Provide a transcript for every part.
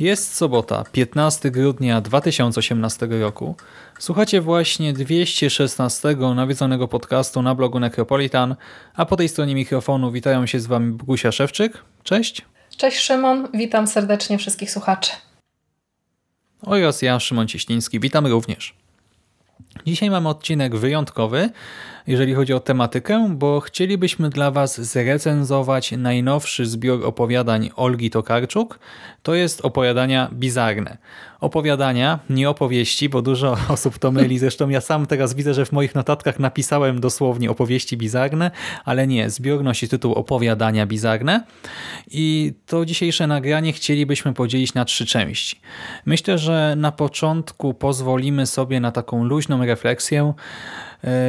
Jest sobota, 15 grudnia 2018 roku. Słuchacie właśnie 216 nawiedzonego podcastu na blogu Necropolitan, a po tej stronie mikrofonu witają się z Wami Bogusia Szewczyk. Cześć. Cześć Szymon, witam serdecznie wszystkich słuchaczy. Oraz ja, Szymon Cieśliński, witam również. Dzisiaj mamy odcinek wyjątkowy, jeżeli chodzi o tematykę, bo chcielibyśmy dla Was zrecenzować najnowszy zbiór opowiadań Olgi Tokarczuk. To jest opowiadania bizarne. Opowiadania, nie opowieści, bo dużo osób to myli. Zresztą ja sam teraz widzę, że w moich notatkach napisałem dosłownie opowieści bizarne, ale nie, zbiór nosi tytuł opowiadania bizarne. I to dzisiejsze nagranie chcielibyśmy podzielić na trzy części. Myślę, że na początku pozwolimy sobie na taką luźną refleksję,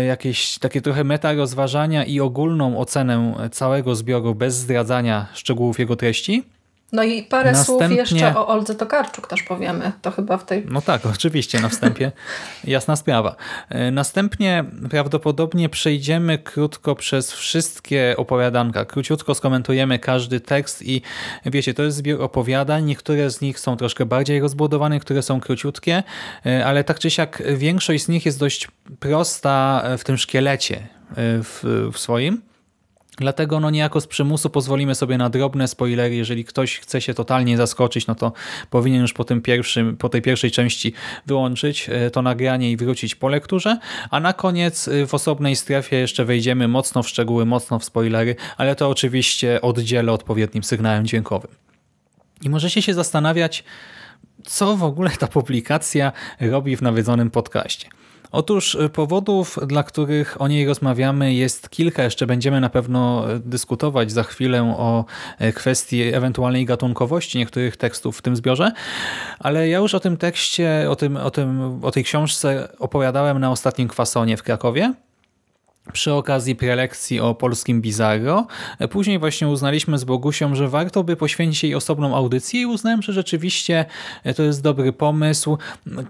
jakieś takie trochę meta rozważania i ogólną ocenę całego zbioru bez zdradzania szczegółów jego treści. No i parę Następnie... słów jeszcze o Oldze Tokarczuk też powiemy. To chyba w tej... No tak, oczywiście, na wstępie. jasna sprawa. E, następnie prawdopodobnie przejdziemy krótko przez wszystkie opowiadanka. Króciutko skomentujemy każdy tekst i wiecie, to jest zbiór opowiadań. Niektóre z nich są troszkę bardziej rozbudowane, które są króciutkie, e, ale tak czy siak większość z nich jest dość prosta w tym szkielecie e, w, w swoim. Dlatego no niejako z przymusu pozwolimy sobie na drobne spoilery. Jeżeli ktoś chce się totalnie zaskoczyć, no to powinien już po, tym pierwszym, po tej pierwszej części wyłączyć e, to nagranie i wrócić po lekturze. A na koniec e, w osobnej strefie jeszcze wejdziemy mocno w szczegóły, mocno w spoilery, ale to oczywiście oddzielę odpowiednim sygnałem dźwiękowym. I możecie się zastanawiać, co w ogóle ta publikacja robi w nawiedzonym podcaście. Otóż y, powodów, dla których o niej rozmawiamy jest kilka. Jeszcze będziemy na pewno y, dyskutować za chwilę o y, kwestii ewentualnej gatunkowości niektórych tekstów w tym zbiorze, ale ja już o tym tekście, o, tym, o, tym, o tej książce opowiadałem na ostatnim kwasonie w Krakowie przy okazji prelekcji o polskim Bizarro. Później właśnie uznaliśmy z Bogusią, że warto by poświęcić jej osobną audycję i uznałem, że rzeczywiście to jest dobry pomysł.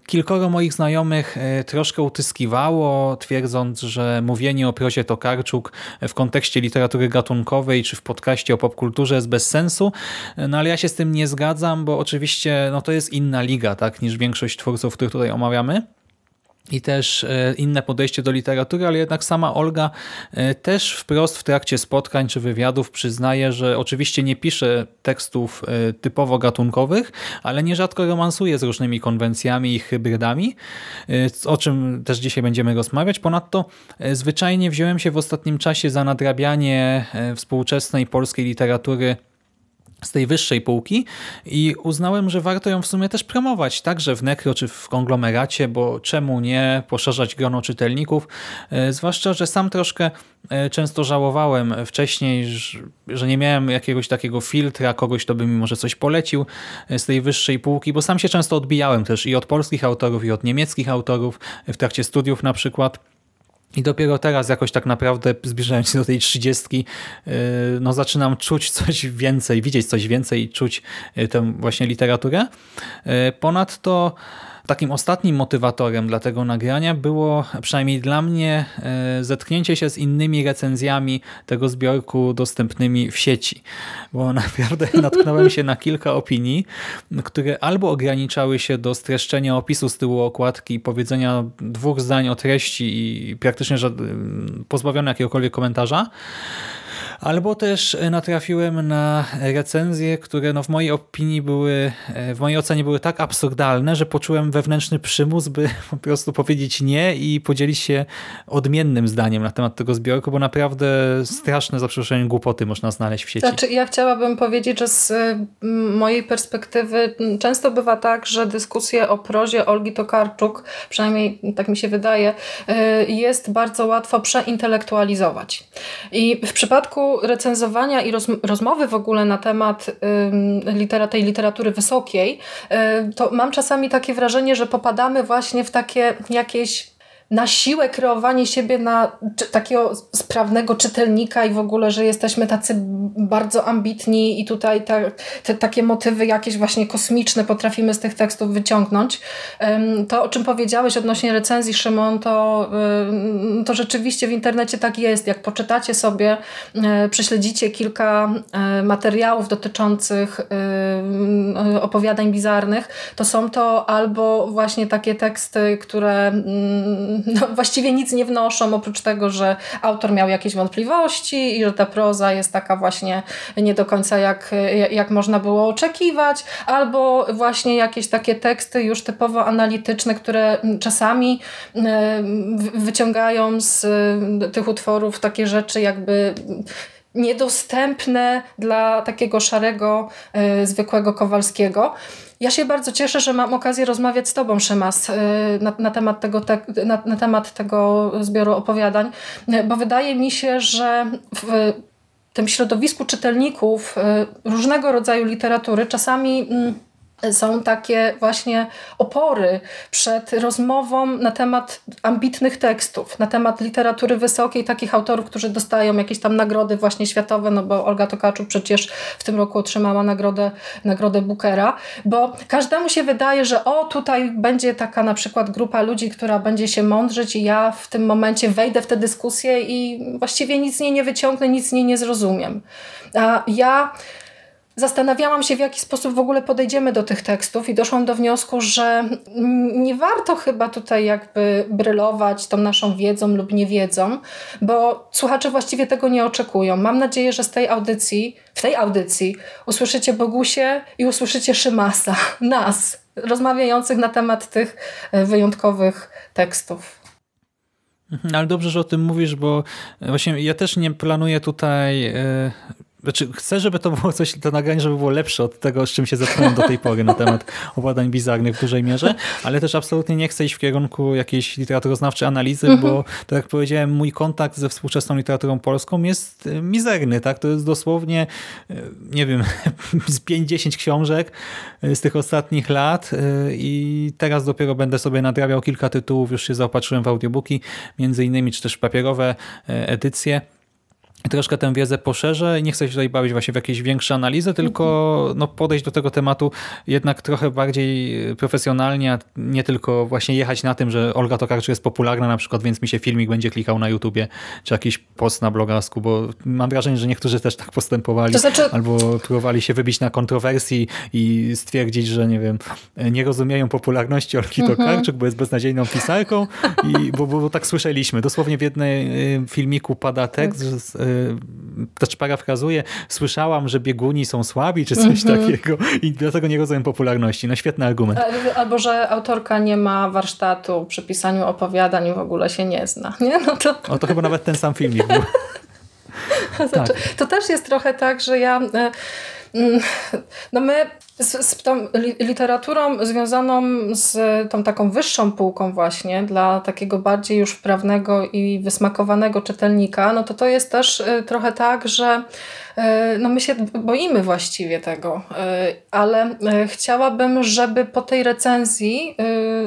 Kilkoro moich znajomych e, troszkę utyskiwało, twierdząc, że mówienie o prozie Tokarczuk w kontekście literatury gatunkowej czy w podcaście o popkulturze jest bez sensu, no ale ja się z tym nie zgadzam, bo oczywiście no to jest inna liga tak niż większość twórców, których tutaj omawiamy i też e, inne podejście do literatury, ale jednak sama Olga e, też wprost w trakcie spotkań czy wywiadów przyznaje, że oczywiście nie pisze tekstów e, typowo gatunkowych, ale nierzadko romansuje z różnymi konwencjami i hybrydami, o czym też dzisiaj będziemy rozmawiać. Ponadto zwyczajnie wziąłem się w ostatnim czasie za nadrabianie współczesnej polskiej literatury z tej wyższej półki i uznałem, że warto ją w sumie też promować, także w Nekro czy w konglomeracie, bo czemu nie poszerzać grono czytelników, e, zwłaszcza, że sam troszkę e, często żałowałem wcześniej, że nie miałem jakiegoś takiego filtra, kogoś, kto by mi może coś polecił e, z tej wyższej półki, bo sam się często odbijałem też i od polskich autorów, i od niemieckich autorów w trakcie studiów na przykład. I dopiero teraz jakoś tak naprawdę zbliżając się do tej trzydziestki, yy, no zaczynam czuć coś więcej, widzieć coś więcej i czuć yy, tę właśnie literaturę. Yy, ponadto Takim ostatnim motywatorem dla tego nagrania było, przynajmniej dla mnie, e, zetknięcie się z innymi recenzjami tego zbiorku dostępnymi w sieci. Bo naprawdę natknąłem się na kilka opinii, które albo ograniczały się do streszczenia opisu z tyłu okładki powiedzenia dwóch zdań o treści i praktycznie pozbawione jakiegokolwiek komentarza, Albo też natrafiłem na recenzje, które no w mojej opinii były, w mojej ocenie były tak absurdalne, że poczułem wewnętrzny przymus, by po prostu powiedzieć nie i podzielić się odmiennym zdaniem na temat tego zbiorku, bo naprawdę straszne za przeproszeniem głupoty można znaleźć w sieci. Znaczy, ja chciałabym powiedzieć, że z mojej perspektywy często bywa tak, że dyskusje o prozie Olgi Tokarczuk, przynajmniej tak mi się wydaje, jest bardzo łatwo przeintelektualizować. I w przypadku recenzowania i rozmowy w ogóle na temat tej literatury wysokiej, y, to mam czasami takie wrażenie, że popadamy właśnie w takie jakieś na siłę kreowanie siebie na takiego sprawnego czytelnika i w ogóle, że jesteśmy tacy bardzo ambitni i tutaj ta, te takie motywy jakieś właśnie kosmiczne potrafimy z tych tekstów wyciągnąć. To, o czym powiedziałeś odnośnie recenzji, Szymon, to, to rzeczywiście w internecie tak jest. Jak poczytacie sobie, e, prześledzicie kilka e, materiałów dotyczących opowiadań bizarnych, to są to albo właśnie takie teksty, które no, właściwie nic nie wnoszą, oprócz tego, że autor miał jakieś wątpliwości i że ta proza jest taka właśnie nie do końca jak, jak można było oczekiwać, albo właśnie jakieś takie teksty już typowo analityczne, które czasami e, wyciągają z tych utworów takie rzeczy jakby niedostępne dla takiego szarego, y, zwykłego Kowalskiego. Ja się bardzo cieszę, że mam okazję rozmawiać z Tobą, Szymas, y, na, na, temat tego te, na, na, temat tego zbioru opowiadań, y, bo wydaje mi się, że w tym środowisku czytelników różnego rodzaju literatury czasami mm, są takie właśnie opory przed rozmową na temat ambitnych tekstów, na temat literatury wysokiej, takich autorów, którzy dostają jakieś tam nagrody właśnie światowe, no bo Olga Tokarczuk przecież w tym roku otrzymała nagrodę, nagrodę Bookera, bo każdemu się wydaje, że o tutaj będzie taka na przykład grupa ludzi, która będzie się mądrzyć i ja w tym momencie wejdę w tę dyskusję i właściwie nic z niej nie wyciągnę, nic z niej nie zrozumiem. A ja Zastanawiałam się, w jaki sposób w ogóle podejdziemy do tych tekstów, i doszłam do wniosku, że nie warto chyba tutaj jakby brylować tą naszą wiedzą lub niewiedzą, bo słuchacze właściwie tego nie oczekują. Mam nadzieję, że z tej audycji, w tej audycji usłyszycie Bogusie i usłyszycie Szymasa, nas, rozmawiających na temat tych e, wyjątkowych tekstów. Mhm, ale dobrze, że o tym mówisz, bo właśnie ja też nie planuję tutaj e, znaczy, chcę, żeby to było coś, to nagranie, żeby było lepsze od tego, z czym się zetknąłem do tej pory na temat opowiadań bizarnych w dużej mierze, ale też absolutnie nie chcę iść w kierunku jakiejś literaturoznawczej analizy, bo mhm. tak jak powiedziałem, mój kontakt ze współczesną literaturą polską jest e, mizerny, tak? To jest dosłownie, e, nie wiem, z 5-10 książek e, z tych ostatnich lat i teraz dopiero będę sobie nadrabiał kilka tytułów, już się zaopatrzyłem w audiobooki, między innymi, czy też papierowe edycje troszkę tę wiedzę poszerzę. Nie chcę się tutaj bawić właśnie w jakieś większe analizy, tylko mhm. no, podejść do tego tematu jednak trochę bardziej profesjonalnie, a nie tylko właśnie jechać na tym, że Olga Tokarczuk jest popularna na przykład, więc mi się filmik będzie klikał na YouTubie, czy jakiś post na blogasku, bo mam wrażenie, że niektórzy też tak postępowali, to znaczy... albo próbowali się wybić na kontrowersji i stwierdzić, że nie wiem, nie rozumieją popularności Olgi mhm. Tokarczuk, bo jest beznadziejną pisarką, i, bo, bo, bo tak słyszeliśmy. Dosłownie w jednej y, filmiku pada tekst, że też parafrazuję, słyszałam, że bieguni są słabi, czy coś mm -hmm. takiego i dlatego nie rozumiem popularności. No świetny argument. Albo, że autorka nie ma warsztatu przy pisaniu opowiadań i w ogóle się nie zna. Nie? No to... O, to chyba nawet ten sam filmik był. znaczy, tak. To też jest trochę tak, że ja... E, mm, no my z, z tą literaturą związaną z tą taką wyższą półką właśnie dla takiego bardziej już wprawnego i wysmakowanego czytelnika, no to to jest też y, trochę tak, że E, no my się boimy właściwie tego, e, ale chciałabym, żeby po tej recenzji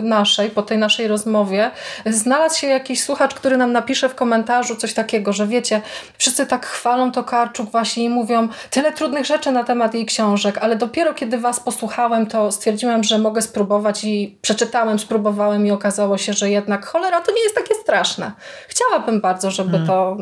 naszej, po tej naszej rozmowie znalazł się jakiś słuchacz, który nam napisze w komentarzu coś takiego, że wiecie, wszyscy tak chwalą to Karczuk właśnie i mówią tyle trudnych rzeczy na temat jej książek, ale dopiero kiedy was posłuchałem, to stwierdziłam, że mogę spróbować i przeczytałem, spróbowałem i okazało się, że jednak cholera to nie jest takie straszne. Chciałabym bardzo, żeby, Mhm. to,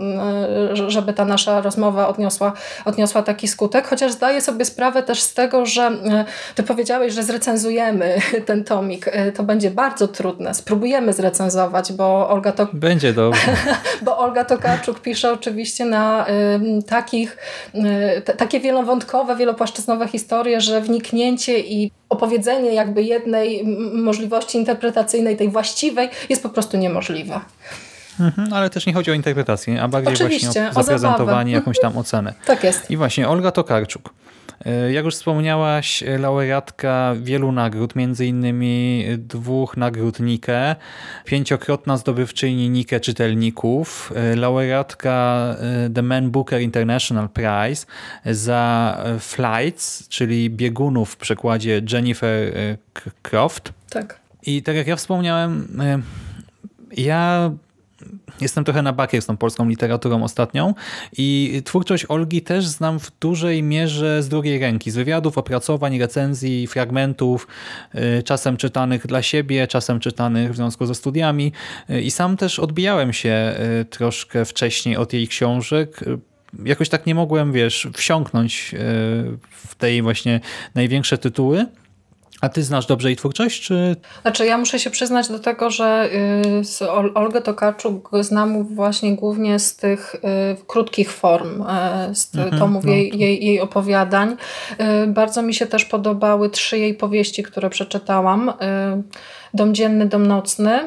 y, żeby ta nasza rozmowa odniosła, odniosła taki skutek, chociaż zdaję sobie sprawę też z tego, że y, ty powiedziałeś, że zrecenzujemy ten tomik. Y, To będzie bardzo trudne. Spróbujemy zrecenzować, bo Olga to Będzie dobrze. bo Olga Tokarczuk pisze oczywiście na takich, takie wielowątkowe, wielopłaszczyznowe historie, że wniknięcie i opowiedzenie jakby jednej możliwości interpretacyjnej, tej właściwej, jest po prostu niemożliwe. Mhm, ale też nie chodzi o interpretację, a bardziej Oczywiście, właśnie o o zaprezentowanie, zabawę. jakąś tam ocenę. Tak jest. I właśnie Olga Tokarczuk. E, Jak już wspomniałaś, e, laureatka wielu nagród, między innymi dwóch nagród Nike, pięciokrotna zdobywczyni Nike czytelników, e, laureatka The Man Booker International Prize za Flights, czyli biegunów w przekładzie Jennifer Croft. Tak. I tak jak ja wspomniałem, ja jestem trochę na bakier z tą polską literaturą ostatnią i twórczość Olgi też znam w dużej mierze z drugiej ręki, z wywiadów, opracowań, recenzji, fragmentów, y, czasem czytanych dla siebie, czasem czytanych w związku ze studiami Y, i sam też odbijałem się y, troszkę wcześniej od jej książek. Jakoś tak nie mogłem, wiesz, wsiąknąć w tej właśnie największe tytuły. A ty znasz dobrze jej twórczość, czy Znaczy ja muszę się przyznać do tego, że y, Olgę Tokarczuk znam właśnie głównie z tych y, krótkich form, y, z Mhm, tomów no. jej, jej, jej opowiadań. Y, Bardzo mi się też podobały trzy jej powieści, które przeczytałam. Dom dzienny, dom nocny,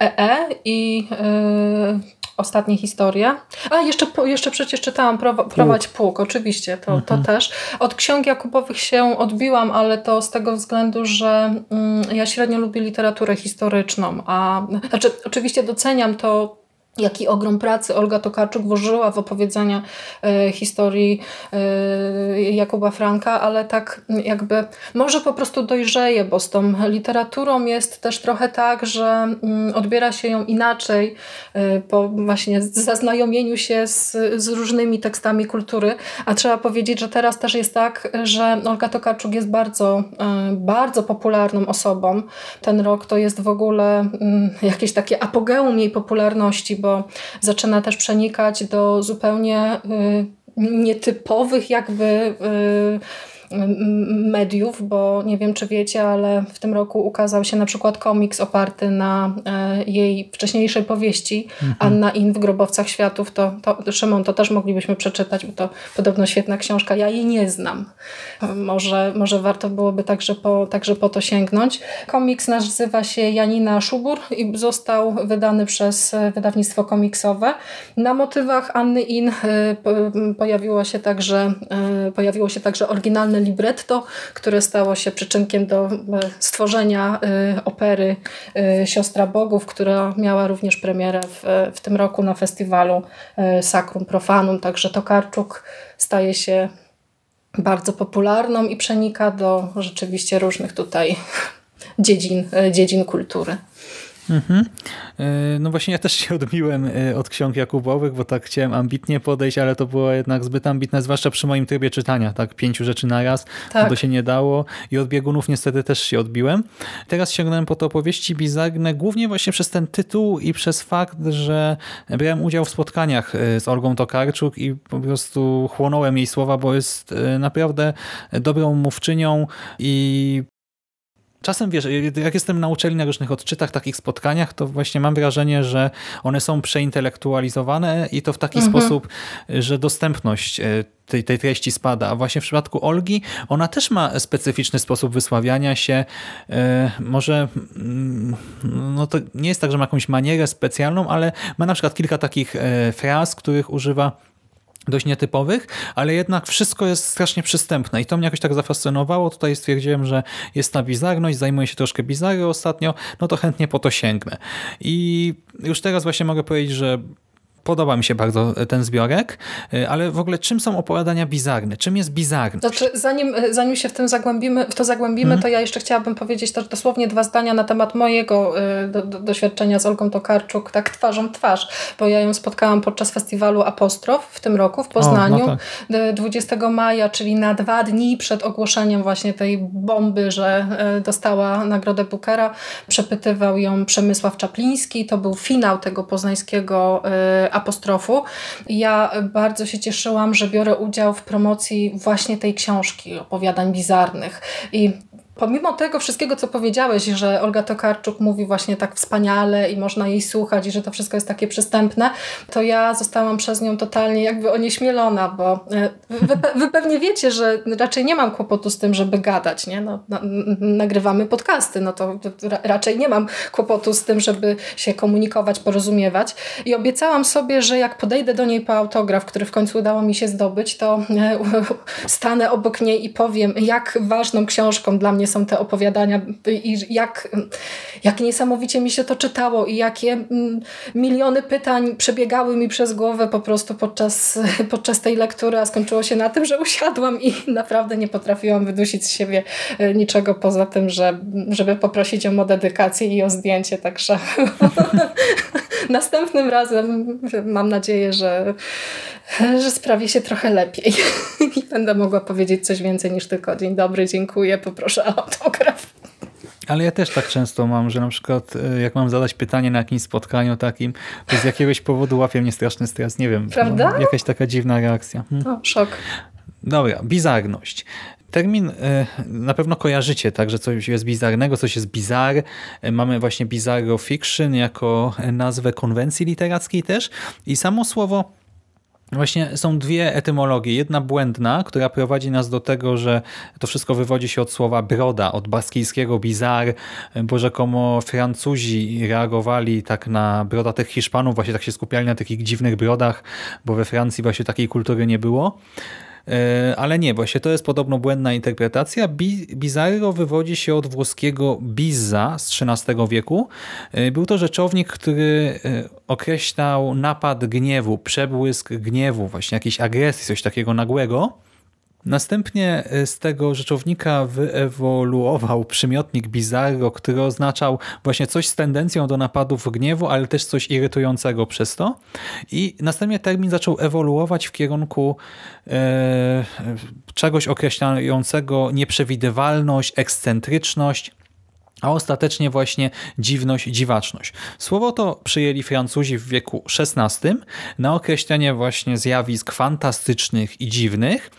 EE i y, Ostatnie historie. A jeszcze, jeszcze przecież czytałam Prowa- Prowadź Pług, oczywiście, to, to też. Od ksiąg Jakubowych się odbiłam, ale to z tego względu, że mm, ja średnio lubię literaturę historyczną, a znaczy oczywiście doceniam to, jaki ogrom pracy Olga Tokarczuk włożyła w opowiedzenia e, historii e, Jakuba Franka, ale tak jakby może po prostu dojrzeje, bo z tą literaturą jest też trochę tak, że mm, odbiera się ją inaczej e, po właśnie zaznajomieniu się z, z różnymi tekstami kultury, a trzeba powiedzieć, że teraz też jest tak, że Olga Tokarczuk jest bardzo, e, bardzo popularną osobą. Ten rok to jest w ogóle mm, jakieś takie apogeum jej popularności, bo zaczyna też przenikać do zupełnie y, nietypowych jakby y, mediów, bo nie wiem czy wiecie, ale w tym roku ukazał się na przykład komiks oparty na e, jej wcześniejszej powieści Anna In w Grobowcach Światów. To, to, Szymon, to też moglibyśmy przeczytać, bo to podobno świetna książka. Ja jej nie znam. Może, może warto byłoby także po, także po to sięgnąć. Komiks nazywa się Janina Szubur i został wydany przez e, wydawnictwo komiksowe. Na motywach Anny In e, po- pojawiło się także, pojawiło się także oryginalne libretto, które stało się przyczynkiem do e, stworzenia e, opery e, Siostra Bogów, która miała również premierę w, w tym roku na festiwalu Sacrum Profanum. Także Tokarczuk staje się bardzo popularną i przenika do rzeczywiście różnych tutaj dziedzin, dziedzin kultury. Mhm. E, No właśnie ja też się odbiłem e, od ksiąg Jakubowych, bo tak chciałem ambitnie podejść, ale to było jednak zbyt ambitne, zwłaszcza przy moim trybie czytania, tak pięciu rzeczy na raz, Tak. to się nie dało i od biegunów niestety też się odbiłem. Teraz sięgnąłem po to opowieści bizarne, głównie właśnie przez ten tytuł i przez fakt, że brałem udział w spotkaniach e, z Olgą Tokarczuk i po prostu chłonąłem jej słowa, bo jest naprawdę dobrą mówczynią i Czasem wiesz, jak jestem na uczelni na różnych odczytach, takich spotkaniach, to właśnie mam wrażenie, że one są przeintelektualizowane i to w taki Mhm. sposób, że dostępność e, tej, tej treści spada. A właśnie w przypadku Olgi, ona też ma specyficzny sposób wysławiania się. E, Może mm, no to nie jest tak, że ma jakąś manierę specjalną, ale ma na przykład kilka takich e, fraz, których używa dość nietypowych, ale jednak wszystko jest strasznie przystępne i to mnie jakoś tak zafascynowało. Tutaj stwierdziłem, że jest ta bizarność, zajmuję się troszkę bizary ostatnio, no to chętnie po to sięgnę. I już teraz właśnie mogę powiedzieć, że Podoba mi się bardzo ten zbiorek, ale w ogóle czym są opowiadania bizarne? Czym jest bizarność? Znaczy, zanim, zanim się w tym zagłębimy, w to zagłębimy, hmm. to ja jeszcze chciałabym powiedzieć też dosłownie dwa zdania na temat mojego do, do, doświadczenia z Olgą Tokarczuk, tak twarzą twarz, bo ja ją spotkałam podczas festiwalu Apostrof w tym roku w Poznaniu o, no tak. 20 maja, czyli na dwa dni przed ogłoszeniem właśnie tej bomby, że dostała nagrodę Bookera. Przepytywał ją Przemysław Czapliński. To był finał tego poznańskiego apostrofu. Ja bardzo się cieszyłam, że biorę udział w promocji właśnie tej książki opowiadań bizarnych. I Pomimo tego wszystkiego, co powiedziałeś, że Olga Tokarczuk mówi właśnie tak wspaniale i można jej słuchać i że to wszystko jest takie przystępne, to ja zostałam przez nią totalnie jakby onieśmielona, bo e, wy, wy pewnie wiecie, że raczej nie mam kłopotu z tym, żeby gadać, nie? No, na, nagrywamy podcasty, no to ra, raczej nie mam kłopotu z tym, żeby się komunikować, porozumiewać i obiecałam sobie, że jak podejdę do niej po autograf, który w końcu udało mi się zdobyć, to e, stanę obok niej i powiem, jak ważną książką dla mnie są te opowiadania i jak, jak niesamowicie mi się to czytało i jakie mm, miliony pytań przebiegały mi przez głowę po prostu podczas, podczas tej lektury, a skończyło się na tym, że usiadłam i naprawdę nie potrafiłam wydusić z siebie e, niczego poza tym, że, żeby poprosić o dedykację i o zdjęcie, także następnym razem mam nadzieję, że, że sprawi się trochę lepiej i będę mogła powiedzieć coś więcej niż tylko dzień dobry, dziękuję, poproszę autograf. Ale ja też tak często mam, że na przykład e, jak mam zadać pytanie na jakimś spotkaniu takim, to z jakiegoś powodu łapie mnie straszny stres, nie wiem. Prawda? Jakaś taka dziwna reakcja. Hmm. O, szok. Dobra, bizarność. Termin e, na pewno kojarzycie, tak, że coś jest bizarnego, coś jest bizar. E, mamy właśnie bizarro fiction jako nazwę konwencji literackiej też i samo słowo Właśnie są dwie etymologie. Jedna błędna, która prowadzi nas do tego, że to wszystko wywodzi się od słowa broda, od baskijskiego bizar, bo rzekomo Francuzi reagowali tak na broda tych Hiszpanów, właśnie tak się skupiali na takich dziwnych brodach, bo we Francji właśnie takiej kultury nie było. E, ale nie, właśnie to jest podobno błędna interpretacja. Bizarro wywodzi się od włoskiego bizza z XIII wieku. E, był to rzeczownik, który e, określał napad gniewu, przebłysk gniewu, właśnie jakiejś agresji, coś takiego nagłego. Następnie e, z tego rzeczownika wyewoluował przymiotnik bizarro, który oznaczał właśnie coś z tendencją do napadów gniewu, ale też coś irytującego przez to. I następnie termin zaczął ewoluować w kierunku e, czegoś określającego nieprzewidywalność, ekscentryczność, a ostatecznie właśnie dziwność, dziwaczność. Słowo to przyjęli Francuzi w wieku XVI na określenie właśnie zjawisk fantastycznych i dziwnych,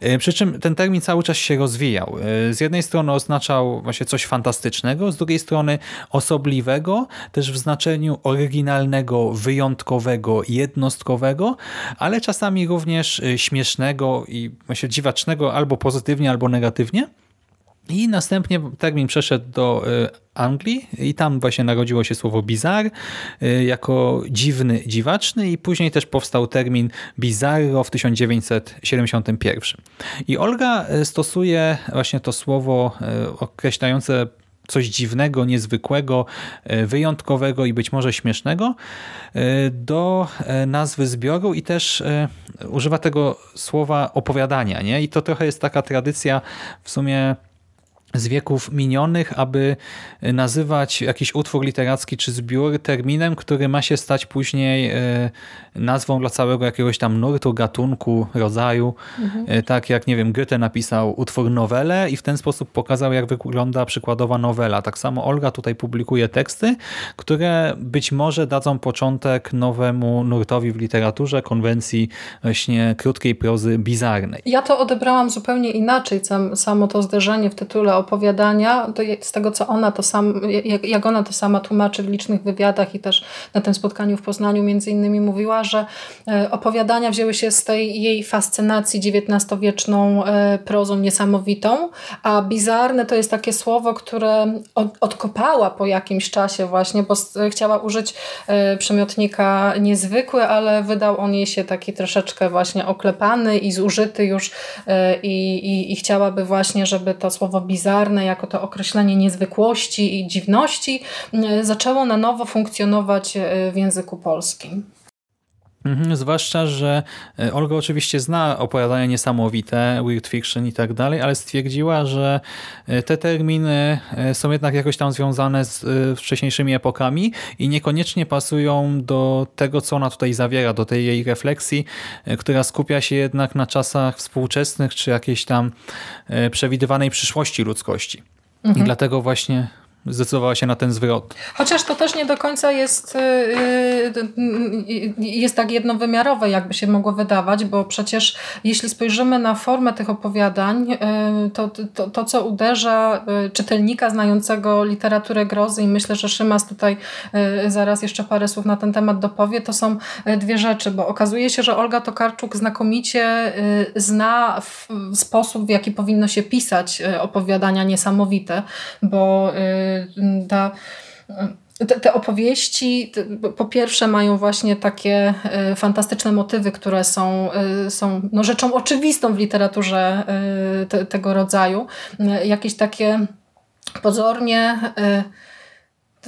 e, przy czym ten termin cały czas się rozwijał. E, z jednej strony oznaczał właśnie coś fantastycznego, z drugiej strony osobliwego, też w znaczeniu oryginalnego, wyjątkowego, jednostkowego, ale czasami również e, śmiesznego i właśnie dziwacznego albo pozytywnie, albo negatywnie. I następnie termin przeszedł do y, Anglii i tam właśnie narodziło się słowo bizar y, jako dziwny, dziwaczny i później też powstał termin bizarro w 1971. I Olga y, stosuje właśnie to słowo określające coś dziwnego, niezwykłego, wyjątkowego i być może śmiesznego do nazwy zbioru i też używa tego słowa opowiadania. Nie? I to trochę jest taka tradycja w sumie z wieków minionych, aby nazywać jakiś utwór literacki czy zbiór terminem, który ma się stać później e, nazwą dla całego jakiegoś tam nurtu, gatunku, rodzaju. Mhm. Tak jak, nie wiem, Goethe napisał utwór nowelę i w ten sposób pokazał, jak wygląda przykładowa nowela. Tak samo Olga tutaj publikuje teksty, które być może dadzą początek nowemu nurtowi w literaturze, konwencji właśnie krótkiej prozy bizarnej. Ja to odebrałam zupełnie inaczej, samo to zderzenie w tytule opowiadania, to z tego co ona to sam, jak, jak ona to sama tłumaczy w licznych wywiadach i też na tym spotkaniu w Poznaniu między innymi mówiła, że e, opowiadania wzięły się z tej jej fascynacji XIX-wieczną e, prozą niesamowitą, a bizarne to jest takie słowo, które odkopała po jakimś czasie właśnie, bo chciała użyć e, przymiotnika niezwykły, ale wydał on jej się taki troszeczkę właśnie oklepany i zużyty już i, i, i chciałaby właśnie, żeby to słowo bizarne bizarne, jako to określenie niezwykłości i dziwności, zaczęło na nowo funkcjonować e, w języku polskim. Mhm, zwłaszcza, że e, Olga oczywiście zna opowiadania niesamowite, weird fiction i tak dalej, ale stwierdziła, że e, te terminy e, są jednak jakoś tam związane z wcześniejszymi epokami i niekoniecznie pasują do tego, co ona tutaj zawiera, do tej jej refleksji, która skupia się jednak na czasach współczesnych czy jakiejś tam przewidywanej przyszłości ludzkości. Mhm. I dlatego właśnie zdecydowała się na ten zwrot. Chociaż to też nie do końca jest, y, y, jest tak jednowymiarowe, jakby się mogło wydawać, bo przecież jeśli spojrzymy na formę tych opowiadań, y, to, to, to co uderza czytelnika znającego literaturę grozy i myślę, że Szymas tutaj zaraz jeszcze parę słów na ten temat dopowie, to są dwie rzeczy, bo okazuje się, że Olga Tokarczuk znakomicie zna sposób, w jaki powinno się pisać opowiadania niesamowite, bo ta te, opowieści po pierwsze mają właśnie takie e, fantastyczne motywy, które są, e, są no, rzeczą oczywistą w literaturze e, te, tego rodzaju. Jakieś takie pozornie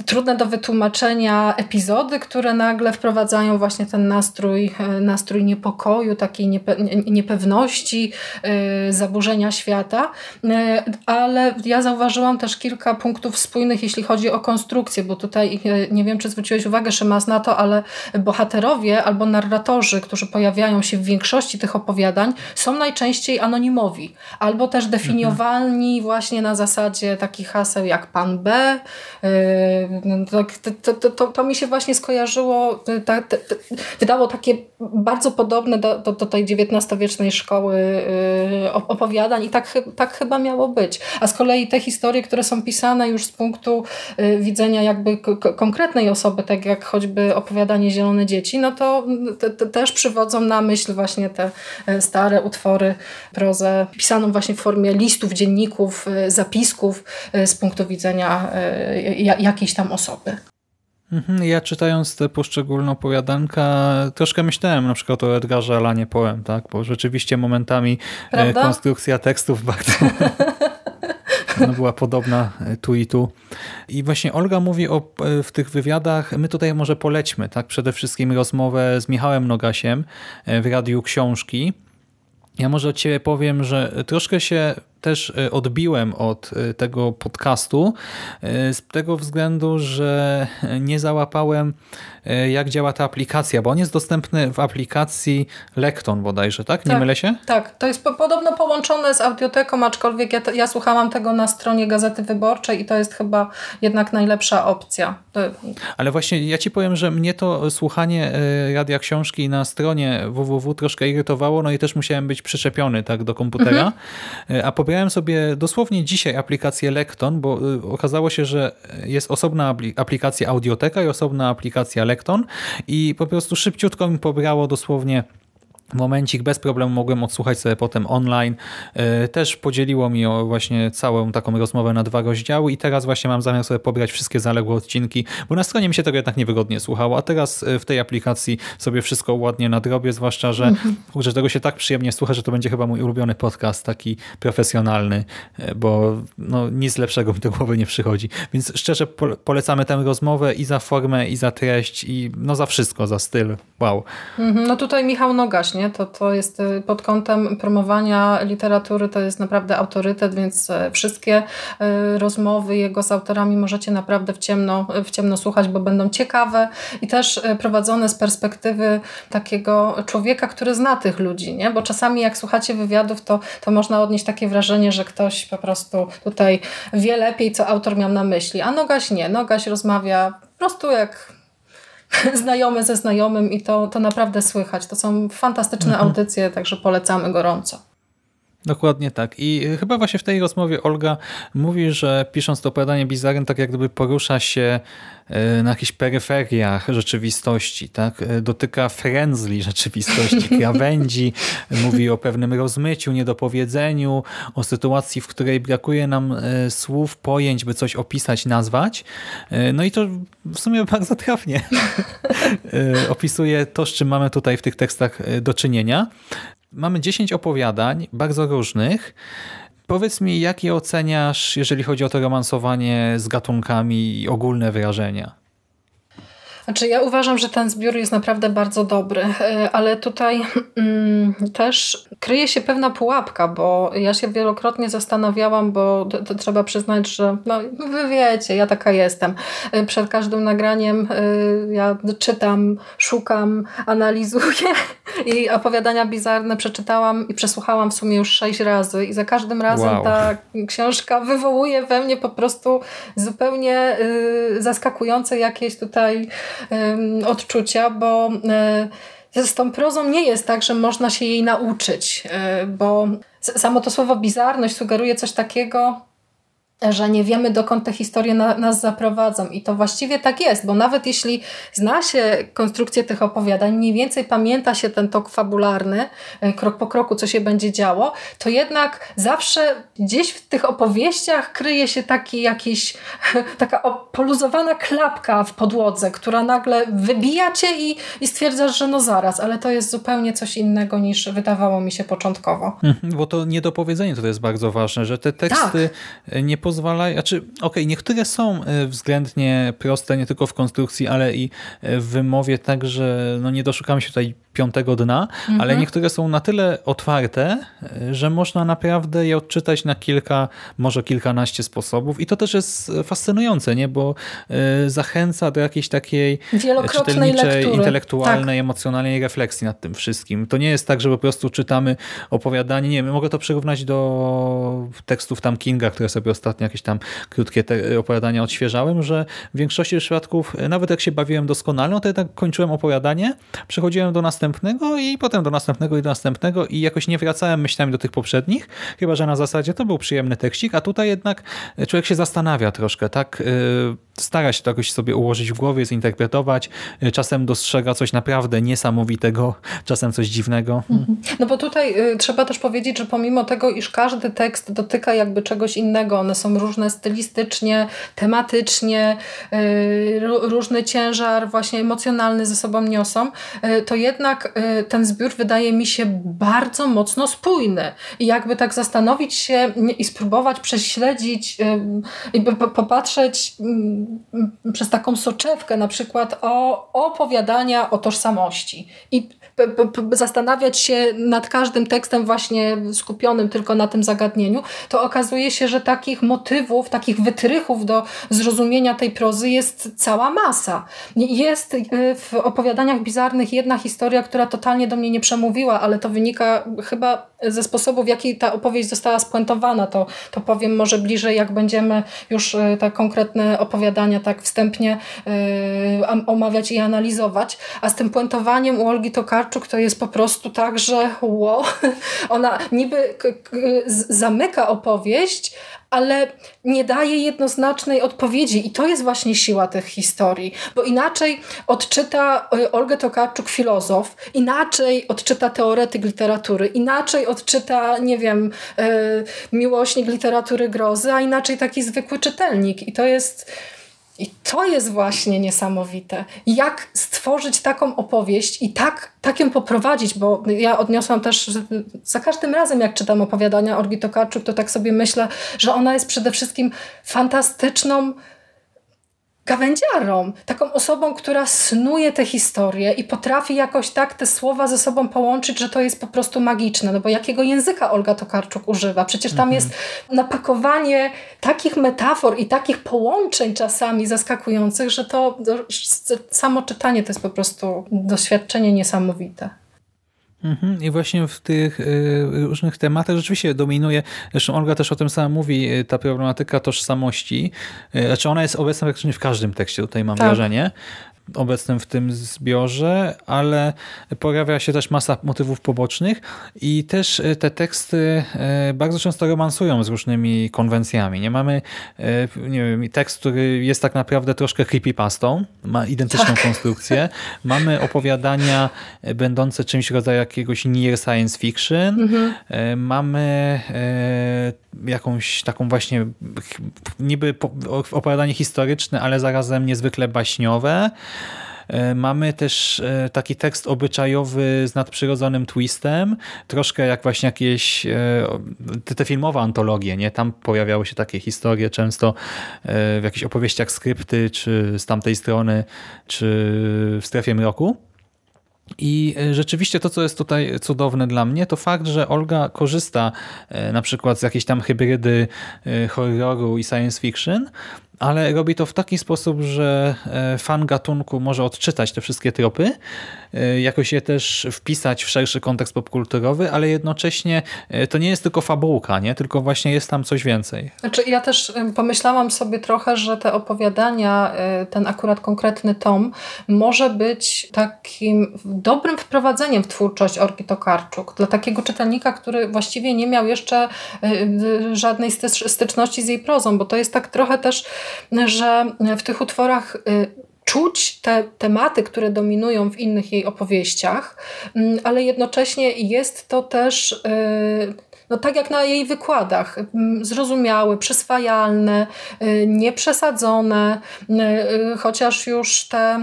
trudne do wytłumaczenia epizody, które nagle wprowadzają właśnie ten nastrój, e, nastrój niepokoju, takiej niepe niepewności, yy, zaburzenia świata. Yy, ale ja zauważyłam też kilka punktów spójnych, jeśli chodzi o konstrukcję, bo tutaj yy, nie wiem, czy zwróciłeś uwagę, Szymas, na to, ale bohaterowie albo narratorzy, którzy pojawiają się w większości tych opowiadań, są najczęściej anonimowi, albo też definiowani mhm. właśnie na zasadzie takich haseł jak pan B, to, to, to, to, mi się właśnie skojarzyło, ta, ta, wydało takie bardzo podobne do, do, do tej XIX-wiecznej szkoły yy, opowiadań i tak, tak chyba miało być. A z kolei te historie, które są pisane już z punktu yy, widzenia jakby konkretnej osoby, tak jak choćby opowiadanie Zielone Dzieci, no to te, te też przywodzą na myśl właśnie te y, stare utwory, prozę pisaną właśnie w formie listów, dzienników, y, zapisków y, z punktu widzenia jakiejś jakiejś tam osoby. Mhm, ja czytając te poszczególne opowiadanka troszkę myślałem na przykład o Edgarze Alanie Poem, tak? bo rzeczywiście momentami e, Prawda? konstrukcja tekstów bardzo no, była podobna e, tu i tu. I właśnie Olga mówi o, e, w tych wywiadach, my tutaj może polećmy, tak? przede wszystkim rozmowę z Michałem Nogasiem w Radiu Książki. Ja może od Ciebie powiem, że troszkę się też e, odbiłem od e, tego podcastu e, z tego względu, że nie załapałem jak działa ta aplikacja, bo on jest dostępny w aplikacji Lekton bodajże, tak? Nie tak, mylę się? Tak, to jest po, podobno połączone z audioteką, aczkolwiek ja, ja słuchałam tego na stronie Gazety Wyborczej i to jest chyba jednak najlepsza opcja. Ale właśnie ja Ci powiem, że mnie to słuchanie radia książki na stronie www troszkę irytowało, no i też musiałem być przyczepiony tak do komputera, mhm. a po Pobrałem sobie dosłownie dzisiaj aplikację Lekton, bo y, okazało się, że jest osobna aplikacja Audioteka i osobna aplikacja Lekton i po prostu szybciutko mi pobrało dosłownie momencik, bez problemu mogłem odsłuchać sobie potem online. E, też podzieliło mi właśnie całą taką rozmowę na dwa rozdziały i teraz właśnie mam zamiar sobie pobrać wszystkie zaległe odcinki, bo na stronie mi się tego jednak niewygodnie słuchało, a teraz e, w tej aplikacji sobie wszystko ładnie nadrobię, zwłaszcza, że mm -hmm. tego się tak przyjemnie słucha, że to będzie chyba mój ulubiony podcast, taki profesjonalny, e, bo no, nic lepszego mi do głowy nie przychodzi. Więc szczerze polecamy tę rozmowę i za formę, i za treść, i no za wszystko, za styl. Wow. -hmm. No tutaj Michał Nogaś, nie? Nie? To, to jest y, pod kątem promowania literatury to jest naprawdę autorytet, więc y, wszystkie y, rozmowy jego z autorami możecie naprawdę w ciemno, w ciemno słuchać, bo będą ciekawe i też prowadzone z perspektywy takiego człowieka, który zna tych ludzi, nie? Bo czasami jak słuchacie wywiadów, to, to można odnieść takie wrażenie, że ktoś po prostu tutaj wie lepiej, co autor miał na myśli, a Nogaś nie. Nogaś rozmawia po prostu jak znajomy ze znajomym i to, to naprawdę słychać. To są fantastyczne mhm. audycje, także polecamy gorąco. Dokładnie tak. I chyba właśnie w tej rozmowie Olga mówi, że pisząc to opowiadanie Bizarren tak jak gdyby porusza się e, na jakichś peryferiach rzeczywistości, tak? E, dotyka frędzli rzeczywistości, krawędzi, mówi o pewnym rozmyciu, niedopowiedzeniu, o sytuacji, w której brakuje nam e, słów, pojęć, by coś opisać, nazwać. No i to w sumie bardzo trafnie opisuje to, z czym mamy tutaj w tych tekstach do czynienia. Mamy 10 opowiadań, bardzo różnych. Powiedz mi, jak je oceniasz, jeżeli chodzi o to romansowanie z gatunkami i ogólne wyrażenia? Znaczy, ja uważam, że ten zbiór jest naprawdę bardzo dobry, e, ale tutaj mm, też kryje się pewna pułapka, bo ja się wielokrotnie zastanawiałam, bo to, to trzeba przyznać, że no, wy wiecie, ja taka jestem. E, przed każdym nagraniem y, ja czytam, szukam, analizuję i opowiadania bizarne przeczytałam i przesłuchałam w sumie już sześć razy i za każdym razem wow. ta książka wywołuje we mnie po prostu zupełnie y, zaskakujące jakieś tutaj odczucia, bo e, z tą prozą nie jest tak, że można się jej nauczyć, e, bo samo to słowo bizarność sugeruje coś takiego, że nie wiemy, dokąd te historie na, nas zaprowadzą. I to właściwie tak jest, bo nawet jeśli zna się konstrukcję tych opowiadań, mniej więcej pamięta się ten tok fabularny, e, krok po kroku, co się będzie działo, to jednak zawsze gdzieś w tych opowieściach kryje się taki jakiś, taka poluzowana klapka w podłodze, która nagle wybija cię i, i stwierdzasz, że no zaraz, ale to jest zupełnie coś innego niż wydawało mi się początkowo. Mhm, bo to niedopowiedzenie to jest bardzo ważne, że te teksty tak. nie pozwalają pozwalają, znaczy okej, okay, niektóre są e, względnie proste nie tylko w konstrukcji, ale i e, w wymowie, także no nie doszukamy się tutaj piątego dna, mhm. ale niektóre są na tyle otwarte, e, że można naprawdę je odczytać na kilka, może kilkanaście sposobów i to też jest fascynujące, nie? bo zachęca do jakiejś takiej czytelniczej, lektury. intelektualnej, tak. emocjonalnej refleksji nad tym wszystkim. To nie jest tak, że po prostu czytamy opowiadanie, nie wiem, mogę to przyrównać do tekstów tam Kinga, które sobie ostatnio jakieś tam krótkie opowiadania odświeżałem, że w większości przypadków, e, nawet jak się bawiłem doskonale, no to jednak kończyłem opowiadanie, przechodziłem do następnego i potem do następnego i do następnego i jakoś nie wracałem myślami do tych poprzednich, chyba że na zasadzie to był przyjemny tekstik, a tutaj jednak człowiek się zastanawia troszkę, tak? E, stara się to jakoś sobie ułożyć w głowie, zinterpretować, czasem dostrzega coś naprawdę niesamowitego, czasem coś dziwnego. Mhm. No bo tutaj y, trzeba też powiedzieć, że pomimo tego, iż każdy tekst dotyka jakby czegoś innego, one są różne stylistycznie, tematycznie, y, różny ciężar właśnie emocjonalny ze sobą niosą, y, to jednak y, ten zbiór wydaje mi się bardzo mocno spójny. I jakby tak zastanowić się i spróbować prześledzić i popatrzeć przez taką soczewkę na przykład o opowiadania o tożsamości. I zastanawiać się nad każdym tekstem właśnie skupionym tylko na tym zagadnieniu, to okazuje się, że takich motywów, takich wytrychów do zrozumienia tej prozy jest cała masa. Jest y, w opowiadaniach bizarnych jedna historia, która totalnie do mnie nie przemówiła, ale to wynika chyba ze sposobu, w jaki ta opowieść została spuentowana. To, to powiem może bliżej, jak będziemy już y, te konkretne opowiadania tak wstępnie yy, omawiać i analizować. A z tym puentowaniem u Olgi Tokarczuk to jest po prostu tak, że wow, ona niby zamyka opowieść, ale nie daje jednoznacznej odpowiedzi. I to jest właśnie siła tych historii, bo inaczej odczyta y, Olgę Tokarczuk filozof, inaczej odczyta teoretyk literatury, inaczej odczyta, nie wiem, yy, miłośnik literatury grozy, a inaczej taki zwykły czytelnik. I to jest i to jest właśnie niesamowite. Jak stworzyć taką opowieść i tak, tak ją poprowadzić, bo ja odniosłam też, że za każdym razem jak czytam opowiadania Olgi Tokarczuk, to tak sobie myślę, że ona jest przede wszystkim fantastyczną gawędziarą, taką osobą, która snuje te historie i potrafi jakoś tak te słowa ze sobą połączyć, że to jest po prostu magiczne. No bo jakiego języka Olga Tokarczuk używa? Przecież tam mhm. jest napakowanie takich metafor i takich połączeń czasami zaskakujących, że to samo czytanie to jest po prostu doświadczenie niesamowite. Mhm. I właśnie w tych y, różnych tematach rzeczywiście dominuje, zresztą Olga też o tym sama mówi, y, ta problematyka tożsamości. Y, znaczy ona jest obecna praktycznie w każdym tekście, tutaj mam tak. wrażenie obecnym w tym zbiorze, ale pojawia się też masa motywów pobocznych i też e, te teksty e, bardzo często romansują z różnymi konwencjami. Nie mamy e, nie wiem, tekst, który jest tak naprawdę troszkę creepypastą, ma identyczną tak. konstrukcję. Mamy opowiadania będące czymś rodzaju jakiegoś near science fiction. Mhm. Mamy jakąś taką właśnie niby opowiadanie historyczne, ale zarazem niezwykle baśniowe. E, mamy też e, taki tekst obyczajowy z nadprzyrodzonym twistem, troszkę jak właśnie jakieś te, te filmowe antologie, nie? Tam pojawiały się takie historie często w jakichś opowieściach skrypty, czy z tamtej strony, czy w strefie mroku. I e, rzeczywiście to, co jest tutaj cudowne dla mnie, to fakt, że Olga korzysta e, na przykład z jakiejś tam hybrydy e, horroru i science fiction, ale robi to w taki sposób, że e, fan gatunku może odczytać te wszystkie tropy, e, jakoś je też wpisać w szerszy kontekst popkulturowy, ale jednocześnie e, to nie jest tylko fabułka, nie? tylko właśnie jest tam coś więcej. Znaczy, ja też pomyślałam sobie trochę, że te opowiadania, ten akurat konkretny tom, może być takim dobrym wprowadzeniem w twórczość Orki Tokarczuk dla takiego czytelnika, który właściwie nie miał jeszcze żadnej styczności z jej prozą, bo to jest tak trochę też że w tych utworach y, czuć te tematy, które dominują w innych jej opowieściach, mm, ale jednocześnie jest to też y, no tak jak na jej wykładach, zrozumiałe, przyswajalne, y, nieprzesadzone, y, y, chociaż już te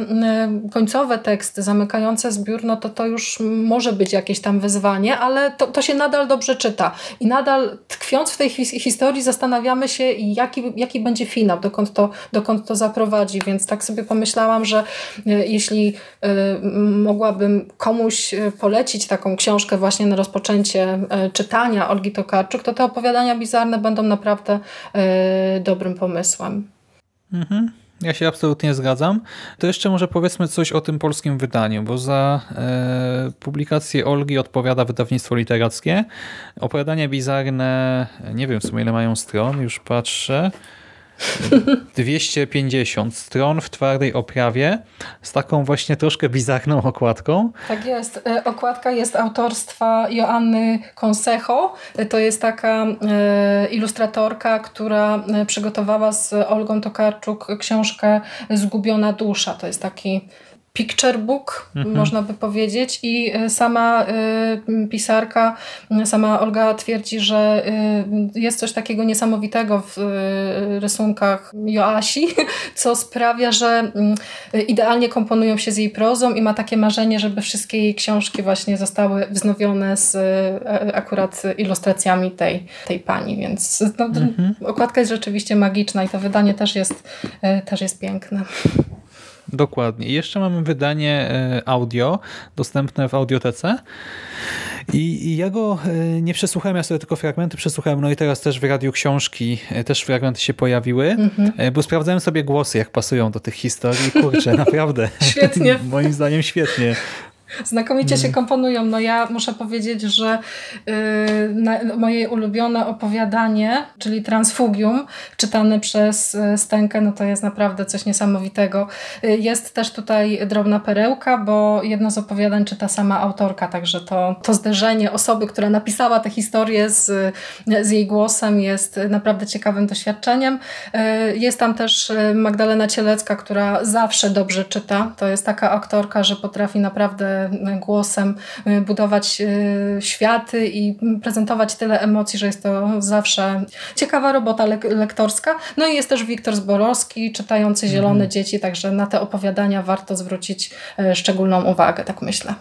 końcowe teksty zamykające zbiór, no to to już może być jakieś tam wyzwanie, ale to, to się nadal dobrze czyta. I nadal tkwiąc w tej historii zastanawiamy się, jaki, jaki będzie finał, dokąd to, dokąd to zaprowadzi, więc tak sobie pomyślałam, że jeśli mogłabym komuś polecić taką książkę właśnie na rozpoczęcie czytania Olgi Tokarczuk, to te opowiadania bizarne będą naprawdę yy, dobrym pomysłem. Mhm. Ja się absolutnie zgadzam. To jeszcze może powiedzmy coś o tym polskim wydaniu, bo za e, publikację Olgi odpowiada wydawnictwo literackie. Opowiadania bizarne, nie wiem w sumie ile mają stron, już patrzę. 250 stron w twardej oprawie z taką właśnie troszkę bizarną okładką. Tak jest. E, okładka jest autorstwa Joanny Consejo. E, to jest taka e, ilustratorka, która przygotowała z Olgą Tokarczuk książkę Zgubiona dusza. To jest taki picture book, mhm. można by powiedzieć i e, sama y, pisarka, sama Olga twierdzi, że y, jest coś takiego niesamowitego w y, rysunkach Joasi, co sprawia, że idealnie komponują się z jej prozą i ma takie marzenie, żeby wszystkie jej książki właśnie zostały wznowione z akurat ilustracjami tej, tej pani, więc no, mhm. okładka jest rzeczywiście magiczna i to wydanie też jest, też jest piękne. Dokładnie. I jeszcze mamy wydanie e, audio dostępne w audiotece. I, ja go e, nie przesłuchałem, ja sobie tylko fragmenty przesłuchałem, no i teraz też w radiu książki e, też fragmenty się pojawiły, mhm. bo sprawdzałem sobie głosy, jak pasują do tych historii. Kurczę, naprawdę. Świetnie. Moim zdaniem świetnie. Znakomicie się mm. komponują. No ja muszę powiedzieć, że yy, moje ulubione opowiadanie, czyli Transfugium, czytane przez y, Stenkę, no to jest naprawdę coś niesamowitego. Yy, jest też tutaj drobna perełka, bo jedno z opowiadań czyta sama autorka, także to, to zderzenie osoby, która napisała tę historię z, z jej głosem jest naprawdę ciekawym doświadczeniem. Yy, jest tam też y, Magdalena Cielecka, która zawsze dobrze czyta. To jest taka aktorka, że potrafi naprawdę głosem y, budować y, światy i prezentować tyle emocji, że jest to zawsze ciekawa robota lektorska. No i jest też Wiktor Zborowski, czytający Zielone mhm. Dzieci, także na te opowiadania warto zwrócić szczególną uwagę, tak myślę.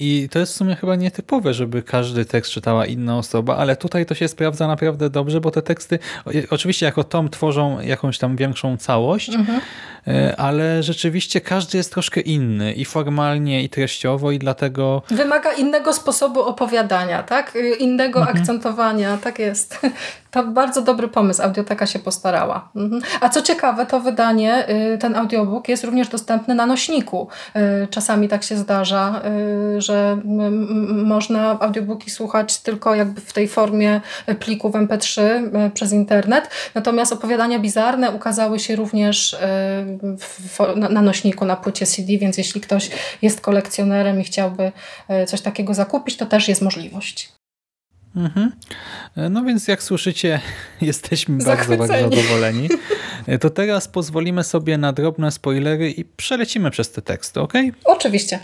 I to jest w sumie chyba nietypowe, żeby każdy tekst czytała inna osoba, ale tutaj to się sprawdza naprawdę dobrze, bo te teksty oczywiście jako tom tworzą jakąś tam większą całość, mhm. E, ale rzeczywiście każdy jest troszkę inny i formalnie, i treściowo i dlatego... Wymaga innego sposobu opowiadania, tak? Innego mhm. akcentowania, tak jest. To bardzo dobry pomysł, audioteka się postarała. Mhm. A co ciekawe, to wydanie, y, ten audiobook jest również dostępny na nośniku. Y, czasami tak się zdarza, y, że można audiobooki słuchać tylko jakby w tej formie plików MP3 przez internet, natomiast opowiadania bizarne ukazały się również na nośniku, na płycie CD, więc jeśli ktoś jest kolekcjonerem i chciałby coś takiego zakupić, to też jest możliwość. Mhm. No więc jak słyszycie, jesteśmy bardzo, bardzo zadowoleni. To teraz pozwolimy sobie na drobne spoilery i przelecimy przez te teksty, ok? Oczywiście.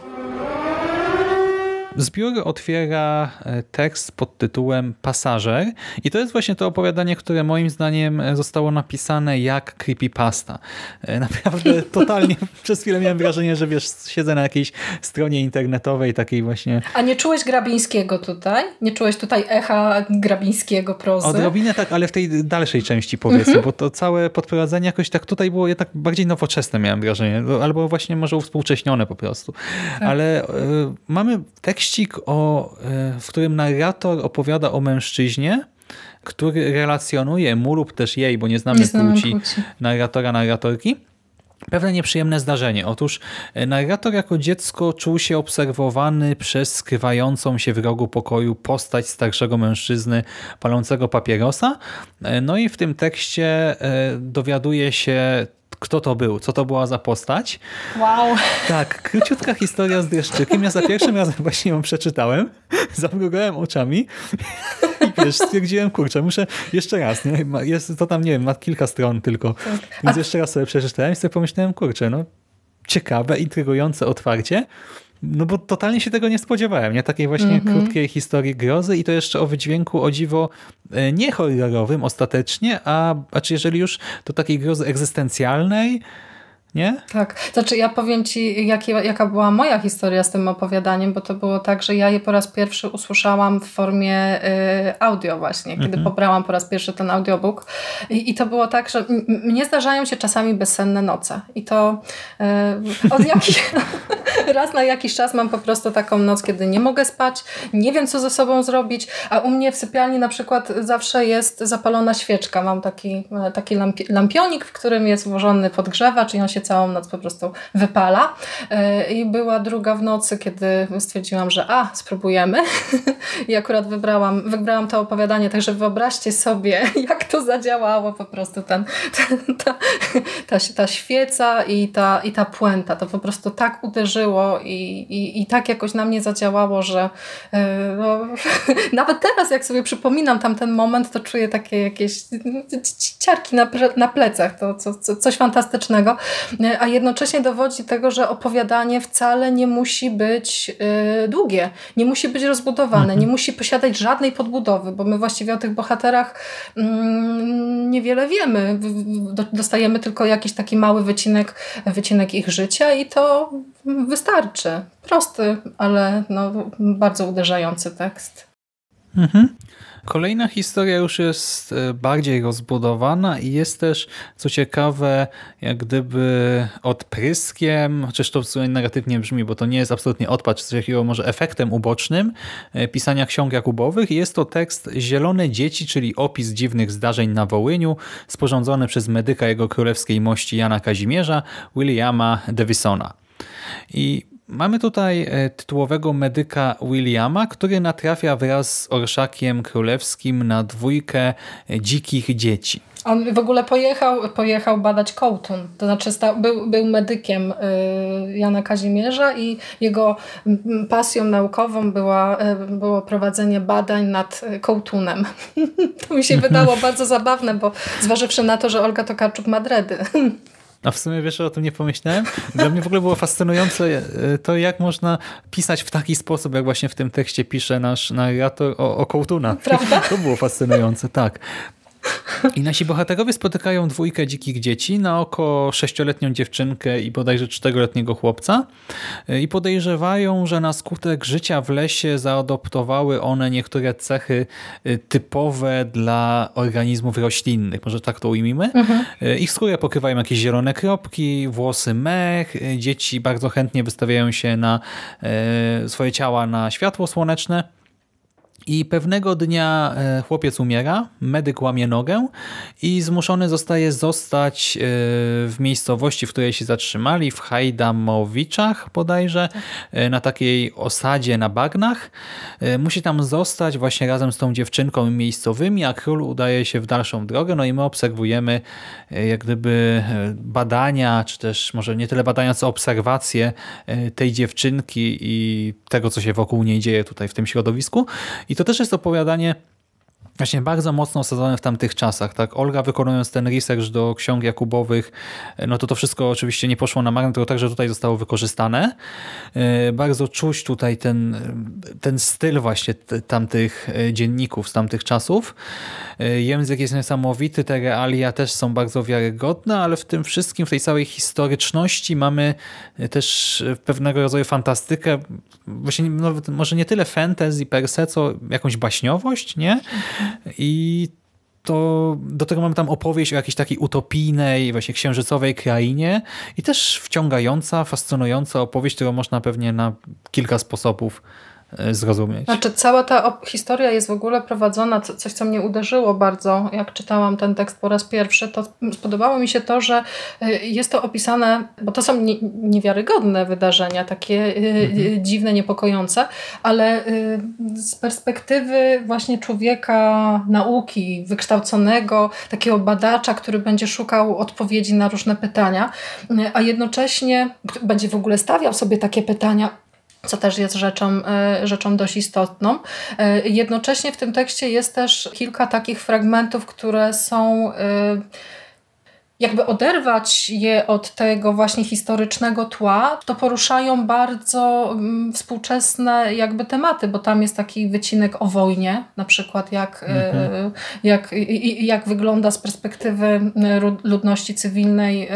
Zbiór otwiera e, tekst pod tytułem Pasażer i to jest właśnie to opowiadanie, które moim zdaniem e, zostało napisane jak creepypasta. E, naprawdę totalnie przez chwilę miałem wrażenie, że wiesz, siedzę na jakiejś stronie internetowej takiej właśnie... A nie czułeś Grabińskiego tutaj? Nie czułeś tutaj echa Grabińskiego prozy? Odrobinę tak, ale w tej dalszej części powiedzmy, Mhm. bo to całe podprowadzenie jakoś tak tutaj było jednak bardziej nowoczesne miałem wrażenie, albo właśnie może uwspółcześnione po prostu. Tak. Ale e, mamy tekścik, o, e, w którym narrator opowiada o mężczyźnie, który relacjonuje mu lub też jej, bo nie znamy, Nie znamy płci, płci. narratora, narratorki, pewne nieprzyjemne zdarzenie. Otóż e, narrator jako dziecko czuł się obserwowany przez skrywającą się w rogu pokoju postać starszego mężczyzny palącego papierosa. E, No i w tym tekście dowiaduje się, kto to był, co to była za postać. Wow. Tak, króciutka historia z dreszczykiem. Ja za pierwszym razem właśnie ją przeczytałem, zamrugałem oczami i wiesz, stwierdziłem, kurczę, muszę jeszcze raz, nie? Jest to tam, nie wiem, ma kilka stron tylko. Więc jeszcze raz sobie przeczytałem i sobie pomyślałem, kurczę, no ciekawe, intrygujące otwarcie, no bo totalnie się tego nie spodziewałem, nie? Takiej właśnie krótkiej historii grozy i to jeszcze o wydźwięku o dziwo e, nie horrorowym ostatecznie, a znaczy jeżeli już, to takiej grozy egzystencjalnej, nie? Tak, znaczy ja powiem Ci, jakie, jaka była moja historia z tym opowiadaniem, bo to było tak, że ja je po raz pierwszy usłyszałam w formie y, audio właśnie, kiedy pobrałam po raz pierwszy ten audiobook. I, i to było tak, że mnie zdarzają się czasami bezsenne noce. I to y, od jakich, raz na jakiś czas mam po prostu taką noc, kiedy nie mogę spać, nie wiem co ze sobą zrobić, a u mnie w sypialni na przykład zawsze jest zapalona świeczka, mam taki, taki lampi- lampionik, w którym jest włożony podgrzewacz i on się całą noc po prostu wypala. E, I była druga w nocy, kiedy stwierdziłam, że a, spróbujemy. I akurat wybrałam, wybrałam to opowiadanie, także wyobraźcie sobie, jak to zadziałało po prostu ten, ten, ta, ta, ta świeca i ta, i ta puenta. To po prostu tak uderzyło i, i, i tak jakoś na mnie zadziałało, że e, no, nawet teraz jak sobie przypominam tamten moment, to czuję takie jakieś ciarki na, na plecach. To co, co, coś fantastycznego. E, A jednocześnie dowodzi tego, że opowiadanie wcale nie musi być y, długie, nie musi być rozbudowane, nie musi posiadać żadnej podbudowy, bo my właściwie o tych bohaterach mm, niewiele wiemy. Dostajemy tylko jakiś taki mały wycinek, wycinek ich życia i to wystarczy. Prosty, ale no, bardzo uderzający tekst. Mhm. Kolejna historia już jest e, bardziej rozbudowana i jest też, co ciekawe, jak gdyby odpryskiem, chociaż to w sumie negatywnie brzmi, bo to nie jest absolutnie odpad, czy coś takiego może efektem ubocznym e, pisania ksiąg Jakubowych. Jest to tekst Zielone Dzieci, czyli opis dziwnych zdarzeń na Wołyniu, sporządzony przez medyka jego królewskiej mości Jana Kazimierza, Williama Davisona. I mamy tutaj e, tytułowego medyka Williama, który natrafia wraz z orszakiem królewskim na dwójkę e, dzikich dzieci. On w ogóle pojechał, pojechał badać kołtun, to znaczy był, był medykiem y, Jana Kazimierza i jego pasją naukową była, było prowadzenie badań nad kołtunem. to mi się wydało bardzo zabawne, bo zważywszy na to, że Olga Tokarczuk ma dredy. A w sumie wiesz, o tym nie pomyślałem? Dla mnie w ogóle było fascynujące e, to, jak można pisać w taki sposób, jak właśnie w tym tekście pisze nasz narrator o, o kołtuna. Prawda? To było fascynujące, tak. I nasi bohaterowie spotykają dwójkę dzikich dzieci, na oko sześcioletnią dziewczynkę i bodajże czteroletniego chłopca i podejrzewają, że na skutek życia w lesie zaadoptowały one niektóre cechy e, typowe dla organizmów roślinnych, może tak to ujmijmy. E, Ich skórę pokrywają jakieś zielone kropki, włosy mech, e, dzieci bardzo chętnie wystawiają się na swoje ciała na światło słoneczne. I pewnego dnia e, chłopiec umiera, medyk łamie nogę i zmuszony zostaje zostać e, w miejscowości, w której się zatrzymali, w Hajdamowiczach bodajże, e, na takiej osadzie na bagnach. Musi tam zostać właśnie razem z tą dziewczynką miejscowymi, a król udaje się w dalszą drogę. No i my obserwujemy jak gdyby badania, czy też może nie tyle badania, co obserwacje tej dziewczynki i tego, co się wokół niej dzieje tutaj w tym środowisku. I to też jest opowiadanie właśnie bardzo mocno osadzone w tamtych czasach. Tak? Olga wykonując ten research do ksiąg Jakubowych, no to to wszystko oczywiście nie poszło na marne, tylko także tutaj zostało wykorzystane. E, bardzo czuć tutaj ten, ten styl właśnie tamtych e, dzienników z tamtych czasów. E, język jest niesamowity, te realia też są bardzo wiarygodne, ale w tym wszystkim, w tej całej historyczności mamy też pewnego rodzaju fantastykę, właśnie no, może nie tyle fantasy per se, co jakąś baśniowość, nie? I to do tego mamy tam opowieść o jakiejś takiej utopijnej, właśnie księżycowej krainie. I też wciągająca, fascynująca opowieść, którą można pewnie na kilka sposobów zrozumieć. Znaczy cała ta historia jest w ogóle prowadzona, coś co mnie uderzyło bardzo, jak czytałam ten tekst po raz pierwszy, to spodobało mi się to, że e, jest to opisane, bo to są niewiarygodne wydarzenia, takie e, mhm. dziwne, niepokojące, ale z perspektywy właśnie człowieka nauki, wykształconego, takiego badacza, który będzie szukał odpowiedzi na różne pytania, a jednocześnie będzie w ogóle stawiał sobie takie pytania, co też jest rzeczą, e, rzeczą dość istotną. E, jednocześnie w tym tekście jest też kilka takich fragmentów, które są e, jakby oderwać je od tego właśnie historycznego tła, to poruszają bardzo mm, współczesne jakby tematy, bo tam jest taki wycinek o wojnie, na przykład jak, mhm. jak, jak wygląda z perspektywy ludności cywilnej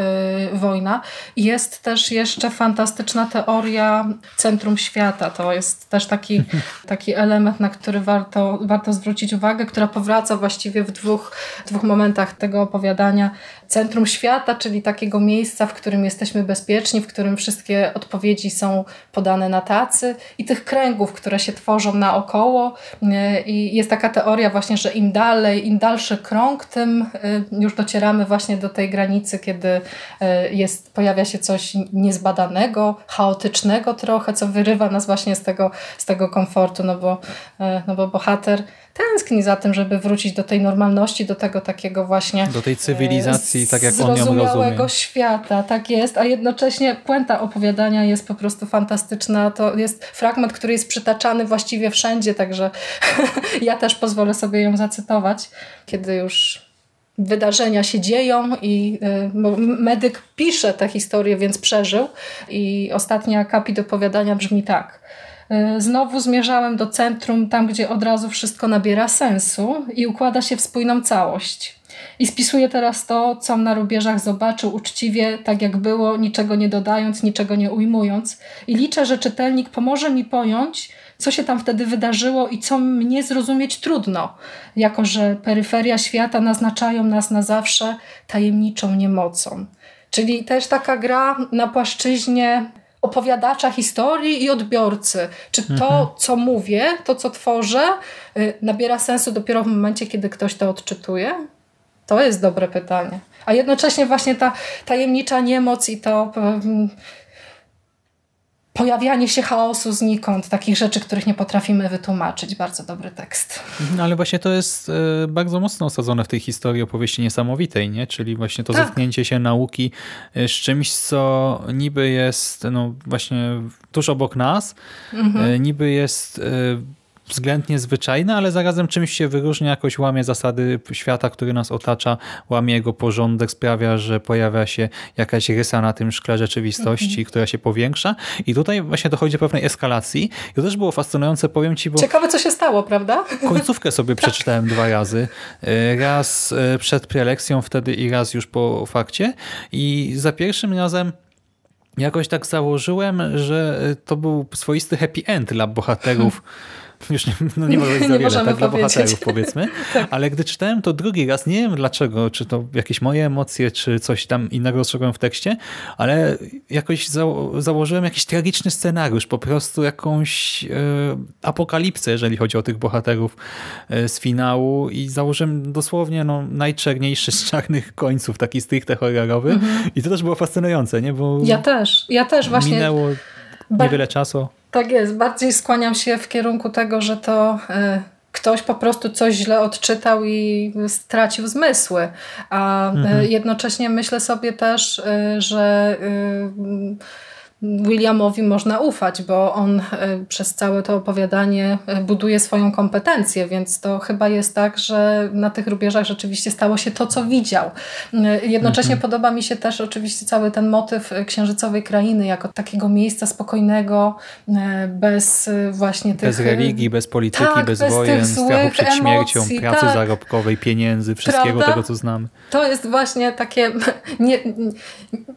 wojna. Jest też jeszcze fantastyczna teoria centrum świata. To jest też taki, taki element, na który warto, warto zwrócić uwagę, która powraca właściwie w dwóch, dwóch momentach tego opowiadania. Centrum świata, czyli takiego miejsca, w którym jesteśmy bezpieczni, w którym wszystkie odpowiedzi są podane na tacy i tych kręgów, które się tworzą naokoło. I jest taka teoria właśnie, że im dalej, im dalszy krąg, tym y, już docieramy właśnie do tej granicy, kiedy y, jest, pojawia się coś niezbadanego, chaotycznego trochę, co wyrywa nas właśnie z tego, z tego komfortu, no bo, y, no bo bohater tęskni za tym, żeby wrócić do tej normalności, do tego takiego właśnie... Do tej cywilizacji, tak jak on ją rozumie. świata, tak jest, a jednocześnie puenta opowiadania jest po prostu fantastyczna. To jest fragment, który jest przytaczany właściwie wszędzie, także ja też pozwolę sobie ją zacytować, kiedy już wydarzenia się dzieją i y, medyk pisze tę historię, więc przeżył i ostatnia akapit opowiadania brzmi tak – E, znowu zmierzałem do centrum, tam gdzie od razu wszystko nabiera sensu i układa się w spójną całość. I spisuję teraz to, co na rubieżach zobaczył uczciwie, tak jak było, niczego nie dodając, niczego nie ujmując. I liczę, że czytelnik pomoże mi pojąć, co się tam wtedy wydarzyło i co mnie zrozumieć trudno, jako że peryferia świata naznaczają nas na zawsze tajemniczą niemocą. Czyli też taka gra na płaszczyźnie opowiadacza historii i odbiorcy. Czy to, mhm. co mówię, to, co tworzę, y, nabiera sensu dopiero w momencie, kiedy ktoś to odczytuje? To jest dobre pytanie. A jednocześnie właśnie ta tajemnicza niemoc i to pojawianie się chaosu znikąd, takich rzeczy, których nie potrafimy wytłumaczyć. Bardzo dobry tekst. No ale właśnie to jest e, bardzo mocno osadzone w tej historii opowieści niesamowitej, nie? czyli właśnie to tak. zetknięcie się nauki e, z czymś, co niby jest no właśnie tuż obok nas, mhm. E, niby jest względnie zwyczajne, ale zarazem czymś się wyróżnia, jakoś łamie zasady świata, który nas otacza, łamie jego porządek, sprawia, że pojawia się jakaś rysa na tym szkle rzeczywistości, która się powiększa i tutaj właśnie dochodzi do pewnej eskalacji. I to też było fascynujące, powiem Ci, bo... Ciekawe, co się stało, prawda? Końcówkę sobie tak. przeczytałem dwa razy. E, raz e, przed prelekcją wtedy i raz już po fakcie i za pierwszym razem jakoś tak założyłem, że to był swoisty happy end dla bohaterów już nie, no nie może być za wiele, tak dla bohaterów powiedzmy, tak. ale gdy czytałem to drugi raz, nie wiem dlaczego, czy to jakieś moje emocje, czy coś tam innego dostrzegłem w tekście, ale jakoś zało założyłem jakiś tragiczny scenariusz, po prostu jakąś e, apokalipsę, jeżeli chodzi o tych bohaterów e, z finału i założyłem dosłownie no, najczarniejszy z czarnych końców, taki stricte horrorowy mhm. i to też było fascynujące, nie? Bo ja też, ja też właśnie. Minęło niewiele czasu. Tak jest. Bardziej skłaniam się w kierunku tego, że to y, ktoś po prostu coś źle odczytał i stracił zmysły. A y, mhm. jednocześnie myślę sobie też, y, że Williamowi można ufać, bo on przez całe to opowiadanie buduje swoją kompetencję, więc to chyba jest tak, że na tych rubieżach rzeczywiście stało się to, co widział. Jednocześnie mhm. podoba mi się też oczywiście cały ten motyw księżycowej krainy jako takiego miejsca spokojnego, bez właśnie tych... Bez religii, bez polityki, tak, bez, bez wojen, strachu przed śmiercią, emocji, pracy tak. zarobkowej, pieniędzy, wszystkiego Prawda? tego, co znamy. To jest właśnie takie nie,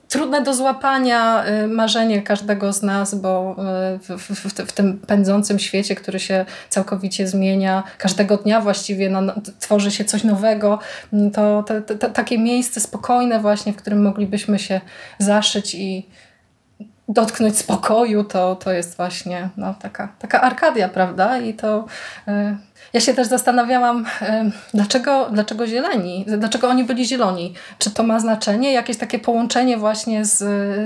trudne do złapania y, marzenie każdego z nas, bo y, w, w, w, tym pędzącym świecie, który się całkowicie zmienia, każdego dnia właściwie tworzy się coś nowego, mm, to te, te, takie miejsce spokojne właśnie, w którym moglibyśmy się zaszyć i dotknąć spokoju, to, to jest właśnie no, taka, taka arkadia, prawda? I to y, ja się też zastanawiałam, dlaczego, dlaczego zieleni? Dlaczego oni byli zieloni? Czy to ma znaczenie? Jakieś takie połączenie właśnie z,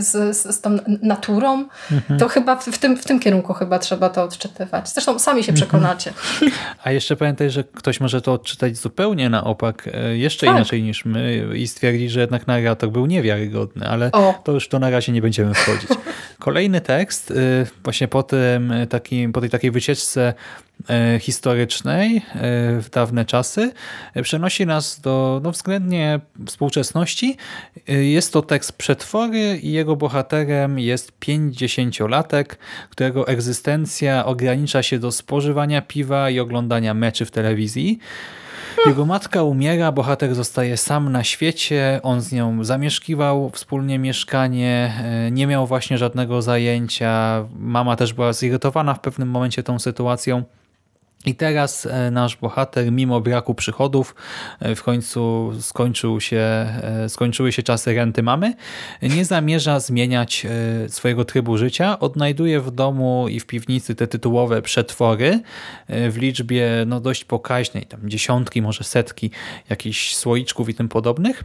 z, z tą naturą? Mhm. To chyba w tym, w tym kierunku chyba trzeba to odczytywać. Zresztą sami się mhm. przekonacie. A jeszcze pamiętaj, że ktoś może to odczytać zupełnie na opak, e, jeszcze tak. inaczej niż my i stwierdzić, że jednak narrator był niewiarygodny, ale o. to już to na razie nie będziemy wchodzić. Kolejny tekst, y, właśnie po, tym, takim, po tej takiej wycieczce E, historycznej e, w dawne czasy e, przenosi nas do no, względnie współczesności. Jest to tekst Przetwory i jego bohaterem jest 50-latek, którego egzystencja ogranicza się do spożywania piwa i oglądania meczy w telewizji. Jego matka umiera, bohater zostaje sam na świecie, on z nią zamieszkiwał wspólnie mieszkanie, nie miał właśnie żadnego zajęcia, mama też była zirytowana w pewnym momencie tą sytuacją. I teraz e, nasz bohater, mimo braku przychodów, e, w końcu skończył się, e, skończyły się czasy renty mamy, nie zamierza zmieniać swojego trybu życia. Odnajduje w domu i w piwnicy te tytułowe przetwory w liczbie no, dość pokaźnej, tam dziesiątki, może setki jakichś słoiczków i tym podobnych.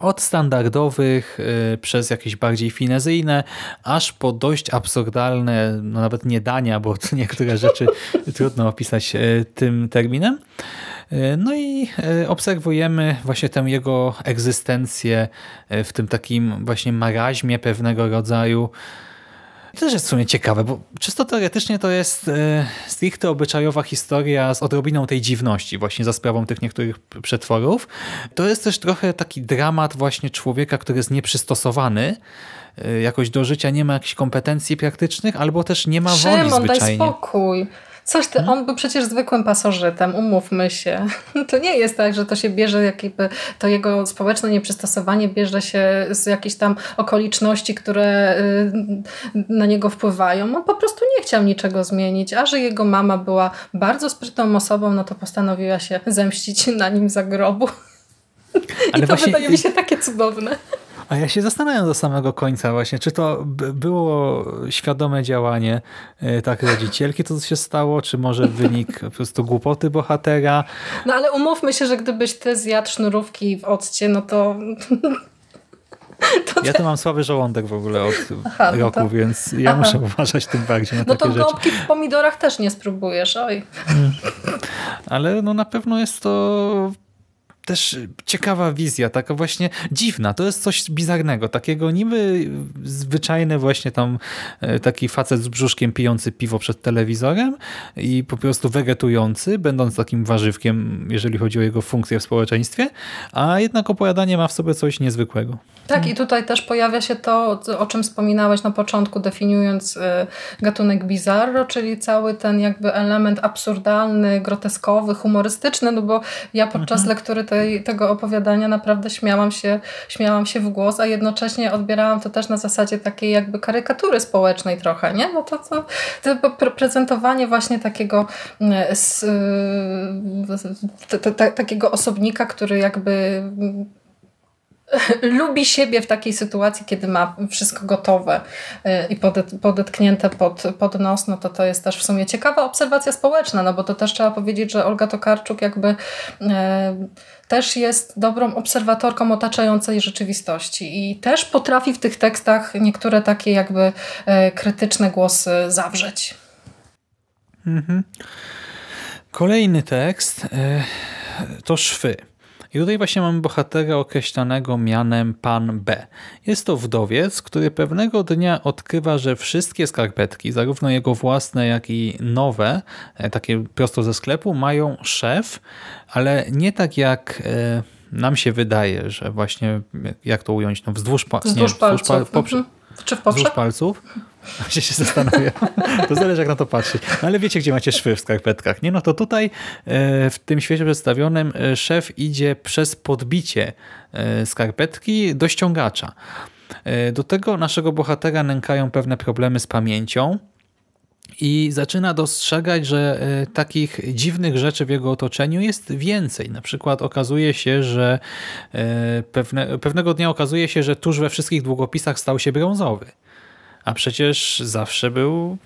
Od standardowych y, przez jakieś bardziej finezyjne, aż po dość absurdalne, no nawet nie dania, bo niektóre rzeczy trudno opisać y, tym terminem. Y, no i obserwujemy właśnie tę jego egzystencję w tym takim właśnie maraźmie pewnego rodzaju, to też jest w sumie ciekawe, bo czysto teoretycznie to jest e, stricte obyczajowa historia z odrobiną tej dziwności właśnie za sprawą tych niektórych przetworów. To jest też trochę taki dramat właśnie człowieka, który jest nieprzystosowany e, jakoś do życia, nie ma jakichś kompetencji praktycznych, albo też nie ma Szymon, woli zwyczajnie. daj spokój. Coś ty, on był przecież zwykłym pasożytem, umówmy się. To nie jest tak, że to się bierze, jakby to jego społeczne nieprzystosowanie bierze się z jakichś tam okoliczności, które y, na niego wpływają. On po prostu nie chciał niczego zmienić, a że jego mama była bardzo sprytną osobą, no to postanowiła się zemścić na nim za grobu. Ale I to właśnie... wydaje mi się takie cudowne. A ja się zastanawiam do samego końca właśnie, czy to było świadome działanie e, tak rodzicielki, to co się stało, czy może wynik po prostu głupoty bohatera. No ale umówmy się, że gdybyś ty zjadł sznurówki w occie, no to... To ja to mam słaby żołądek w ogóle od Aha, no roku, to... więc ja Aha. muszę uważać tym bardziej na no takie rzeczy. No to gąbki w pomidorach też nie spróbujesz, oj. Mm. Ale no na pewno jest to też ciekawa wizja, taka właśnie dziwna. To jest coś bizarnego, takiego niby zwyczajne właśnie tam e, taki facet z brzuszkiem pijący piwo przed telewizorem i po prostu wegetujący, będąc takim warzywkiem, jeżeli chodzi o jego funkcję w społeczeństwie, a jednak opowiadanie ma w sobie coś niezwykłego. Tak i tutaj też pojawia się to, o czym wspominałeś na początku, definiując e, gatunek bizarro, czyli cały ten jakby element absurdalny, groteskowy, humorystyczny, no bo ja podczas mhm. lektury tej tej, tego opowiadania naprawdę śmiałam się, śmiałam się w głos, a jednocześnie odbierałam to też na zasadzie takiej jakby karykatury społecznej trochę, nie? No to, to, to prezentowanie właśnie takiego z, t, t, takiego osobnika, który jakby lubi siebie w takiej sytuacji, kiedy ma wszystko gotowe y, i podet, podetknięte pod, pod nos, no to to jest też w sumie ciekawa obserwacja społeczna, no bo to też trzeba powiedzieć, że Olga Tokarczuk jakby e, też jest dobrą obserwatorką otaczającej rzeczywistości i też potrafi w tych tekstach niektóre takie jakby e, krytyczne głosy zawrzeć. Mhm. Kolejny tekst e, to szwy. I tutaj właśnie mamy bohatera określanego mianem Pan B. Jest to wdowiec, który pewnego dnia odkrywa, że wszystkie skarpetki, zarówno jego własne, jak i nowe, e, takie prosto ze sklepu, mają szef, ale nie tak jak e, nam się wydaje, że właśnie, jak to ująć, no wzdłuż, pa, Wzdłuż nie, wzdłuż palców. pal, poprze, Mhm. Czy w wzdłuż palców. Się się zastanawiam. To zależy jak na to patrzeć. No, ale wiecie, gdzie macie szwy w skarpetkach. Nie, no to tutaj e, w tym świecie przedstawionym e, szef idzie przez podbicie e, skarpetki do ściągacza. Do tego naszego bohatera nękają pewne problemy z pamięcią i zaczyna dostrzegać, że e, takich dziwnych rzeczy w jego otoczeniu jest więcej. Na przykład okazuje się, że e, pewne, pewnego dnia okazuje się, że tuż we wszystkich długopisach stał się brązowy. A przecież zawsze był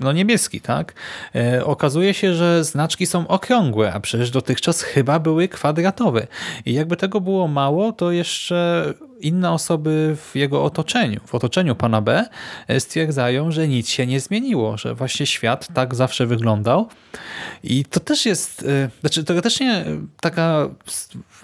no niebieski, tak? E, okazuje się, że znaczki są okrągłe, a przecież dotychczas chyba były kwadratowe. I jakby tego było mało, to jeszcze inne osoby w jego otoczeniu, w otoczeniu pana B e, stwierdzają, że nic się nie zmieniło, że właśnie świat tak zawsze wyglądał. I to też jest, e, znaczy teoretycznie e, taka,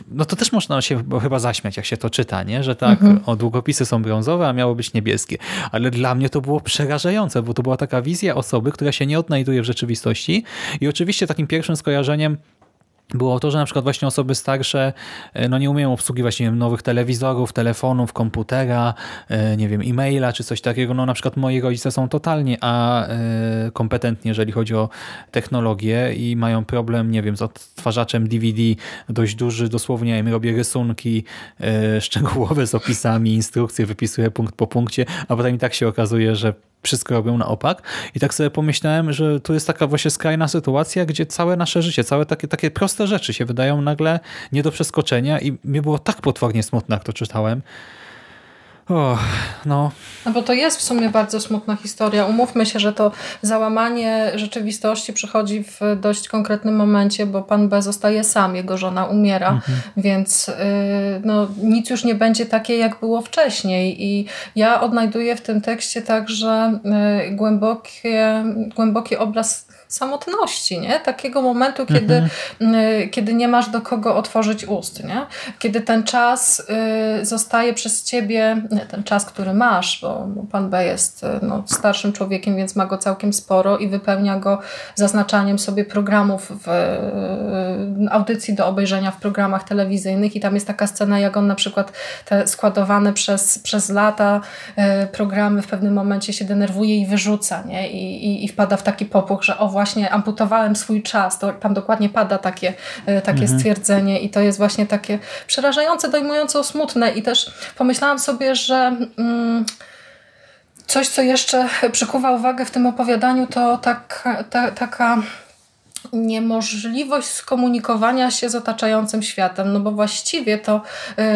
no to też można się chyba zaśmiać, jak się to czyta, nie? że tak, o długopisy są brązowe, a miało być niebieskie. Ale dla mnie to było przerażające, bo to była taka wizja osoby, która się nie odnajduje w rzeczywistości i oczywiście takim pierwszym skojarzeniem było to, że na przykład właśnie osoby starsze e, no nie umieją obsługiwać nie wiem, nowych telewizorów, telefonów, komputera, e, nie wiem, e-maila czy coś takiego. No na przykład moi rodzice są totalnie a e, kompetentni, jeżeli chodzi o technologię i mają problem, nie wiem, z odtwarzaczem DVD dość duży, dosłownie ja im robię rysunki szczegółowe z opisami, instrukcje, wypisuję punkt po punkcie, a potem i tak się okazuje, że wszystko robią na opak. I tak sobie pomyślałem, że tu jest taka właśnie skrajna sytuacja, gdzie całe nasze życie, całe takie, takie proste rzeczy się wydają nagle nie do przeskoczenia i mnie było tak potwornie smutno, jak to czytałem. O, no, No bo to jest w sumie bardzo smutna historia. Umówmy się, że to załamanie rzeczywistości przychodzi w dość konkretnym momencie, bo pan B zostaje sam, jego żona umiera, więc y, no, nic już nie będzie takie, jak było wcześniej. I ja odnajduję w tym tekście także y, głębokie, głęboki obraz samotności, nie? Takiego momentu, kiedy, y, kiedy nie masz do kogo otworzyć ust, nie? Kiedy ten czas y, zostaje przez ciebie, ten czas, który masz, bo, pan B jest y, no, starszym człowiekiem, więc ma go całkiem sporo i wypełnia go zaznaczaniem sobie programów w audycji do obejrzenia w programach telewizyjnych i tam jest taka scena, jak on na przykład te składowane przez, przez lata programy w pewnym momencie się denerwuje i wyrzuca, nie? I, i, i wpada w taki popuch, że o właśnie amputowałem swój czas, to tam dokładnie pada takie, y, takie stwierdzenie i to jest właśnie takie przerażające, dojmująco smutne. I też pomyślałam sobie, że mm, coś, co jeszcze przykuwa uwagę w tym opowiadaniu, to tak, ta, taka niemożliwość skomunikowania się z otaczającym światem, no bo właściwie to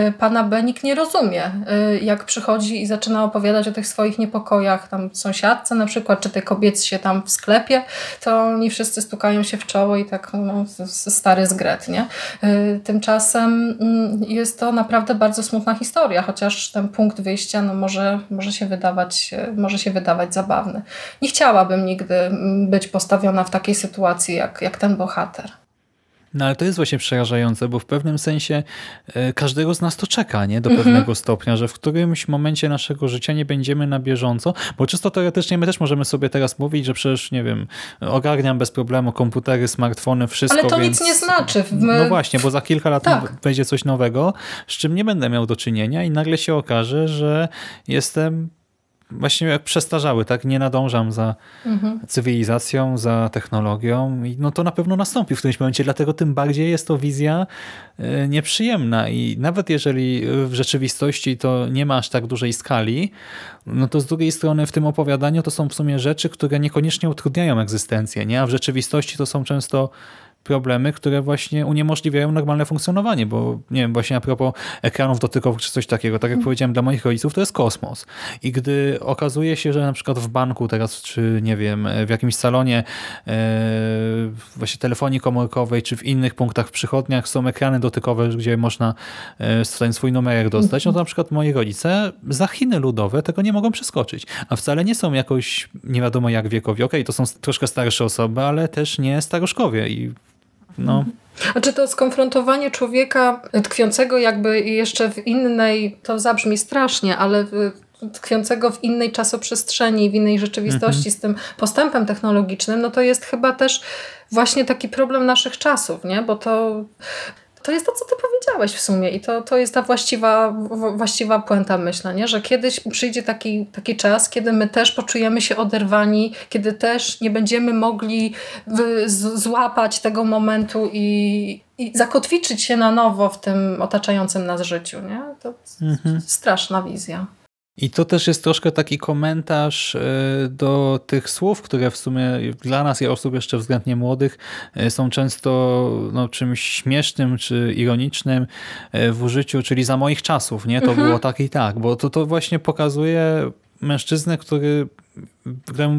y, pana B nikt nie rozumie, y, jak przychodzi i zaczyna opowiadać o tych swoich niepokojach, tam sąsiadce na przykład, czy tej kobiecie tam w sklepie, to oni wszyscy stukają się w czoło i tak no, stary zgret, nie? Y, tymczasem mm, jest to naprawdę bardzo smutna historia, chociaż ten punkt wyjścia no, może, może, się wydawać, może się wydawać zabawny. Nie chciałabym nigdy mm, być postawiona w takiej sytuacji, jak, jak ten bohater. No ale to jest właśnie przerażające, bo w pewnym sensie e, każdego z nas to czeka, nie? Do pewnego stopnia, że w którymś momencie naszego życia nie będziemy na bieżąco, bo czysto teoretycznie my też możemy sobie teraz mówić, że przecież, nie wiem, ogarniam bez problemu komputery, smartfony, wszystko, Ale to więc... nic nie znaczy. No właśnie, bo za kilka lat Tak. będzie coś nowego, z czym nie będę miał do czynienia i nagle się okaże, że jestem właśnie jak przestarzały, tak? Nie nadążam za Mhm. cywilizacją, za technologią i no to na pewno nastąpi w którymś momencie, dlatego tym bardziej jest to wizja e, nieprzyjemna i nawet jeżeli w rzeczywistości to nie ma aż tak dużej skali, no to z drugiej strony w tym opowiadaniu to są w sumie rzeczy, które niekoniecznie utrudniają egzystencję, nie? a w rzeczywistości to są często problemy, które właśnie uniemożliwiają normalne funkcjonowanie, bo nie wiem, właśnie a propos ekranów dotykowych czy coś takiego, tak jak powiedziałem, dla moich rodziców to jest kosmos. I gdy okazuje się, że na przykład w banku teraz, czy nie wiem, w jakimś salonie e, właśnie telefonii komórkowej, czy w innych punktach w przychodniach są ekrany dotykowe, gdzie można e, ten swój numerek dostać, no to na przykład moi rodzice za Chiny ludowe tego nie mogą przeskoczyć. A wcale nie są jakoś nie wiadomo jak wiekowi. Okej, to są troszkę starsze osoby, ale też nie staruszkowie i no, Znaczy to skonfrontowanie człowieka tkwiącego jakby jeszcze w innej, to zabrzmi strasznie, ale tkwiącego w innej czasoprzestrzeni, w innej rzeczywistości mhm. z tym postępem technologicznym, no to jest chyba też właśnie taki problem naszych czasów, nie? Bo to to jest to, co ty powiedziałeś w sumie i to, to jest ta właściwa, właściwa puenta, myślę, nie? że kiedyś przyjdzie taki, taki czas, kiedy my też poczujemy się oderwani, kiedy też nie będziemy mogli złapać tego momentu i, i zakotwiczyć się na nowo w tym otaczającym nas życiu. Nie? To mhm. straszna wizja. I to też jest troszkę taki komentarz e, do tych słów, które w sumie dla nas i osób jeszcze względnie młodych e, są często no, czymś śmiesznym czy ironicznym e, w użyciu, czyli za moich czasów, nie? To mhm. było tak i tak, bo to, to właśnie pokazuje mężczyznę, który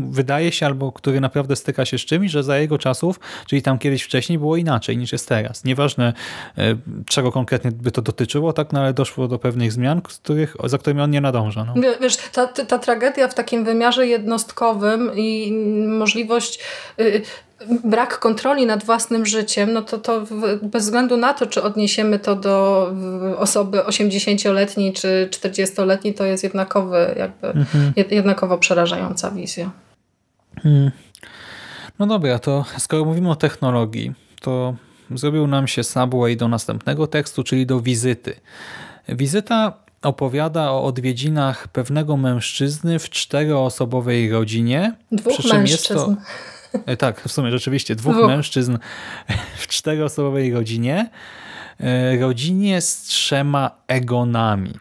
wydaje się, albo który naprawdę styka się z czymś, że za jego czasów, czyli tam kiedyś wcześniej było inaczej niż jest teraz. Nieważne e, czego konkretnie by to dotyczyło, tak, no ale doszło do pewnych zmian, których, za którymi on nie nadąża. No. Wiesz, ta, ta tragedia w takim wymiarze jednostkowym i możliwość y, brak kontroli nad własnym życiem, no to, to bez względu na to, czy odniesiemy to do osoby 80-letniej czy 40-letniej, to jest jednakowy, jakby, mhm. jednakowo przerażająca wizja. Hmm. No dobra, to skoro mówimy o technologii, to zrobił nam się subway do następnego tekstu, czyli do wizyty. Wizyta opowiada o odwiedzinach pewnego mężczyzny w czteroosobowej rodzinie. Dwóch mężczyzn. Jest to, E, tak, w sumie rzeczywiście dwóch, dwóch. mężczyzn w czteroosobowej rodzinie. E, rodzinie z trzema egonami.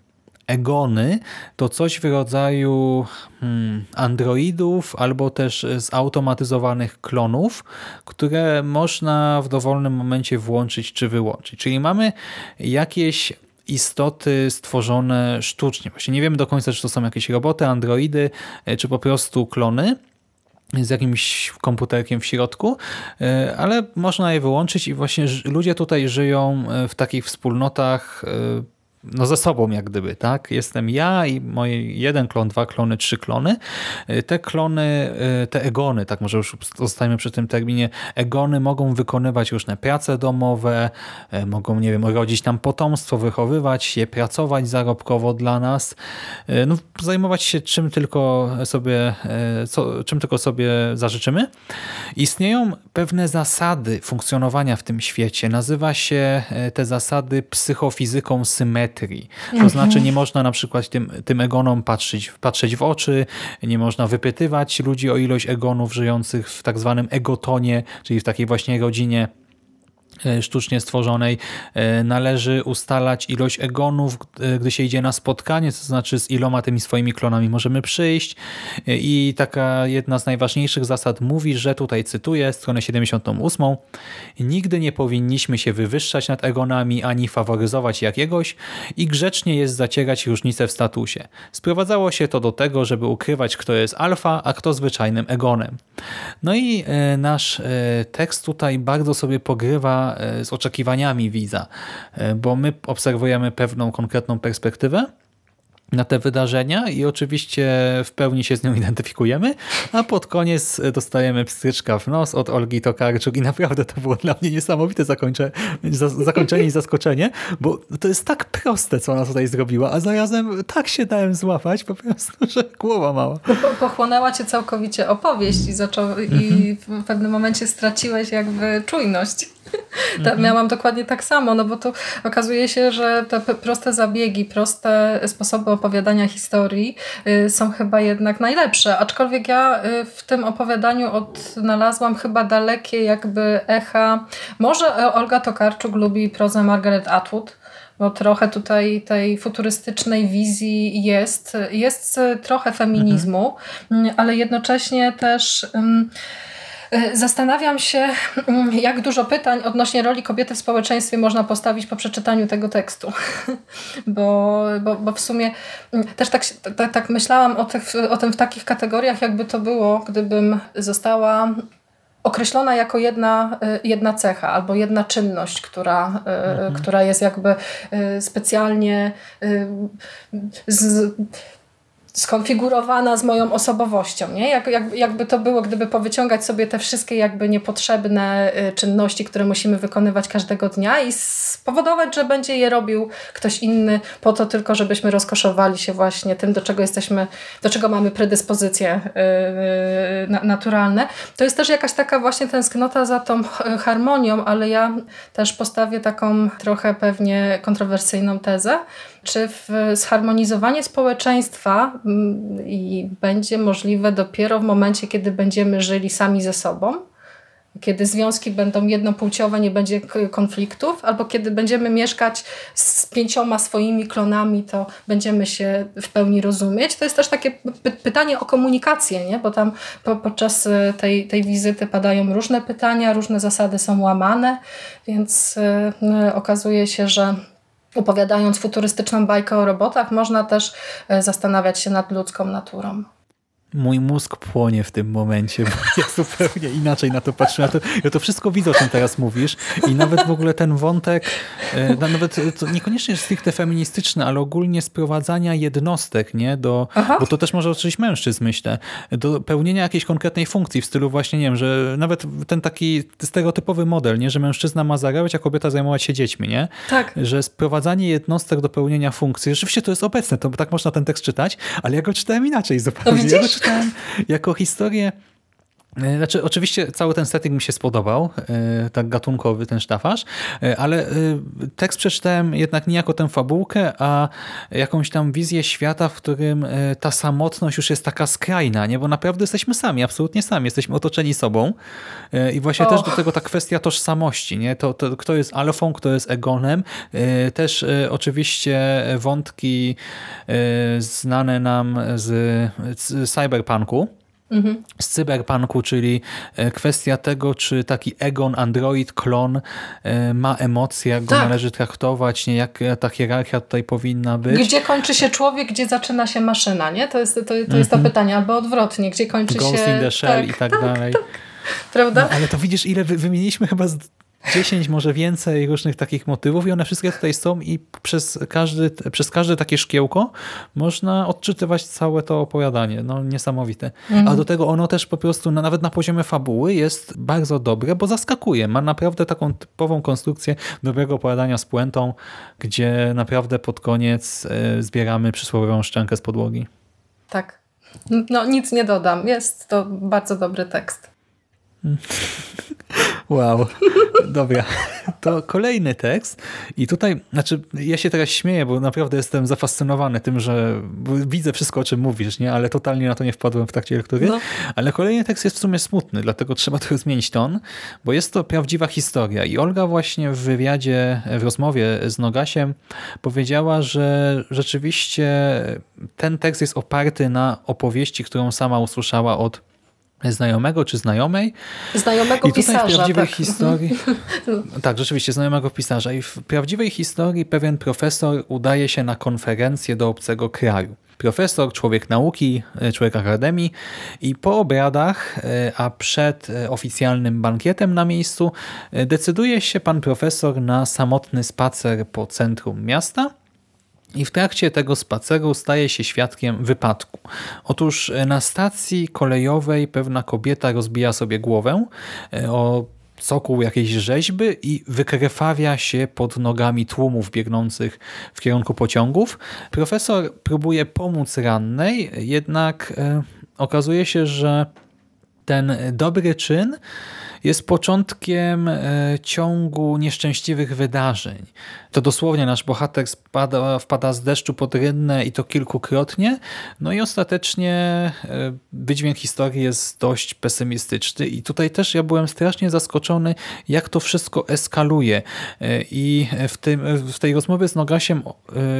Egony to coś w rodzaju hmm, androidów albo też zautomatyzowanych klonów, które można w dowolnym momencie włączyć czy wyłączyć. Czyli mamy jakieś istoty stworzone sztucznie. Właśnie nie wiemy do końca, czy to są jakieś roboty, androidy, e, czy po prostu klony, z jakimś komputerkiem w środku, e, ale można je wyłączyć i właśnie ludzie tutaj żyją e, w takich wspólnotach no ze sobą jak gdyby, tak? Jestem ja i moje jeden klon, dwa klony, trzy klony. Y, te klony, y, te egony, tak może już zostajemy przy tym terminie, egony mogą wykonywać różne prace domowe, y, mogą, nie wiem, rodzić nam potomstwo, wychowywać je, pracować zarobkowo dla nas, no, zajmować się czym tylko sobie, co, czym tylko sobie zażyczymy. Istnieją pewne zasady funkcjonowania w tym świecie. Nazywa się te zasady psychofizyką symetrii symetrii. To mhm. znaczy nie można na przykład tym, tym egonom patrzeć, patrzeć w oczy, nie można wypytywać ludzi o ilość egonów żyjących w tak zwanym egotonie, czyli w takiej właśnie rodzinie sztucznie stworzonej e, należy ustalać ilość egonów, e, gdy się idzie na spotkanie, to znaczy z iloma tymi swoimi klonami możemy przyjść i taka jedna z najważniejszych zasad mówi, że tutaj cytuję stronę 78 nigdy nie powinniśmy się wywyższać nad egonami ani faworyzować jakiegoś i grzecznie jest zacierać różnice w statusie. Sprowadzało się to do tego, żeby ukrywać kto jest alfa, a kto zwyczajnym egonem. No i nasz tekst tutaj bardzo sobie pogrywa E, z oczekiwaniami widza, e, bo my obserwujemy pewną konkretną perspektywę, na te wydarzenia i oczywiście w pełni się z nią identyfikujemy, a pod koniec dostajemy pstryczka w nos od Olgi Tokarczuk i naprawdę to było dla mnie niesamowite zakończenie, zakończenie i zaskoczenie, bo to jest tak proste, co ona tutaj zrobiła, a zarazem tak się dałem złapać po prostu, że głowa mała. Pochłonęła cię całkowicie opowieść i, zaczął, i w pewnym momencie straciłeś jakby czujność. Mhm. Miałam dokładnie tak samo, no bo to okazuje się, że te proste zabiegi, proste sposoby opowiadania historii y, są chyba jednak najlepsze. Aczkolwiek ja y, w tym opowiadaniu odnalazłam chyba dalekie jakby echa. Może Olga Tokarczuk lubi prozę Margaret Atwood, bo trochę tutaj tej futurystycznej wizji jest. Jest trochę feminizmu, mhm. ale jednocześnie też... Um, zastanawiam się, mm, jak dużo pytań odnośnie roli kobiety w społeczeństwie można postawić po przeczytaniu tego tekstu. bo, bo, bo w sumie mm, też tak, tak, tak myślałam o, tych, o tym w takich kategoriach, jakby to było, gdybym została określona jako jedna, e, jedna cecha albo jedna czynność, która, e, mhm. która jest jakby specjalnie z, skonfigurowana z moją osobowością, nie? Jak, jak, jakby to było, gdyby powyciągać sobie te wszystkie jakby niepotrzebne y, czynności, które musimy wykonywać każdego dnia i spowodować, że będzie je robił ktoś inny po to tylko, żebyśmy rozkoszowali się właśnie tym, do czego jesteśmy, do czego mamy predyspozycje yy, naturalne. To jest też jakaś taka właśnie tęsknota za tą harmonią, ale ja też postawię taką trochę pewnie kontrowersyjną tezę, czy zharmonizowanie społeczeństwa mm, i będzie możliwe dopiero w momencie, kiedy będziemy żyli sami ze sobą, kiedy związki będą jednopłciowe, nie będzie konfliktów, albo kiedy będziemy mieszkać z pięcioma swoimi klonami, to będziemy się w pełni rozumieć. To jest też takie py pytanie o komunikację, nie? bo tam po, podczas e, tej, tej wizyty padają różne pytania, różne zasady są łamane, więc yy, okazuje się, że opowiadając futurystyczną bajkę o robotach, można też e, zastanawiać się nad ludzką naturą. Mój mózg płonie w tym momencie, bo ja zupełnie inaczej na to patrzę. Ja to, ja to wszystko widzę, o czym teraz mówisz i nawet w ogóle ten wątek, e, nawet niekoniecznie stricte feministyczny, ale ogólnie sprowadzania jednostek, nie, do, bo to też może oczywiście mężczyzn, myślę, do pełnienia jakiejś konkretnej funkcji w stylu właśnie, nie wiem, że nawet ten taki stereotypowy model, nie, że mężczyzna ma zarabiać, a kobieta zajmować się dziećmi, nie? Tak. Że sprowadzanie jednostek do pełnienia funkcji, rzeczywiście to jest obecne, to tak można ten tekst czytać, ale ja go czytałem inaczej zupełnie. No czytałem jako historię znaczy, oczywiście cały ten setting mi się spodobał, e, tak gatunkowy ten sztafasz, e, ale tekst przeczytałem jednak nie jako tę fabułkę, a jakąś tam wizję świata, w którym ta samotność już jest taka skrajna, nie? bo naprawdę jesteśmy sami, absolutnie sami, jesteśmy otoczeni sobą i właśnie też do tego ta kwestia tożsamości, nie? To, to, kto jest alfą, kto jest egonem, też oczywiście wątki znane nam z cyberpunku, z cyberpunku, czyli e, kwestia tego, czy taki Egon, android, klon e, ma emocje, jak go tak. należy traktować, nie, jak ta hierarchia tutaj powinna być. Gdzie kończy się człowiek, gdzie zaczyna się maszyna, nie? To jest to, to, jest to mhm. pytanie, albo odwrotnie, gdzie kończy Ghost się... Ghost in the Shell tak, i tak, tak dalej. Tak. Prawda? No, ale to widzisz, ile wymieniliśmy chyba 10, może więcej różnych takich motywów i one wszystkie tutaj są i przez, każdy, przez każde takie szkiełko można odczytywać całe to opowiadanie. No niesamowite. Mhm. A do tego ono też po prostu na, nawet na poziomie fabuły jest bardzo dobre, bo zaskakuje. Ma naprawdę taką typową konstrukcję dobrego opowiadania z puentą, gdzie naprawdę pod koniec y, zbieramy przysłowiową szczękę z podłogi. Tak. No nic nie dodam. Jest to bardzo dobry tekst. Wow, dobra. To kolejny tekst i tutaj, znaczy ja się teraz śmieję, bo naprawdę jestem zafascynowany tym, że widzę wszystko, o czym mówisz, nie? ale totalnie na to nie wpadłem w trakcie lektury. No. Ale kolejny tekst jest w sumie smutny, dlatego trzeba trochę zmienić ton, bo jest to prawdziwa historia i Olga właśnie w wywiadzie, w rozmowie z Nogasiem powiedziała, że rzeczywiście ten tekst jest oparty na opowieści, którą sama usłyszała od znajomego czy znajomej. Znajomego I tutaj pisarza. w prawdziwej tak. historii... tak, rzeczywiście, znajomego pisarza. I w prawdziwej historii pewien profesor udaje się na konferencję do obcego kraju. Profesor, człowiek nauki, e, człowiek akademii i po obradach, e, a przed e, oficjalnym bankietem na miejscu decyduje się pan profesor na samotny spacer po centrum miasta i w trakcie tego spaceru staje się świadkiem wypadku. Otóż e, na stacji kolejowej pewna kobieta rozbija sobie głowę e, o cokół jakiejś rzeźby i wykrwawia się pod nogami tłumów biegnących w kierunku pociągów. Profesor próbuje pomóc rannej, jednak e, okazuje się, że ten dobry czyn jest początkiem e, ciągu nieszczęśliwych wydarzeń. To dosłownie nasz bohater spada, wpada z deszczu pod rynnę i to kilkukrotnie, no i ostatecznie e, wydźwięk historii jest dość pesymistyczny i tutaj też ja byłem strasznie zaskoczony, jak to wszystko eskaluje e, i w, tym, w tej rozmowie z Nogasiem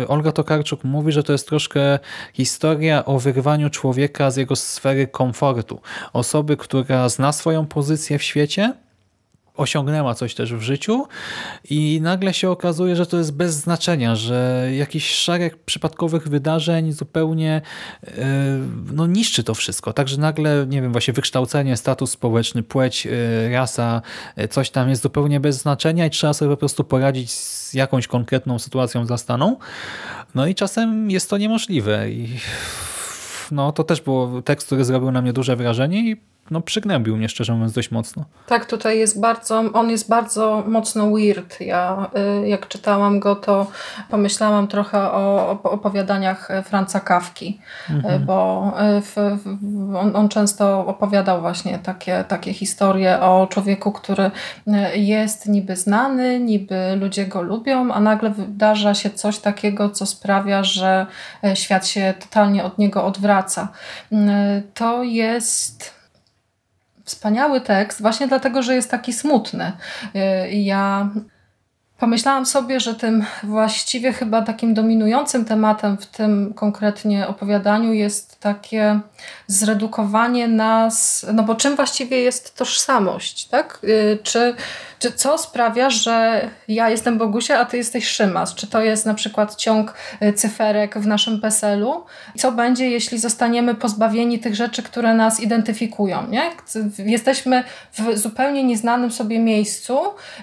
Olga Tokarczuk mówi, że to jest troszkę historia o wyrwaniu człowieka z jego sfery komfortu. Osoby, która zna swoją pozycję w świecie, świecie, osiągnęła coś też w życiu i nagle się okazuje, że to jest bez znaczenia, że jakiś szereg przypadkowych wydarzeń zupełnie yy, no, niszczy to wszystko. Także nagle, nie wiem, właśnie wykształcenie, status społeczny, płeć, yy, rasa, yy, coś tam jest zupełnie bez znaczenia i trzeba sobie po prostu poradzić z jakąś konkretną sytuacją zastaną. No i czasem jest to niemożliwe i no to też był tekst, który zrobił na mnie duże wrażenie i no, przygnębił mnie szczerze mówiąc dość mocno. Tak, tutaj jest bardzo, on jest bardzo mocno weird. Ja y, jak czytałam go, to pomyślałam trochę o opowiadaniach Franca Kawki, mhm. bo y, w, w, on, on, często opowiadał właśnie takie, takie historie o człowieku, który y, jest niby znany, niby ludzie go lubią, a nagle wydarza się coś takiego, co sprawia, że świat się totalnie od niego odwraca. To jest wspaniały tekst, właśnie dlatego, że jest taki smutny. Y, ja pomyślałam sobie, że tym właściwie chyba takim dominującym tematem w tym konkretnie opowiadaniu jest takie zredukowanie nas, no bo czym właściwie jest tożsamość, tak? Y, czy czy co sprawia, że ja jestem Bogusia, a ty jesteś Szymas? Czy to jest na przykład ciąg y, cyferek w naszym PESEL-u? Co będzie, jeśli zostaniemy pozbawieni tych rzeczy, które nas identyfikują? Nie? Jesteśmy w zupełnie nieznanym sobie miejscu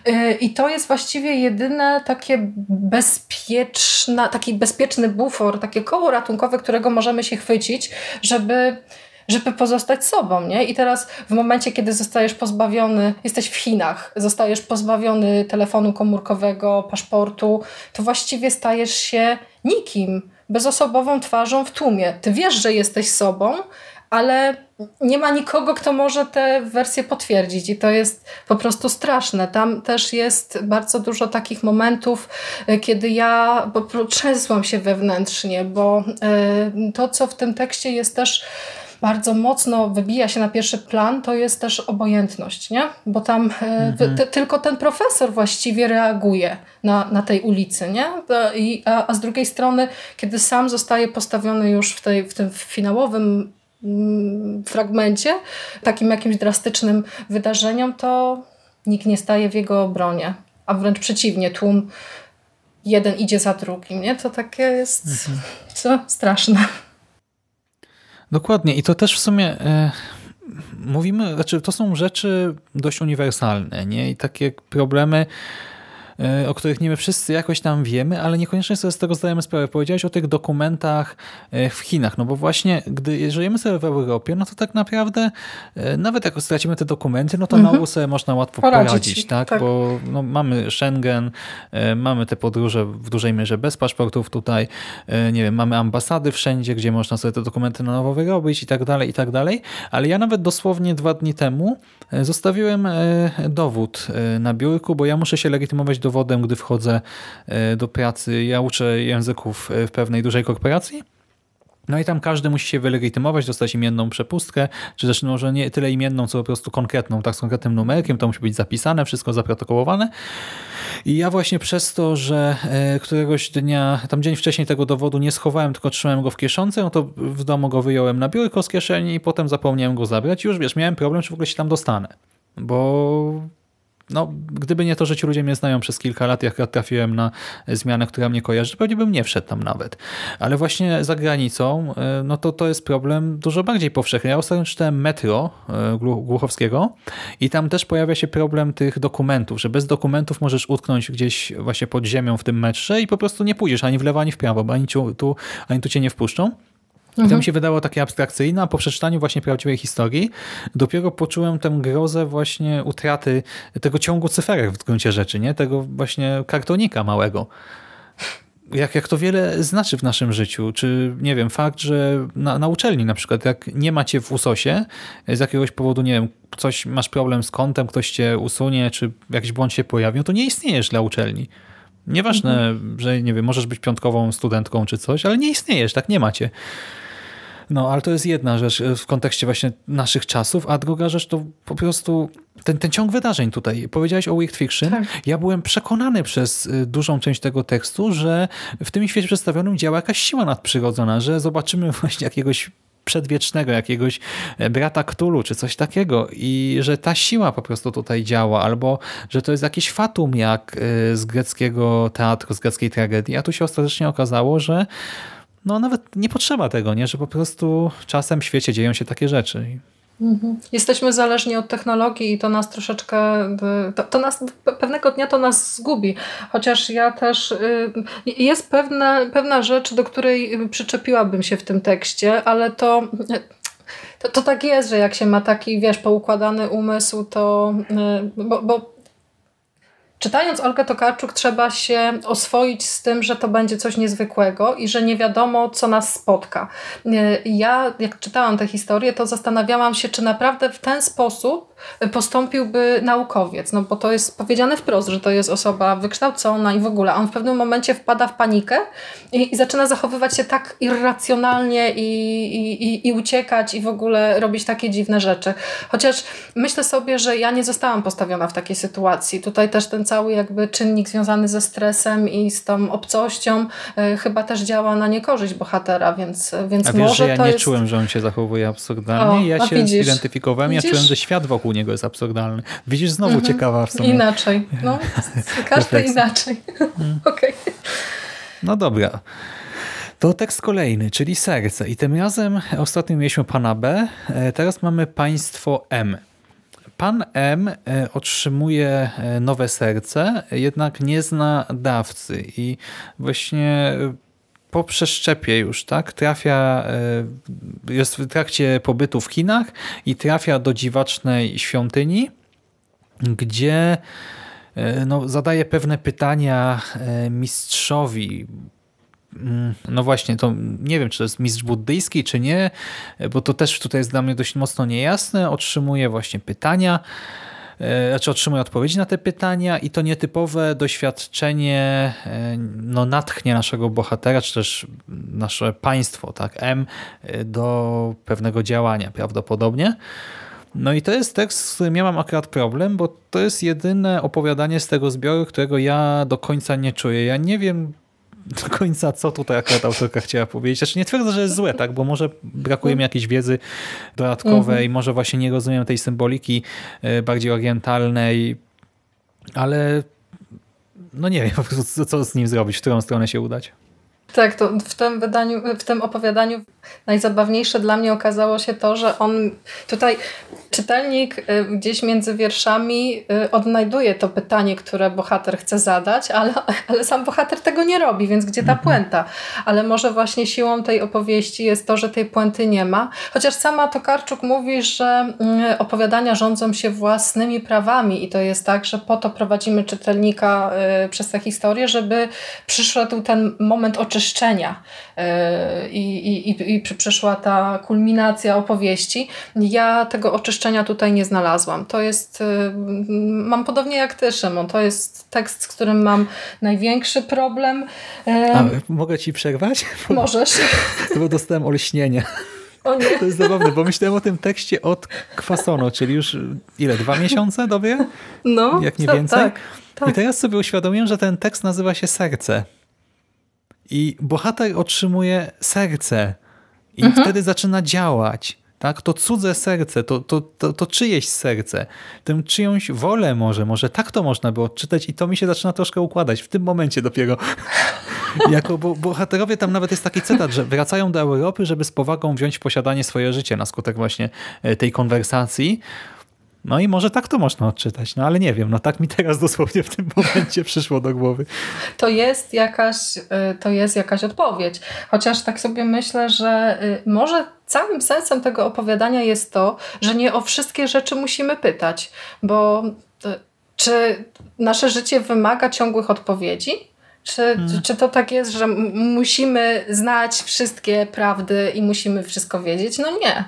y, i to jest właściwie jedyne takie bezpieczne, taki bezpieczny bufor, takie koło ratunkowe, którego możemy się chwycić, żeby żeby pozostać sobą, nie? I teraz w momencie, kiedy zostajesz pozbawiony, jesteś w Chinach, zostajesz pozbawiony telefonu komórkowego, paszportu, to właściwie stajesz się nikim, bezosobową twarzą w tłumie. Ty wiesz, że jesteś sobą, ale nie ma nikogo, kto może tę wersję potwierdzić i to jest po prostu straszne. Tam też jest bardzo dużo takich momentów, e, kiedy ja trzęsłam się wewnętrznie, bo e, to, co w tym tekście jest też bardzo mocno wybija się na pierwszy plan, to jest też obojętność, nie? Bo tam e, mhm. tylko ten profesor właściwie reaguje na, na tej ulicy, nie? I, a, a z drugiej strony, kiedy sam zostaje postawiony już w, tej, w tym finałowym mm, fragmencie, takim jakimś drastycznym wydarzeniom, to nikt nie staje w jego obronie, a wręcz przeciwnie, tłum jeden idzie za drugim, nie? To takie jest mhm. co? straszne. Dokładnie i to też w sumie e, mówimy, znaczy to są rzeczy dość uniwersalne nie? i takie problemy o których nie my wszyscy jakoś tam wiemy, ale niekoniecznie sobie z tego zdajemy sprawę. Powiedziałeś o tych dokumentach e, w Chinach, no bo właśnie gdy żyjemy sobie w Europie, no to tak naprawdę e, nawet jak stracimy te dokumenty, no to mhm. na ogół sobie można łatwo poradzić, poradzić tak? tak? Bo no, mamy Schengen, mamy te podróże w dużej mierze bez paszportów tutaj, nie wiem, mamy ambasady wszędzie, gdzie można sobie te dokumenty na nowo wyrobić i tak dalej, i tak dalej, ale ja nawet dosłownie dwa dni temu zostawiłem dowód na biurku, bo ja muszę się legitymować do dowodem, gdy wchodzę e, do pracy. Ja uczę języków e, w pewnej dużej korporacji. No i tam każdy musi się wylegitymować, dostać imienną przepustkę, czy też może nie tyle imienną, co po prostu konkretną, tak z konkretnym numerkiem, to musi być zapisane, wszystko zaprotokołowane. I ja właśnie przez to, że e, któregoś dnia, tam dzień wcześniej tego dowodu nie schowałem, tylko trzymałem go w kieszonce, no to w domu go wyjąłem na biurko z kieszeni i potem zapomniałem go zabrać. I już wiesz, miałem problem, czy w ogóle się tam dostanę. Bo no, gdyby nie to, że ci ludzie mnie znają przez kilka lat, jak ja trafiłem na zmianę, która mnie kojarzy, pewnie bym nie wszedł tam nawet. Ale właśnie za granicą, e, no to to jest problem dużo bardziej powszechny. Ja ostatnio czytałem Metro e, Głuchowskiego i tam też pojawia się problem tych dokumentów, że bez dokumentów możesz utknąć gdzieś właśnie pod ziemią w tym metrze i po prostu nie pójdziesz ani w lewo, ani w prawo, ani tu, ani tu cię nie wpuszczą. Mhm. To mi się wydało takie abstrakcyjne, a po przeczytaniu właśnie prawdziwej historii dopiero poczułem tę grozę właśnie utraty tego ciągu cyferek w gruncie rzeczy, nie? tego właśnie kartonika małego. Jak, jak to wiele znaczy w naszym życiu, czy nie wiem, fakt, że na, na uczelni na przykład, jak nie macie w usosie, z jakiegoś powodu, nie wiem, coś, masz problem z kątem, ktoś cię usunie, czy jakiś błąd się pojawił, to nie istniejesz dla uczelni. Nieważne, mhm. że nie wiem, możesz być piątkową studentką czy coś, ale nie istniejesz, tak nie macie. No, ale to jest jedna rzecz e, w kontekście właśnie naszych czasów, a druga rzecz to po prostu ten, ten ciąg wydarzeń tutaj. Powiedziałeś o Weird Fiction. Tak. Ja byłem przekonany przez e, dużą część tego tekstu, że w tym świecie przedstawionym działa jakaś siła nadprzyrodzona, że zobaczymy właśnie jakiegoś przedwiecznego, jakiegoś e, brata Ktulu, czy coś takiego i że ta siła po prostu tutaj działa, albo że to jest jakiś fatum jak z greckiego teatru, z greckiej tragedii, a tu się ostatecznie okazało, że no nawet nie potrzeba tego, nie? że po prostu czasem w świecie dzieją się takie rzeczy. Mhm. Jesteśmy zależni od technologii i to nas troszeczkę, to, to, nas, pewnego dnia to nas zgubi. Chociaż ja też, y, jest pewna, pewna rzecz, do której przyczepiłabym się w tym tekście, ale to, to, to tak jest, że jak się ma taki, wiesz, poukładany umysł, to, y, bo, bo Czytając Olgę Tokarczuk trzeba się oswoić z tym, że to będzie coś niezwykłego i że nie wiadomo, co nas spotka. Ja, jak czytałam tę historię, to zastanawiałam się, czy naprawdę w ten sposób postąpiłby naukowiec, no bo to jest powiedziane wprost, że to jest osoba wykształcona i w ogóle, on w pewnym momencie wpada w panikę i, i zaczyna zachowywać się tak irracjonalnie i, i, i uciekać i w ogóle robić takie dziwne rzeczy. Chociaż myślę sobie, że ja nie zostałam postawiona w takiej sytuacji. Tutaj też ten cały jakby czynnik związany ze stresem i z tą obcością y, chyba też działa na niekorzyść bohatera, więc, więc A wiesz, może że ja nie jest... czułem, że on się zachowuje absurdalnie. O, ja się widzisz. zidentyfikowałem, Widzisz? ja czułem, że świat wokół niego jest absurdalny. Widzisz, znowu Mhm. ciekawa w sumie. Inaczej. No, każdy inaczej. Okej. No dobra. To tekst kolejny, czyli serce. I tym razem ostatnio mieliśmy pana B, e, teraz mamy państwo M. Pan M e, otrzymuje e, nowe serce, jednak nie zna dawcy i właśnie e, po przeszczepie już, tak, trafia, jest w trakcie pobytu w Chinach i trafia do dziwacznej świątyni, gdzie no, zadaje pewne pytania mistrzowi. Mm, No właśnie, to nie wiem, czy to jest mistrz buddyjski, czy nie, bo to też tutaj jest dla mnie dość mocno niejasne. Otrzymuje właśnie pytania, e, znaczy otrzymuje odpowiedzi na te pytania i to nietypowe doświadczenie e, no, natchnie naszego bohatera, czy też nasze państwo, tak, M, e, do pewnego działania prawdopodobnie. No i to jest tekst, z którym ja mam akurat problem, bo to jest jedyne opowiadanie z tego zbioru, którego ja do końca nie czuję. Ja nie wiem do końca, co tutaj akurat autorka chciała powiedzieć. Znaczy nie twierdzę, że jest złe, tak? bo może brakuje mi jakiejś wiedzy dodatkowej, może właśnie nie rozumiem tej symboliki e, bardziej orientalnej, ale no nie wiem po prostu, co z nim zrobić, w którą stronę się udać. Tak, to w tym wydaniu, w tym opowiadaniu najzabawniejsze dla mnie okazało się to, że on tutaj czytelnik y, gdzieś między wierszami y, odnajduje to pytanie, które bohater chce zadać, ale, ale sam bohater tego nie robi, więc gdzie ta puenta? Ale może właśnie siłą tej opowieści jest to, że tej puenty nie ma. Chociaż sama Tokarczuk mówi, że y, opowiadania rządzą się własnymi prawami i to jest tak, że po to prowadzimy czytelnika przez tę historię, żeby przyszedł ten moment oczyszczenia y, i, i, i, przyszła ta kulminacja opowieści. Ja tego oczyszczenia tutaj nie znalazłam. To jest, y, mam podobnie jak ty, Szymon, to jest tekst, z którym mam największy problem. A, E, mogę ci przerwać? możesz. Bo dostałem olśnienie. To jest zabawne, bo myślałem o tym tekście od kwasono, czyli już ile, dwa miesiące dobie? No, Jak nie to- więcej? Tak, tak. I teraz sobie uświadomiłem, że ten tekst nazywa się Serce. I bohater otrzymuje serce. I Mhm. wtedy zaczyna działać. Tak? To cudze serce, to, to, to, to czyjeś serce. Tę czyjąś wolę może, może tak to można było odczytać i to mi się zaczyna troszkę układać. W tym momencie dopiero. jako bo, bohaterowie, tam nawet jest taki cytat, że wracają do Europy, żeby z powagą wziąć w posiadanie swoje życie na skutek właśnie e, tej konwersacji. No i może tak to można odczytać, no ale nie wiem, no tak mi teraz dosłownie w tym momencie przyszło do głowy. to jest jakaś, y, to jest jakaś odpowiedź. Chociaż tak sobie myślę, że y, może całym sensem tego opowiadania jest to, że nie o wszystkie rzeczy musimy pytać, bo y, czy nasze życie wymaga ciągłych odpowiedzi? Czy, czy, czy to tak jest, że musimy znać wszystkie prawdy i musimy wszystko wiedzieć? No nie.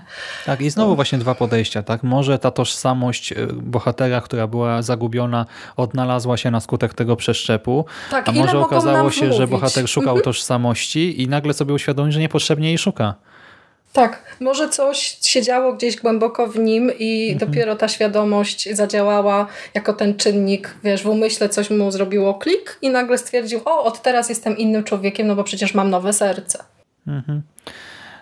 Tak, i znowu właśnie dwa podejścia, tak? Może ta tożsamość y, bohatera, która była zagubiona, odnalazła się na skutek tego przeszczepu, Tak, a może okazało się, że wmówić? bohater szukał tożsamości i nagle sobie uświadomił, że niepotrzebnie jej szuka. Tak, może coś się działo gdzieś głęboko w nim i dopiero ta świadomość zadziałała jako ten czynnik, wiesz, w umyśle coś mu zrobiło klik i nagle stwierdził, o, od teraz jestem innym człowiekiem, no bo przecież mam nowe serce.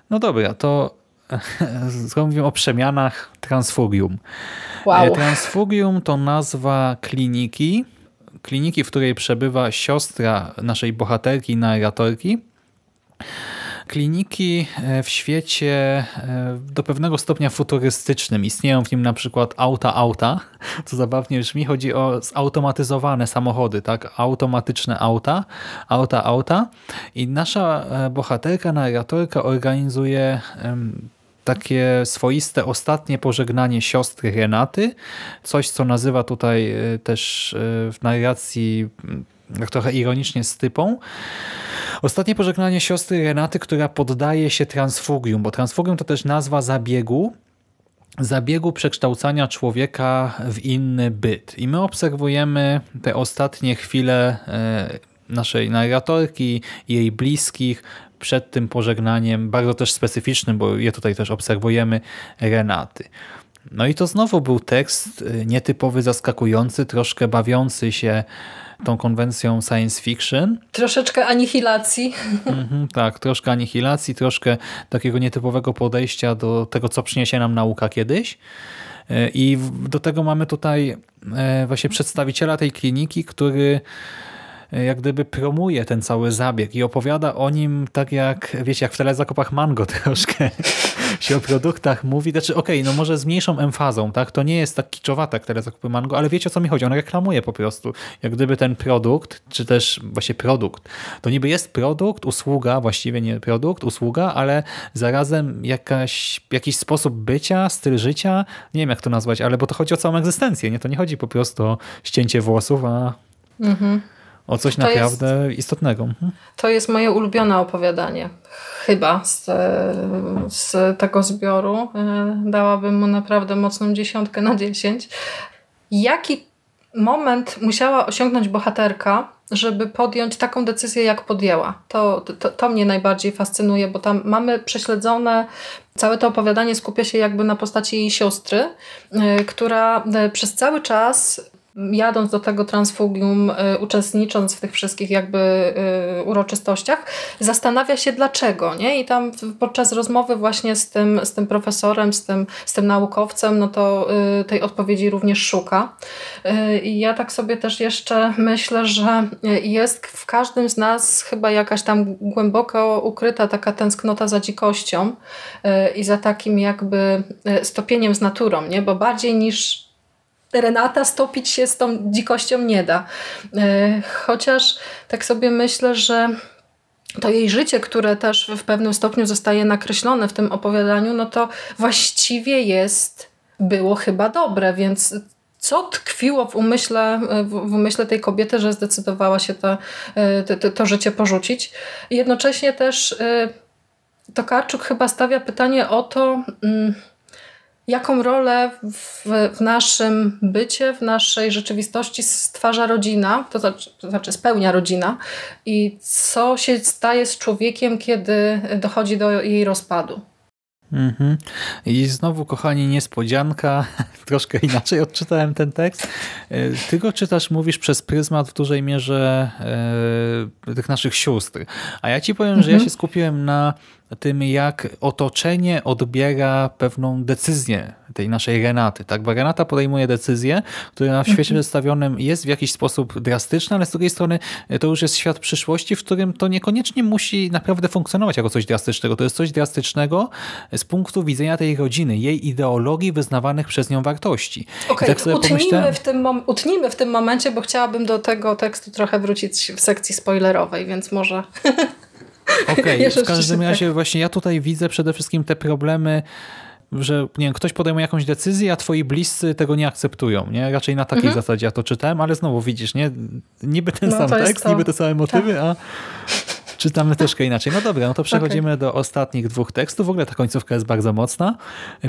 No dobra, to mówimy o przemianach Transfugium. Wow. E, Transfugium to nazwa kliniki, kliniki, w której przebywa siostra naszej bohaterki, narratorki. Kliniki e, w świecie e, do pewnego stopnia futurystycznym. Istnieją w nim na przykład auta-auta, co zabawnie brzmi. Chodzi o zautomatyzowane samochody, tak? Automatyczne auta, auta-auta. I nasza e, bohaterka, narratorka organizuje takie swoiste ostatnie pożegnanie siostry Renaty. Coś, co nazywa tutaj też w narracji tak trochę ironicznie stypą. Ostatnie pożegnanie siostry Renaty, która poddaje się transfugium, bo transfugium to też nazwa zabiegu, zabiegu przekształcania człowieka w inny byt. I my obserwujemy te ostatnie chwile e, naszej narratorki, jej bliskich, przed tym pożegnaniem, bardzo też specyficznym, bo je tutaj też obserwujemy, Renaty. No i to znowu był tekst e, nietypowy, zaskakujący, troszkę bawiący się tą konwencją science fiction. Troszeczkę anihilacji. Mhm, tak, troszkę anihilacji, troszkę takiego nietypowego podejścia do tego, co przyniesie nam nauka kiedyś. E, I do tego mamy tutaj e, właśnie przedstawiciela tej kliniki, który E, jak gdyby promuje ten cały zabieg i opowiada o nim tak jak, wiecie, jak w telezakupach Mango troszkę się o produktach mówi. Znaczy, okej, okay, no może z mniejszą emfazą, tak? To nie jest tak kiczowate jak telezakupy Mango, ale wiecie o co mi chodzi? On reklamuje po prostu. Jak gdyby ten produkt, czy też właśnie produkt, to niby jest produkt, usługa, właściwie nie produkt, usługa, ale zarazem jakaś, jakiś sposób bycia, styl życia, nie wiem jak to nazwać, ale bo to chodzi o całą egzystencję, nie? To nie chodzi po prostu o ścięcie włosów, a mhm o coś to naprawdę jest, istotnego. Mhm. To jest moje ulubione opowiadanie. Chyba z, z tego zbioru. E, dałabym mu naprawdę mocną dziesiątkę na dziesięć. Jaki moment musiała osiągnąć bohaterka, żeby podjąć taką decyzję, jak podjęła. To, to, to mnie najbardziej fascynuje, bo tam mamy prześledzone, całe to opowiadanie skupia się jakby na postaci jej siostry, e, która e, przez cały czas jadąc do tego transfugium, y, uczestnicząc w tych wszystkich jakby y, uroczystościach, zastanawia się dlaczego, nie? I tam podczas rozmowy właśnie z tym, z tym profesorem, z tym, z tym naukowcem, no to y, tej odpowiedzi również szuka. I ja tak sobie też jeszcze myślę, że jest w każdym z nas chyba jakaś tam głęboko ukryta taka tęsknota za dzikością i za takim jakby stopieniem z naturą, nie? Bo bardziej niż Renata stopić się z tą dzikością nie da. E, chociaż tak sobie myślę, że to jej życie, które też w pewnym stopniu zostaje nakreślone w tym opowiadaniu, no to właściwie jest, było chyba dobre, więc co tkwiło w umyśle, w umyśle tej kobiety, że zdecydowała się to, e, to, to życie porzucić. Jednocześnie też e, Tokarczuk chyba stawia pytanie o to, mm, jaką rolę w, w, naszym bycie, w naszej rzeczywistości stwarza rodzina, to znaczy, to znaczy spełnia rodzina i co się staje z człowiekiem, kiedy dochodzi do jej rozpadu. Mhm. I znowu, kochani, niespodzianka. Troszkę inaczej odczytałem ten tekst. E, ty go czytasz, mówisz przez pryzmat w dużej mierze e, tych naszych sióstr. A ja ci powiem, mhm. że ja mhm. się skupiłem na tym, jak otoczenie odbiera pewną decyzję tej naszej Renaty. Tak? Bo Renata podejmuje decyzję, która w świecie mhm. przedstawionym jest w jakiś sposób drastyczna, ale z drugiej strony to już jest świat przyszłości, w którym to niekoniecznie musi naprawdę funkcjonować jako coś drastycznego. To jest coś drastycznego z punktu widzenia tej rodziny, jej ideologii wyznawanych przez nią wartości. Okej, okay, tak utnijmy, w tym utnijmy w tym momencie, bo chciałabym do tego tekstu trochę wrócić w sekcji spoilerowej, więc może... Okej, okay. w każdym razie właśnie ja tutaj widzę przede wszystkim te problemy że nie wiem, ktoś podejmuje jakąś decyzję, a twoi bliscy tego nie akceptują. Nie? Raczej na takiej mhm. zasadzie ja to czytałem, ale znowu widzisz, nie? niby ten no, sam tekst, niby te same motywy, tak. a czytamy troszkę inaczej. No dobra, no to przechodzimy okay. do ostatnich dwóch tekstów. W ogóle ta końcówka jest bardzo mocna.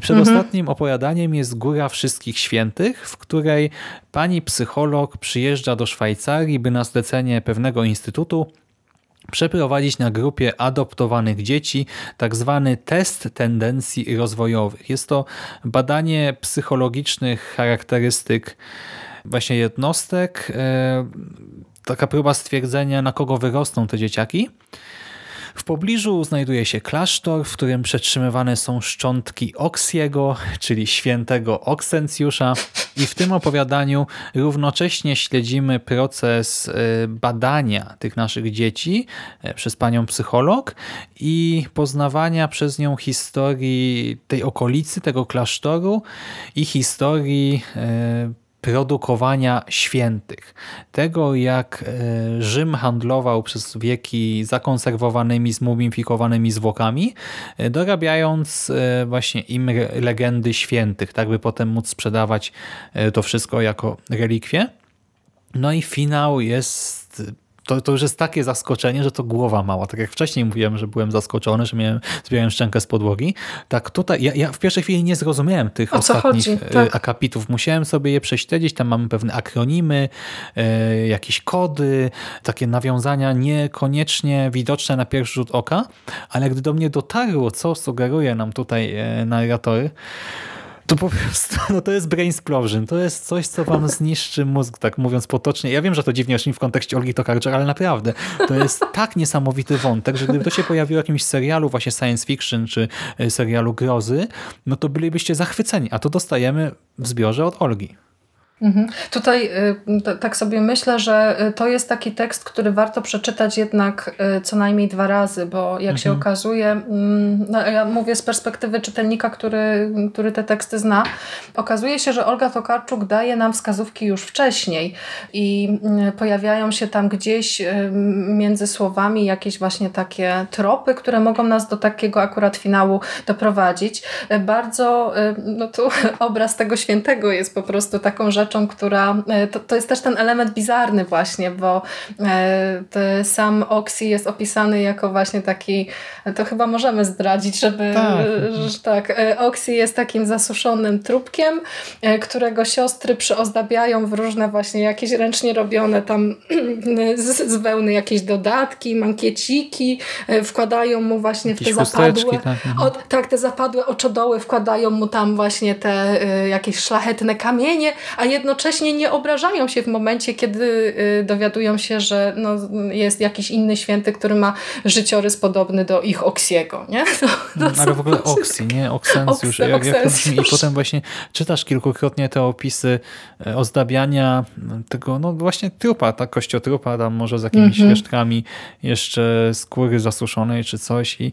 Przedostatnim mhm. opowiadaniem jest Góra Wszystkich Świętych, w której pani psycholog przyjeżdża do Szwajcarii, by na zlecenie pewnego instytutu przeprowadzić na grupie adoptowanych dzieci tak zwany test tendencji rozwojowych. Jest to badanie psychologicznych charakterystyk właśnie jednostek, e, taka próba stwierdzenia na kogo wyrosną te dzieciaki. W pobliżu znajduje się klasztor, w którym przetrzymywane są szczątki Oksiego, czyli świętego Oksencjusza. I w tym opowiadaniu równocześnie śledzimy proces e, badania tych naszych dzieci e, przez panią psycholog i poznawania przez nią historii tej okolicy, tego klasztoru i historii e, produkowania świętych. Tego, jak e, Rzym handlował przez wieki zakonserwowanymi, zmumifikowanymi zwłokami, e, dorabiając e, właśnie im legendy świętych, tak by potem móc sprzedawać to wszystko jako relikwie. No i finał jest to, to już jest takie zaskoczenie, że to głowa mała. Tak jak wcześniej mówiłem, że byłem zaskoczony, że miałem, zbierałem szczękę z podłogi. Tak tutaj, ja, ja w pierwszej chwili nie zrozumiałem tych ostatnich e, tak. akapitów. Musiałem sobie je prześledzić. Tam mamy pewne akronimy, e, jakieś kody, takie nawiązania niekoniecznie widoczne na pierwszy rzut oka, ale gdy do mnie dotarło, co sugeruje nam tutaj e, narratory, to po prostu, no to jest brain explosion. To jest coś, co wam zniszczy mózg, tak mówiąc potocznie. Ja wiem, że to dziwnie brzmi w kontekście Olgi Tokarczak, ale naprawdę, to jest tak niesamowity wątek, że gdyby to się pojawiło w jakimś serialu właśnie science fiction, czy e, serialu grozy, no to bylibyście zachwyceni, a to dostajemy w zbiorze od Olgi. Mhm. Tutaj y, tak sobie myślę, że y, to jest taki tekst, który warto przeczytać jednak y, co najmniej dwa razy, bo jak mhm. się okazuje, no ja mówię z perspektywy czytelnika, który, który te teksty zna, okazuje się, że Olga Tokarczuk daje nam wskazówki już wcześniej i pojawiają się tam gdzieś między słowami jakieś właśnie takie tropy, które mogą nas do takiego akurat finału doprowadzić. Bardzo, no tu obraz tego świętego jest po prostu taką rzeczą, rzeczą, która e, to, to jest też ten element bizarny właśnie, bo e, sam Oxy jest opisany jako właśnie taki, to chyba możemy zdradzić, żeby, tak, że tak, e, Oxy jest takim zasuszonym trupkiem, którego siostry przyozdabiają w różne właśnie jakieś ręcznie robione tam z, z wełny jakieś dodatki, mankieciki, wkładają mu właśnie jakieś w te zapadłe, tak, mhm. o, tak, te zapadłe oczodoły wkładają mu tam właśnie te jakieś szlachetne kamienie, a je jednocześnie nie obrażają się w momencie, kiedy y, dowiadują się, że no, jest jakiś inny święty, który ma życiorys podobny do ich Oksiego. Nie? To, to mm, Ale w ogóle Oksy, nie? Oksencjusz. Jak, jak I potem właśnie czytasz kilkukrotnie te opisy e, ozdabiania tego, no właśnie trupa, tak, kościotrupa, tam może z jakimiś mm -hmm. resztkami jeszcze skóry zasuszonej czy coś i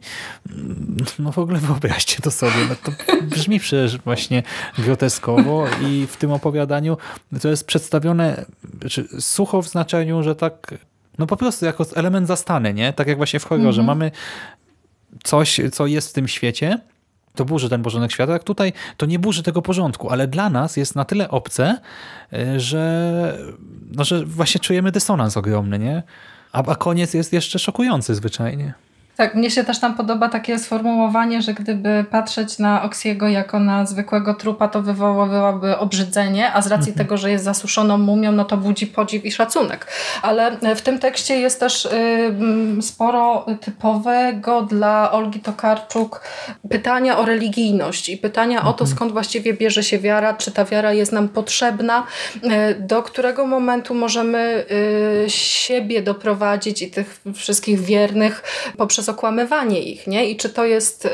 mm, no w ogóle wyobraźcie to sobie. No to brzmi przecież właśnie groteskowo i w tym opowiadaniu to jest przedstawione znaczy, sucho w znaczeniu, że tak no po prostu jako element zastany, nie? Tak jak właśnie w horrorze. Mhm. Mamy coś, co jest w tym świecie, to burzy ten porządek świata, jak tutaj to nie burzy tego porządku, ale dla nas jest na tyle obce, y, że, no, że właśnie czujemy dysonans ogromny, nie? A, a koniec jest jeszcze szokujący zwyczajnie. Tak, mnie się też tam podoba takie sformułowanie, że gdyby patrzeć na Oksiego jako na zwykłego trupa, to wywoływałoby obrzydzenie, a z racji mhm. tego, że jest zasuszoną mumią, no to budzi podziw i szacunek. Ale w tym tekście jest też y, sporo typowego dla Olgi Tokarczuk pytania o religijność i pytania mhm. o to, mhm. skąd właściwie bierze się wiara, czy ta wiara jest nam potrzebna, y, do którego momentu możemy y, siebie doprowadzić i tych wszystkich wiernych poprzez poprzez okłamywanie ich, nie? I czy to jest y,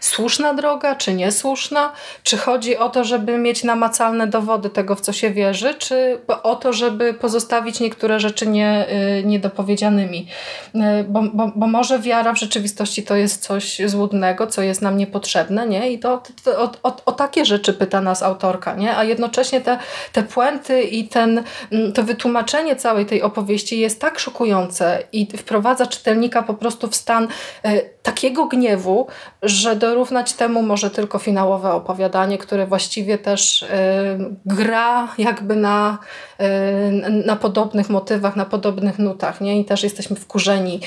słuszna droga, czy niesłuszna? Czy chodzi o to, żeby mieć namacalne dowody tego, w co się wierzy, czy o to, żeby pozostawić niektóre rzeczy nie, y, niedopowiedzianymi? Y, bo, bo, bo może wiara w rzeczywistości to jest coś złudnego, co jest nam niepotrzebne, nie? I to, to o, o, o, takie rzeczy pyta nas autorka, nie? A jednocześnie te, te puenty i ten, mm, to wytłumaczenie całej tej opowieści jest tak szokujące i wprowadza czytelnika po prostu w stan E, takiego gniewu, że dorównać temu może tylko finałowe opowiadanie, które właściwie też e, gra jakby na, e, na podobnych motywach, na podobnych nutach. Nie? I też jesteśmy wkurzeni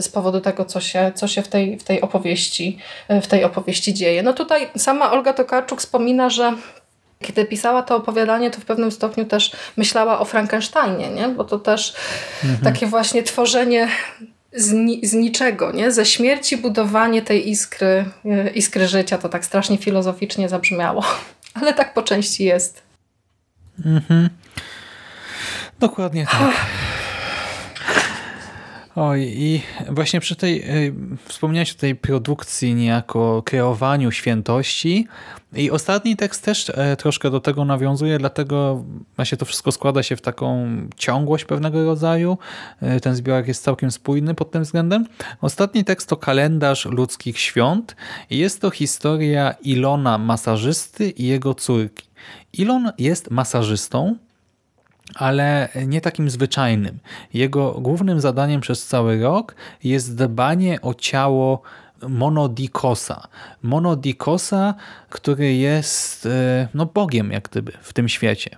z powodu tego, co się, co się w, tej, w, tej opowieści, w tej opowieści dzieje. No tutaj sama Olga Tokarczuk wspomina, że kiedy pisała to opowiadanie, to w pewnym stopniu też myślała o Frankensteinie, nie? bo to też mhm. takie właśnie tworzenie z, ni z, niczego, nie? ze śmierci budowanie tej iskry, e, iskry życia. To tak strasznie filozoficznie zabrzmiało, ale tak po części jest. Mhm. Dokładnie tak. Oj, i właśnie przy tej, y, wspomniałeś o tej produkcji, niejako kreowaniu świętości i ostatni tekst też e, troszkę do tego nawiązuje, dlatego właśnie to wszystko składa się w taką ciągłość pewnego rodzaju. E, ten zbiorek jest całkiem spójny pod tym względem. Ostatni tekst to kalendarz ludzkich świąt i jest to historia Ilona masażysty i jego córki. Ilon jest masażystą, ale nie takim zwyczajnym. Jego głównym zadaniem przez cały rok jest dbanie o ciało Monodikosa. Monodikosa, który jest e, no, Bogiem jak gdyby w tym świecie.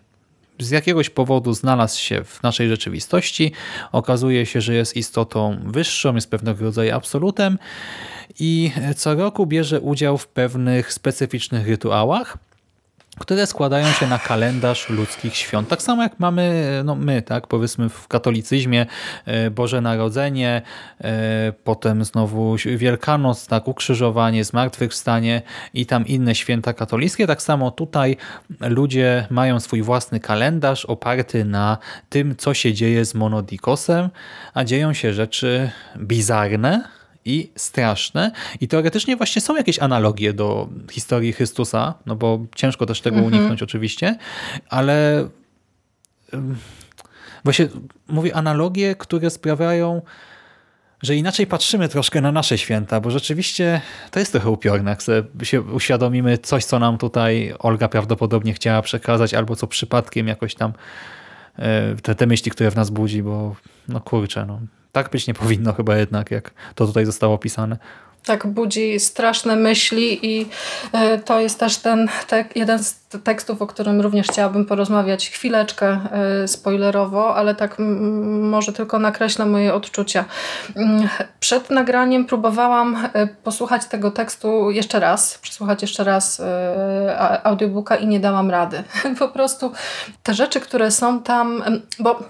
Z jakiegoś powodu znalazł się w naszej rzeczywistości. Okazuje się, że jest istotą wyższą, jest pewnego rodzaju absolutem i co roku bierze udział w pewnych specyficznych rytuałach, które składają się na kalendarz ludzkich świąt. Tak samo jak mamy no my, tak, powiedzmy w katolicyzmie e, Boże Narodzenie, e, potem znowu Wielkanoc, tak, ukrzyżowanie, zmartwychwstanie i tam inne święta katolickie. Tak samo tutaj ludzie mają swój własny kalendarz oparty na tym, co się dzieje z Monodikosem, a dzieją się rzeczy bizarne, i straszne. I teoretycznie właśnie są jakieś analogie do historii Chrystusa, no bo ciężko też tego mhm. uniknąć oczywiście, ale właśnie mówię analogie, które sprawiają, że inaczej patrzymy troszkę na nasze święta, bo rzeczywiście to jest trochę upiorne, jak sobie się uświadomimy coś, co nam tutaj Olga prawdopodobnie chciała przekazać, albo co przypadkiem jakoś tam e, te, te myśli, które w nas budzi, bo no kurczę, no, tak być nie powinno chyba jednak, jak to tutaj zostało opisane. Tak, budzi straszne myśli i e, to jest też ten tek, jeden z tekstów, o którym również chciałabym porozmawiać chwileczkę e, spoilerowo, ale tak może tylko nakreślę moje odczucia. Mm, przed nagraniem próbowałam e, posłuchać tego tekstu jeszcze raz, przesłuchać jeszcze raz audiobooka i nie dałam rady. Po prostu te rzeczy, które są tam, bo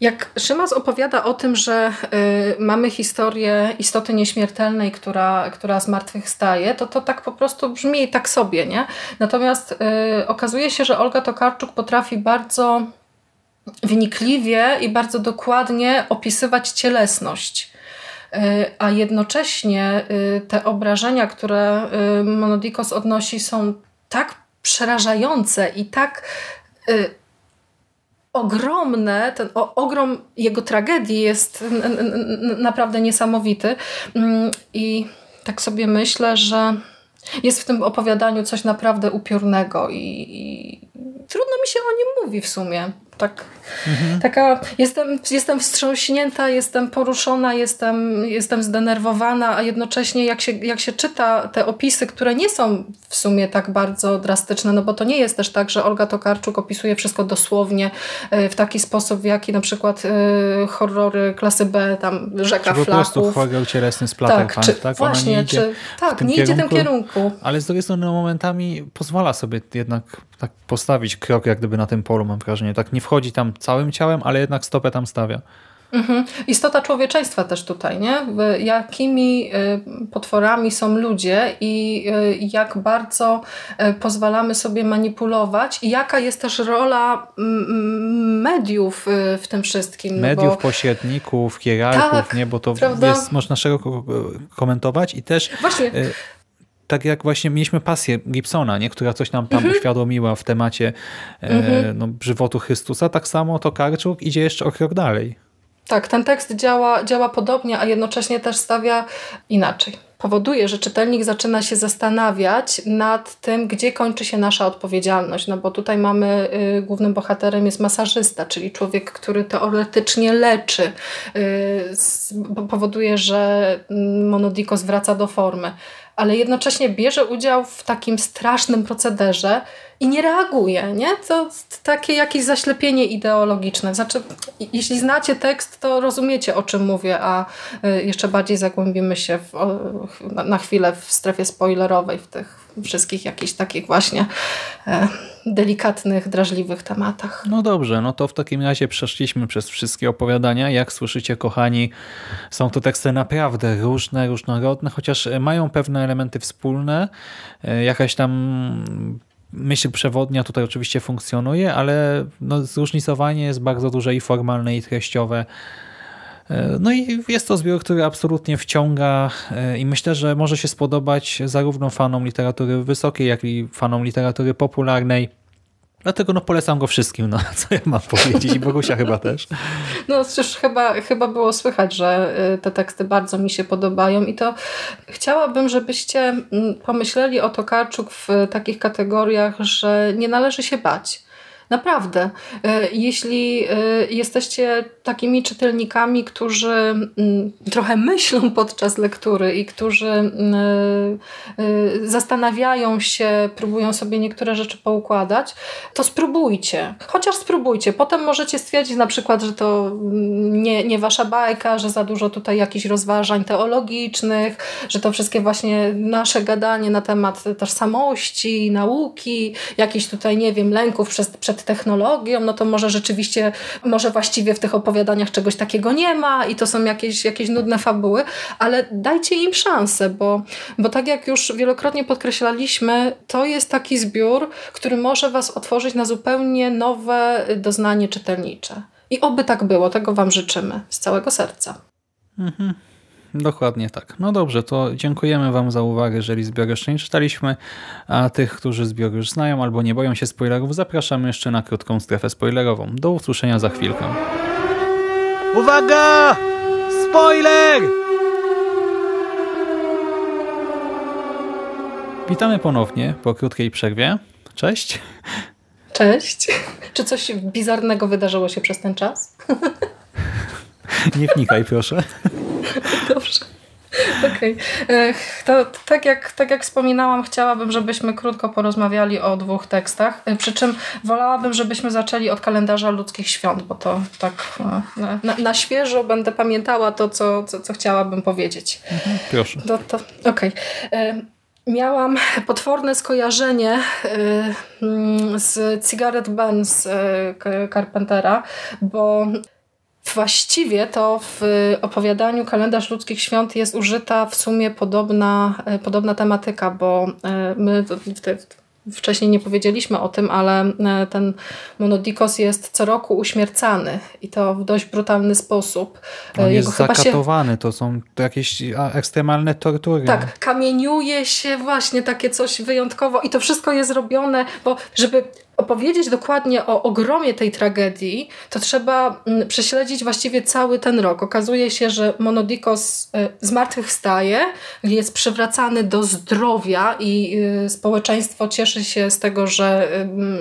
jak Szymas opowiada o tym, że y, mamy historię istoty nieśmiertelnej, która, która zmartwychwstaje, to to tak po prostu brzmi tak sobie, nie? Natomiast y, okazuje się, że Olga Tokarczuk potrafi bardzo wnikliwie i bardzo dokładnie opisywać cielesność. Y, a jednocześnie y, te obrażenia, które y, Monodikos odnosi, są tak przerażające i tak ogromne, ten ogrom jego tragedii jest naprawdę niesamowity. Mm, I tak sobie myślę, że jest w tym opowiadaniu coś naprawdę upiornego i, i trudno mi się o nim mówi w sumie. Tak, mhm. taka, jestem, jestem wstrząśnięta, jestem poruszona, jestem, jestem zdenerwowana, a jednocześnie jak się, jak się czyta te opisy, które nie są w sumie tak bardzo drastyczne, no bo to nie jest też tak, że Olga Tokarczuk opisuje wszystko dosłownie e, w taki sposób, w jaki na przykład y, horrory klasy B, tam Rzeka czy Flaków. po prostu horror cielesny splatter tak, czy, tak? Właśnie, nie idzie czy, tak, nie kierunku, idzie tym kierunku. Ale z drugiej strony momentami pozwala sobie jednak tak postawić krok jak gdyby na tym polu, mam wrażenie. Tak nie wchodzi tam całym ciałem, ale jednak stopę tam stawia. Mhm. Istota człowieczeństwa też tutaj, nie? Jakimi y, potworami są ludzie i y, jak bardzo y, pozwalamy sobie manipulować i jaka jest też rola mediów w tym wszystkim. No mediów, bo... pośredników, hierarchów, tak, nie? Bo to prawda? jest, można szeroko komentować i też Właśnie tak jak właśnie mieliśmy pasję Gibsona, nie? która coś nam tam mhm. uświadomiła w temacie e, mhm. no, żywotu Chrystusa, tak samo to Karczuk idzie jeszcze o krok dalej. Tak, ten tekst działa, działa podobnie, a jednocześnie też stawia inaczej. Powoduje, że czytelnik zaczyna się zastanawiać nad tym, gdzie kończy się nasza odpowiedzialność. No bo tutaj mamy, y, głównym bohaterem jest masażysta, czyli człowiek, który teoretycznie leczy. Y, powoduje, że mm, Monodikos wraca do formy ale jednocześnie bierze udział w takim strasznym procederze i nie reaguje, nie? To takie jakieś zaślepienie ideologiczne. Znaczy, jeśli znacie tekst, to rozumiecie, o czym mówię, a y, jeszcze bardziej zagłębimy się w, na chwilę w strefie spoilerowej, w tych wszystkich jakichś takich właśnie e, delikatnych, drażliwych tematach. No dobrze, no to w takim razie przeszliśmy przez wszystkie opowiadania. Jak słyszycie, kochani, są to teksty naprawdę różne, różnorodne, chociaż mają pewne elementy wspólne. E, jakaś tam myśl przewodnia tutaj oczywiście funkcjonuje, ale no, zróżnicowanie jest bardzo duże i formalne, i treściowe. E, no i jest to zbiór, który absolutnie wciąga e, i myślę, że może się spodobać zarówno fanom literatury wysokiej, jak i fanom literatury popularnej. Dlatego no polecam go wszystkim, no co ja mam powiedzieć i Bogusia chyba też. No cóż, chyba, chyba było słychać, że y, te teksty bardzo mi się podobają i to chciałabym, żebyście pomyśleli o Tokarczuk w takich kategoriach, że nie należy się bać Naprawdę. E, jeśli e, jesteście takimi czytelnikami, którzy mm, trochę myślą podczas lektury i którzy mm, e, zastanawiają się, próbują sobie niektóre rzeczy poukładać, to spróbujcie. Chociaż spróbujcie. Potem możecie stwierdzić na przykład, że to mm, nie, nie wasza bajka, że za dużo tutaj jakichś rozważań teologicznych, że to wszystkie właśnie nasze gadanie na temat tożsamości, nauki, jakichś tutaj, nie wiem, lęków przed, przed technologią, no to może rzeczywiście, może właściwie w tych opowiadaniach czegoś takiego nie ma i to są jakieś, jakieś nudne fabuły, ale dajcie im szansę, bo, bo tak jak już wielokrotnie podkreślaliśmy, to jest taki zbiór, który może Was otworzyć na zupełnie nowe doznanie czytelnicze. I oby tak było, tego Wam życzymy z całego serca. Mhm. Dokładnie tak. No dobrze, to dziękujemy Wam za uwagę, jeżeli zbior jeszcze nie czytaliśmy, a tych, którzy zbior już znają albo nie boją się spoilerów, zapraszamy jeszcze na krótką strefę spoilerową. Do usłyszenia za chwilkę. Uwaga! Spoiler! Witamy ponownie po krótkiej przerwie. Cześć. Cześć. Czy coś bizarnego wydarzyło się przez ten czas? Nie wnikaj, proszę. Dobrze. Okej. Okay. To tak jak, tak jak wspominałam, chciałabym, żebyśmy krótko porozmawiali o dwóch tekstach. E, przy czym wolałabym, żebyśmy zaczęli od kalendarza ludzkich świąt, bo to tak e, na, na, na świeżo będę pamiętała to, co, co, co chciałabym powiedzieć. Mhm, proszę. To. Okay. E, miałam potworne skojarzenie mm, z Cigarette Benz Carpentera, bo Właściwie to w opowiadaniu Kalendarz Ludzkich Świąt jest użyta w sumie podobna, e, podobna tematyka, bo e, my wcześniej nie powiedzieliśmy o tym, ale ten monodikos jest co roku uśmiercany i to w dość brutalny sposób. On Jego jest zakatowany, się... to są jakieś ekstremalne tortury. Tak, kamieniuje się właśnie takie coś wyjątkowo i to wszystko jest robione, bo żeby opowiedzieć dokładnie o ogromie tej tragedii, to trzeba mm, prześledzić właściwie cały ten rok. Okazuje się, że Monodikos e, zmartwychwstaje, jest przywracany do zdrowia i e, społeczeństwo cieszy się z tego, że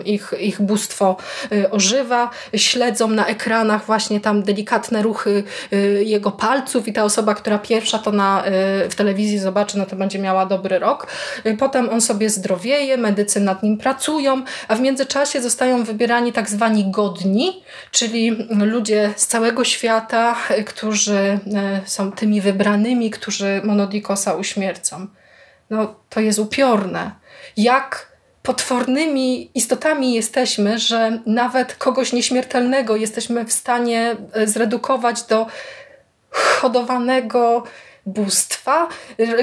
ich, ich bóstwo e, ożywa. Śledzą na ekranach właśnie tam delikatne ruchy jego palców i ta osoba, która pierwsza to na, w telewizji zobaczy, no to będzie miała dobry rok. Potem on sobie zdrowieje, medycy nad nim pracują, a w międzyczasie międzyczasie zostają wybierani tak zwani godni, czyli ludzie z całego świata, którzy e, są tymi wybranymi, którzy Monodikosa uśmiercą. No, to jest upiorne. Jak potwornymi istotami jesteśmy, że nawet kogoś nieśmiertelnego jesteśmy w stanie e, zredukować do hodowanego bóstwa,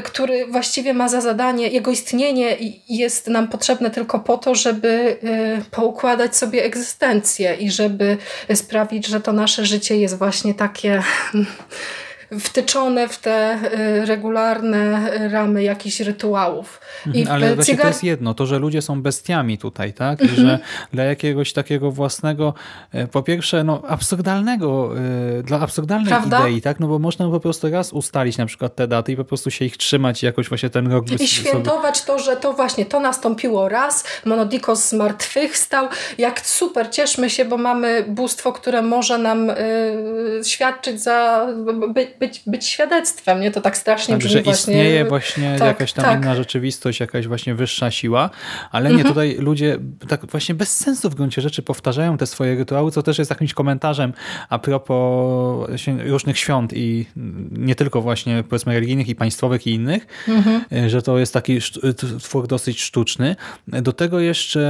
który właściwie ma za zadanie, jego istnienie jest nam potrzebne tylko po to, żeby y, poukładać sobie egzystencję i żeby sprawić, że to nasze życie jest właśnie takie wtyczone w te y, regularne ramy jakichś rytuałów. I mhm, Ale właśnie to jest jedno, to, że ludzie są bestiami tutaj, tak? I że mhm. dla jakiegoś takiego własnego, e, po pierwsze, no absurdalnego, e, dla absurdalnej Prawda? idei, tak? No bo można po prostu raz ustalić na przykład te daty i po prostu się ich trzymać i jakoś właśnie ten rok... I świętować sobie... to, że to właśnie, to nastąpiło raz, Monodikos zmartwychwstał, jak super, cieszmy się, bo mamy bóstwo, które może nam y, świadczyć za, by, być, być świadectwem, nie? To tak strasznie tak, brzmi że właśnie. istnieje właśnie tak, jakaś tam tak. inna rzeczywistość, jakaś właśnie wyższa siła, ale nie, mhm. tutaj ludzie tak właśnie bez sensu w gruncie rzeczy powtarzają te swoje rytuały, co też jest jakimś komentarzem a propos różnych świąt i nie tylko właśnie powiedzmy religijnych i państwowych i innych, mhm. że to jest taki twór dosyć sztuczny. Do tego jeszcze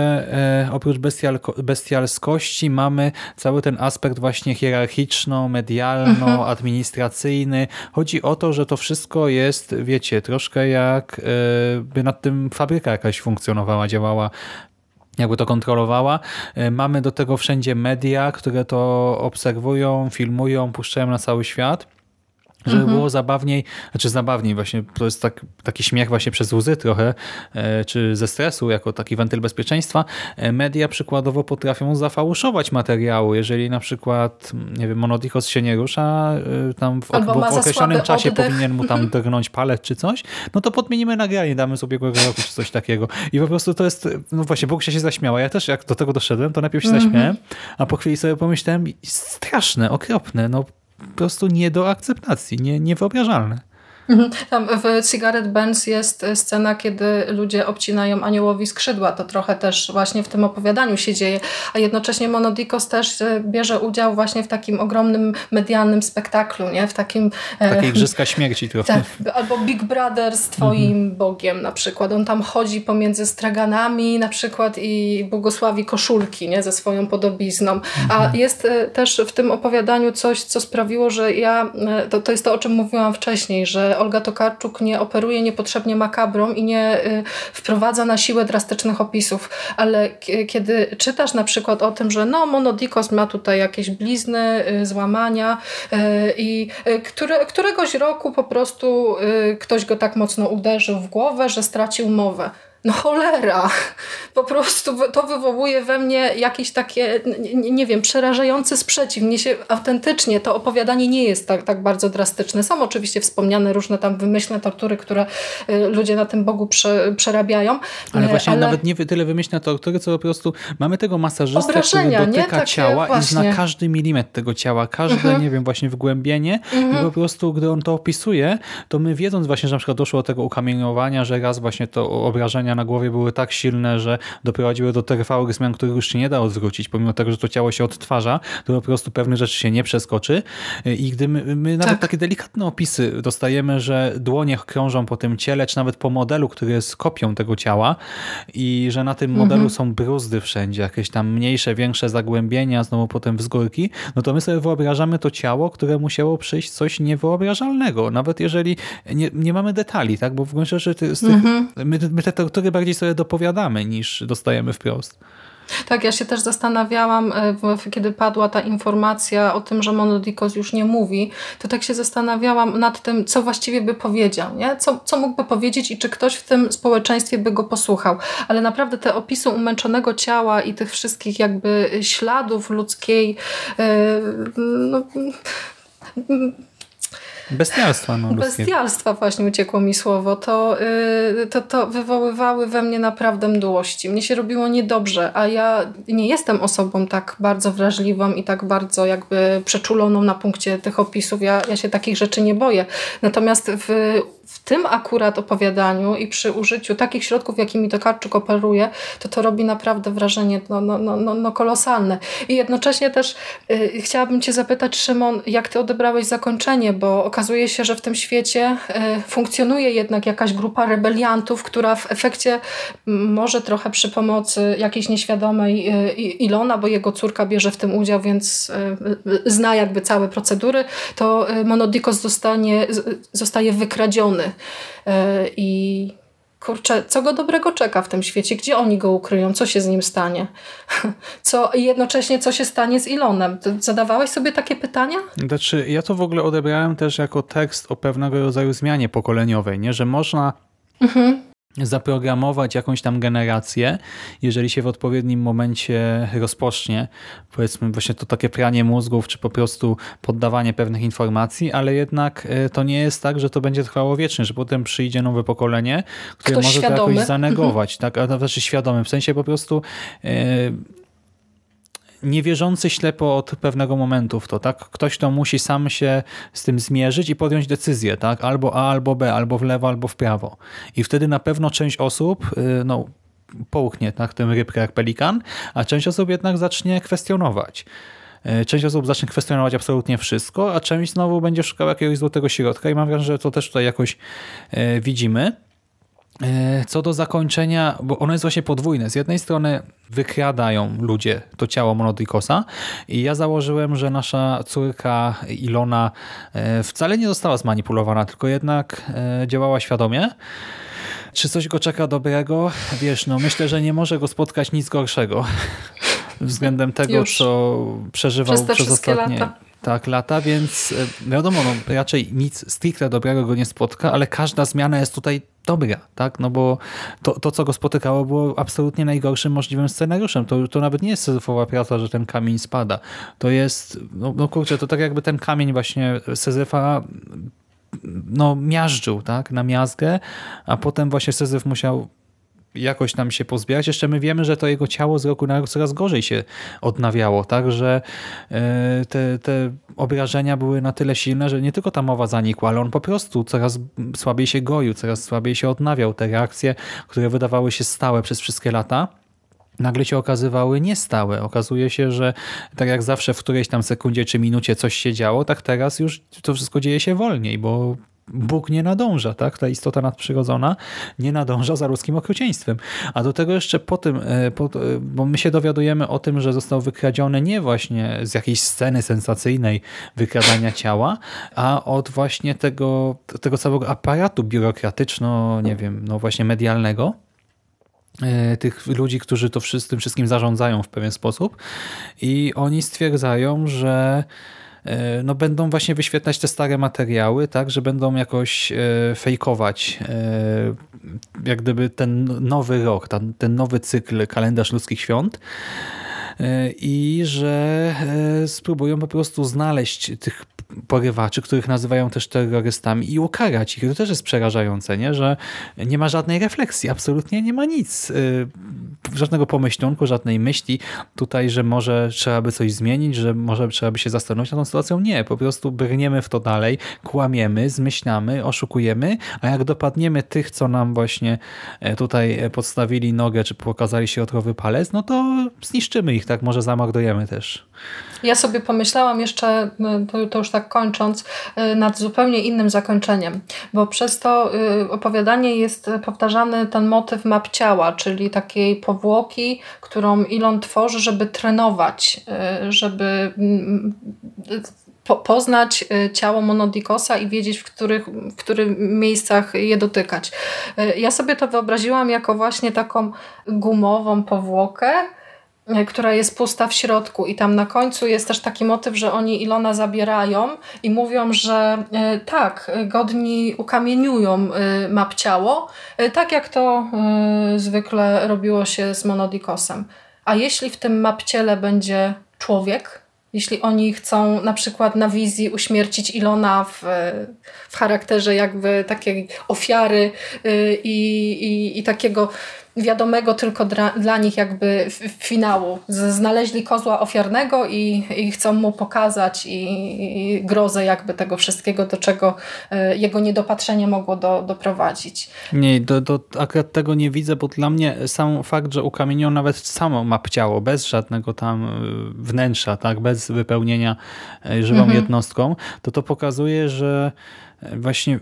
e, oprócz bestial, bestialskości mamy cały ten aspekt właśnie hierarchiczno-medialno-administracyjny, Chodzi o to, że to wszystko jest, wiecie, troszkę jak e, by nad tym fabryka jakaś funkcjonowała, działała jakby to kontrolowała. E, Mamy do tego wszędzie media, które to obserwują, filmują, puszczają na cały świat. Żeby było zabawniej, znaczy zabawniej właśnie, to jest tak, taki śmiech właśnie przez łzy trochę, e, czy ze stresu, jako taki wentyl bezpieczeństwa. E, Media przykładowo potrafią zafałszować materiały, jeżeli na przykład, nie wiem, Monodikos się nie rusza, e, tam w, ok- w określonym czasie oddech. powinien mu tam drgnąć palec czy coś, no to podmienimy nagranie, damy sobie ubiegłego roku czy coś takiego. I po prostu to jest, no właśnie, Bogsia się zaśmiała. Ja też jak do tego doszedłem, to najpierw się zaśmiałem, a po chwili sobie pomyślałem, straszne, okropne, no po prostu nie do akceptacji, nie, niewyobrażalne. Mhm. Tam w Cigarette Benz jest e, scena, kiedy ludzie obcinają aniołowi skrzydła. To trochę też właśnie w tym opowiadaniu się dzieje. A jednocześnie Monodikos też e, bierze udział właśnie w takim ogromnym medialnym spektaklu, nie? W takim... e, Takie igrzyska śmierci trochę. Tak, albo Big Brother z twoim Bogiem na przykład. On tam chodzi pomiędzy straganami na przykład i błogosławi koszulki nie, ze swoją podobizną. A jest też w tym opowiadaniu coś, co sprawiło, że ja, to, to jest to, o czym mówiłam wcześniej, że Olga Tokarczuk nie operuje niepotrzebnie makabrą i nie e, wprowadza na siłę drastycznych opisów, ale kiedy czytasz na przykład o tym, że no Monodikos ma tutaj jakieś blizny, e, złamania e, i które, któregoś roku po prostu ktoś go tak mocno uderzył w głowę, że stracił mowę. No cholera! Po prostu to wywołuje we mnie jakieś takie, nie, nie wiem, przerażający sprzeciw. Mnie się autentycznie to opowiadanie nie jest tak, tak bardzo drastyczne. Są oczywiście wspomniane różne tam wymyślne tortury, które y, ludzie na tym Bogu prze, przerabiają. Ale właśnie nawet nie tyle wymyślne tortury, co po prostu mamy tego masażystę, który nie? dotyka Takie ciała i. Mhm. zna każdy milimetr tego ciała, każde, nie wiem, właśnie wgłębienie i po prostu, gdy on to opisuje, to my wiedząc właśnie, że na przykład doszło do tego ukamieniowania, że raz właśnie to obrażenia na głowie były tak silne, że doprowadziły do trwałych zmian, których już się nie da odwrócić, pomimo tego, że to ciało się odtwarza, to po prostu pewnych rzeczy się nie przeskoczy. I gdy my, my nawet Tak. takie delikatne opisy dostajemy, że dłonie krążą po tym ciele, czy nawet po modelu, który jest kopią tego ciała i że na tym modelu są bruzdy wszędzie, jakieś tam mniejsze, większe zagłębienia, znowu potem wzgórki, no to my sobie wyobrażamy to ciało, które musiało przyjść coś niewyobrażalnego, nawet jeżeli nie, nie mamy detali, tak? bo w gruncie rzeczy z tych, my, my te bardziej sobie dopowiadamy niż dostajemy wprost. Tak, ja się też zastanawiałam, e, kiedy padła ta informacja o tym, że Monodikos już nie mówi, to tak się zastanawiałam nad tym, co właściwie by powiedział, nie? Co, co mógłby powiedzieć i czy ktoś w tym społeczeństwie by go posłuchał. Ale naprawdę te opisy umęczonego ciała i tych wszystkich jakby śladów ludzkiej e, no, Bestialstwa no, bestialstwa właśnie uciekło mi słowo, to, yy, to, to wywoływały we mnie naprawdę mdłości. Mnie się robiło niedobrze, a ja nie jestem osobą tak bardzo wrażliwą i tak bardzo jakby przeczuloną na punkcie tych opisów. Ja, ja się takich rzeczy nie boję. Natomiast w, w tym akurat opowiadaniu i przy użyciu takich środków, jakimi Tokarczuk operuje, to to robi naprawdę wrażenie no, no, no, no, no kolosalne. I jednocześnie też y, chciałabym Cię zapytać, Szymon, jak Ty odebrałeś zakończenie, bo okazuje się, że w tym świecie y, funkcjonuje jednak jakaś grupa rebeliantów, która w efekcie może trochę przy pomocy jakiejś nieświadomej y, Ilona, bo jego córka bierze w tym udział, więc y, y, zna jakby całe procedury, to y, Monodikos zostanie, zostaje wykradziony. Y, I kurczę, co go dobrego czeka w tym świecie? Gdzie oni go ukryją? Co się z nim stanie? Co, i jednocześnie co się stanie z Ilonem? Zadawałeś sobie takie pytania? Znaczy, ja to w ogóle odebrałem też jako tekst o pewnego rodzaju zmianie pokoleniowej, nie? że można zaprogramować jakąś tam generację, jeżeli się w odpowiednim momencie rozpocznie, powiedzmy właśnie to takie pranie mózgów, czy po prostu poddawanie pewnych informacji, ale jednak e, to nie jest tak, że to będzie trwało wiecznie, że potem przyjdzie nowe pokolenie, które Ktoś może to świadomy. jakoś zanegować, tak? A to znaczy świadomy, w sensie po prostu e, niewierzący ślepo od pewnego momentu w to, tak? Ktoś to musi sam się z tym zmierzyć i podjąć decyzję, tak? Albo A, albo B, albo w lewo, albo w prawo. I wtedy na pewno część osób, y, no, połknie tak, tym rybkę jak pelikan, a część osób jednak zacznie kwestionować. Y, Część osób zacznie kwestionować absolutnie wszystko, a część znowu będzie szukała jakiegoś złotego środka i mam wrażenie, że to też tutaj jakoś y, widzimy. E, Co do zakończenia, bo ono jest właśnie podwójne. Z jednej strony wykradają ludzie to ciało Monodikosa i ja założyłem, że nasza córka Ilona e, wcale nie została zmanipulowana, tylko jednak e, działała świadomie. Czy coś go czeka dobrego? Wiesz, no myślę, że nie może go spotkać nic gorszego względem tego, Już. co przeżywał Przez przez ostatnie lata. Tak, lata, więc e, wiadomo, no, raczej nic stricte dobrego go nie spotka, ale każda zmiana jest tutaj dobra, tak? No bo to, to co go spotykało, było absolutnie najgorszym możliwym scenariuszem. To, to nawet nie jest Syzyfowa praca, że ten kamień spada. To jest, no, no kurczę, to tak jakby ten kamień właśnie Syzyfa no, miażdżył tak, na miazgę, a potem właśnie Syzyf musiał jakoś tam się pozbierać. Jeszcze my wiemy, że to jego ciało z roku na rok coraz gorzej się odnawiało, tak, że e, te, te obrażenia były na tyle silne, że nie tylko ta mowa zanikła, ale on po prostu coraz słabiej się goił, coraz słabiej się odnawiał. Te reakcje, które wydawały się stałe przez wszystkie lata, nagle się okazywały niestałe. Okazuje się, że tak jak zawsze w którejś tam sekundzie czy minucie coś się działo, tak teraz już to wszystko dzieje się wolniej, bo Bóg nie nadąża, tak? Ta istota nadprzyrodzona nie nadąża za ludzkim okrucieństwem. A do tego jeszcze po tym, e, po, e, bo my się dowiadujemy o tym, że został wykradziony nie właśnie z jakiejś sceny sensacyjnej wykradania ciała, a od właśnie tego, tego całego aparatu biurokratyczno, nie wiem, no właśnie medialnego, e, tych ludzi, którzy to wszystkim, wszystkim zarządzają w pewien sposób i oni stwierdzają, że no będą właśnie wyświetlać te stare materiały, tak, że będą jakoś e, fejkować e, jak gdyby ten nowy rok, ten, nowy cykl, kalendarz ludzkich świąt. e, i że e, spróbują po prostu znaleźć tych porywaczy, których nazywają też terrorystami i ukarać ich. To też jest przerażające, nie? że nie ma żadnej refleksji, absolutnie nie ma nic. y, Żadnego pomyślunku, żadnej myśli tutaj, że może trzeba by coś zmienić, że może trzeba by się zastanowić nad tą sytuacją. Nie, po prostu brniemy w to dalej, kłamiemy, zmyślamy, oszukujemy, a jak dopadniemy tych, co nam właśnie e, tutaj e, podstawili nogę, czy pokazali środkowy palec, no to zniszczymy ich, tak? Może zamordujemy też. Ja sobie pomyślałam jeszcze, y, to, już tak kończąc, y, nad zupełnie innym zakończeniem, bo przez to y, opowiadanie jest powtarzany ten motyw map ciała, czyli takiej powłoki, którą Ilon tworzy, żeby trenować, żeby mm, po, poznać ciało Monodikosa i wiedzieć, w których, w których miejscach je dotykać. Ja sobie to wyobraziłam jako właśnie taką gumową powłokę, która jest pusta w środku i tam na końcu jest też taki motyw, że oni Ilona zabierają i mówią, że y, tak, y, godni ukamieniują y, map ciało, y, tak jak to y, zwykle robiło się z Monodikosem. A jeśli w tym mapciele będzie człowiek, jeśli oni chcą na przykład na wizji uśmiercić Ilona w, w charakterze jakby takiej ofiary y, i, i, i takiego wiadomego tylko dla, dla nich jakby f- finału. Znaleźli kozła ofiarnego i, i chcą mu pokazać i, i grozę jakby tego wszystkiego, do czego y, jego niedopatrzenie mogło do, doprowadzić. Nie, do, do, akurat tego nie widzę, bo dla mnie sam fakt, że ukamienią nawet samo map ciało, bez żadnego tam y, wnętrza, tak, bez wypełnienia y, żywą Mhm. jednostką, to to pokazuje, że właśnie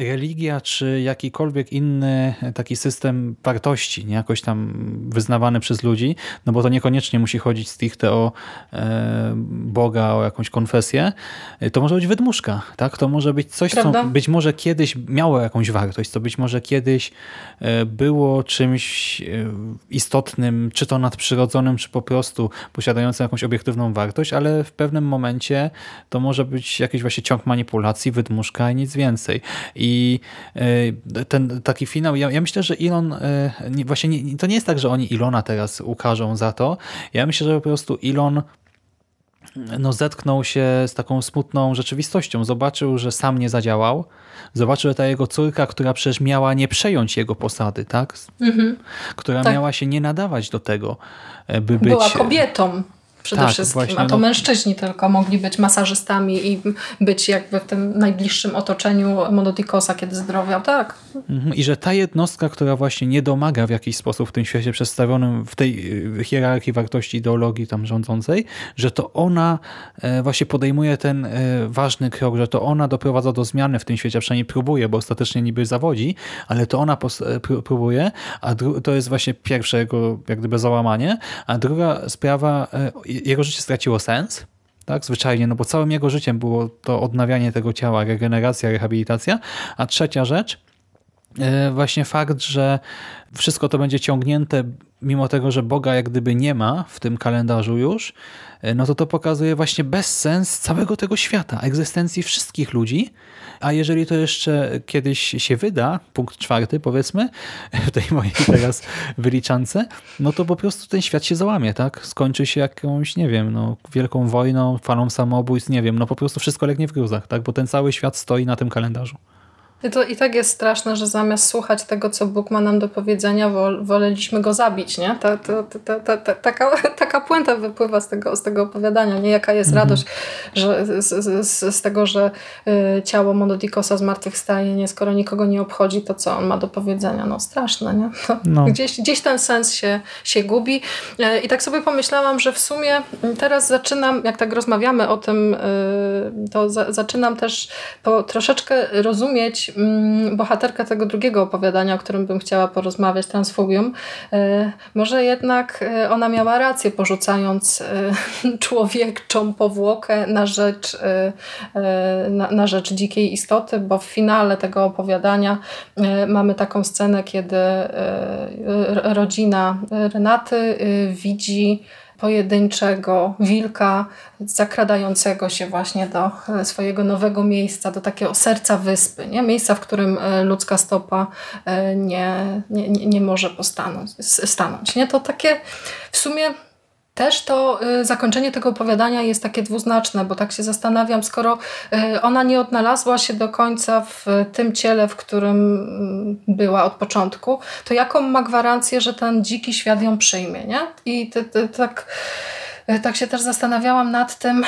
religia czy jakikolwiek inny taki system wartości, nie jakoś tam wyznawany przez ludzi, no bo to niekoniecznie musi chodzić stricte o e, Boga, o jakąś konfesję, to może być wydmuszka, tak? To może być coś, Prawda? co być może kiedyś miało jakąś wartość, co być może kiedyś e, było czymś e, istotnym, czy to nadprzyrodzonym, czy po prostu posiadającym jakąś obiektywną wartość, ale w pewnym momencie to może być jakiś właśnie ciąg manipulacji, wydmuszka i nic więcej. I e, ten taki finał, ja, ja myślę, że Elon, e, nie- właśnie nie, to nie jest tak, że oni Ilona teraz ukażą za to. Ja myślę, że po prostu Elon no, zetknął się z taką smutną rzeczywistością. Zobaczył, że sam nie zadziałał. Zobaczył, że ta jego córka, która przecież miała nie przejąć jego posady, tak? która Tak. miała się nie nadawać do tego, e, by być... Była kobietą przede Tak, wszystkim, właśnie, a to no. mężczyźni tylko mogli być masażystami i być jakby w tym najbliższym otoczeniu Monodikosa, kiedy zdrowiał. Tak, Mhm. I że ta jednostka, która właśnie nie domaga w jakiś sposób w tym świecie przedstawionym, w tej y, hierarchii wartości ideologii tam rządzącej, że to ona e, właśnie podejmuje ten e, ważny krok, że to ona doprowadza do zmiany w tym świecie, a przynajmniej próbuje, bo ostatecznie niby zawodzi, ale to ona e, pró- próbuje, a to jest właśnie pierwsze jego jak gdyby załamanie, a druga sprawa, jego życie straciło sens, tak, zwyczajnie, no bo całym jego życiem było to odnawianie tego ciała, regeneracja, rehabilitacja, a trzecia rzecz, właśnie fakt, że wszystko to będzie ciągnięte, mimo tego, że Boga jak gdyby nie ma w tym kalendarzu już, e, no to to pokazuje właśnie bezsens całego tego świata, egzystencji wszystkich ludzi, a jeżeli to jeszcze kiedyś się wyda, punkt czwarty powiedzmy, w tej mojej teraz wyliczance, no to po prostu ten świat się załamie, tak? Skończy się jakąś, nie wiem, no, wielką wojną, falą samobójstw, nie wiem, no po prostu wszystko legnie w gruzach, tak? Bo ten cały świat stoi na tym kalendarzu. I to i tak jest straszne, że zamiast słuchać tego, co Bóg ma nam do powiedzenia, wol, woleliśmy go zabić, nie? Ta, ta, ta, ta, ta, taka, taka puenta wypływa z tego, z tego opowiadania, nie? Jaka jest mhm. radość że, z, z, z tego, że y, ciało Monodikosa zmartwychwstaje, nie? Skoro nikogo nie obchodzi to, co on ma do powiedzenia. No straszne, nie? No. Gdzieś, gdzieś ten sens się, się gubi. Y, I tak sobie pomyślałam, że w sumie teraz zaczynam, jak tak rozmawiamy o tym, y, to za, zaczynam też po, troszeczkę rozumieć Mm, bohaterka tego drugiego opowiadania, o którym bym chciała porozmawiać, Transfugium, e, może jednak e, ona miała rację, porzucając e, człowieczą powłokę na rzecz, na, na rzecz dzikiej istoty, bo w finale tego opowiadania mamy taką scenę, kiedy rodzina Renaty widzi pojedynczego wilka zakradającego się właśnie do e, swojego nowego miejsca, do takiego serca wyspy, nie? miejsca, w którym e, ludzka stopa e, nie, nie, nie może postanąć, stanąć. Nie? To takie w sumie też to y, zakończenie tego opowiadania jest takie dwuznaczne, bo tak się zastanawiam, skoro y, ona nie odnalazła się do końca w tym ciele, w którym mm, była od początku, to jaką ma gwarancję, że ten dziki świat ją przyjmie, nie? I tak, y, tak się też zastanawiałam nad tym.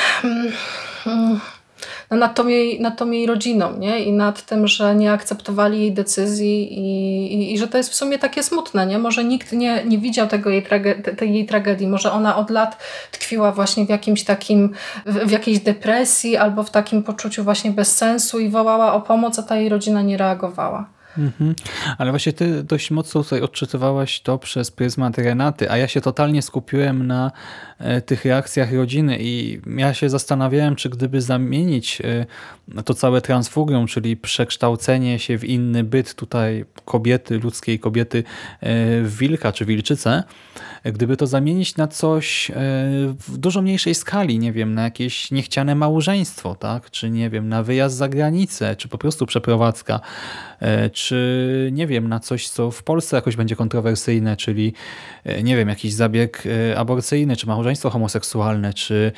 No, nad, tą jej, nad tą jej rodziną nie? i nad tym, że nie akceptowali jej decyzji i, i, i, że to jest w sumie takie smutne. Nie? Może nikt nie, nie widział tego jej tej jej tragedii, może ona od lat tkwiła właśnie w jakimś takim, w, w jakiejś depresji albo w takim poczuciu właśnie bezsensu i wołała o pomoc, a ta jej rodzina nie reagowała. Mhm. Ale właśnie ty dość mocno tutaj odczytywałaś to przez pryzmat Renaty, a ja się totalnie skupiłem na tych reakcjach rodziny i ja się zastanawiałem, czy gdyby zamienić e, to całe transfugium, czyli przekształcenie się w inny byt tutaj kobiety, ludzkiej kobiety e, w wilka czy wilczycę, gdyby to zamienić na coś w dużo mniejszej skali, nie wiem, na jakieś niechciane małżeństwo, tak? czy nie wiem, na wyjazd za granicę, czy po prostu przeprowadzka, czy nie wiem, na coś, co w Polsce jakoś będzie kontrowersyjne, czyli e, nie wiem, jakiś zabieg e, aborcyjny, czy małżeństwo homoseksualne, czy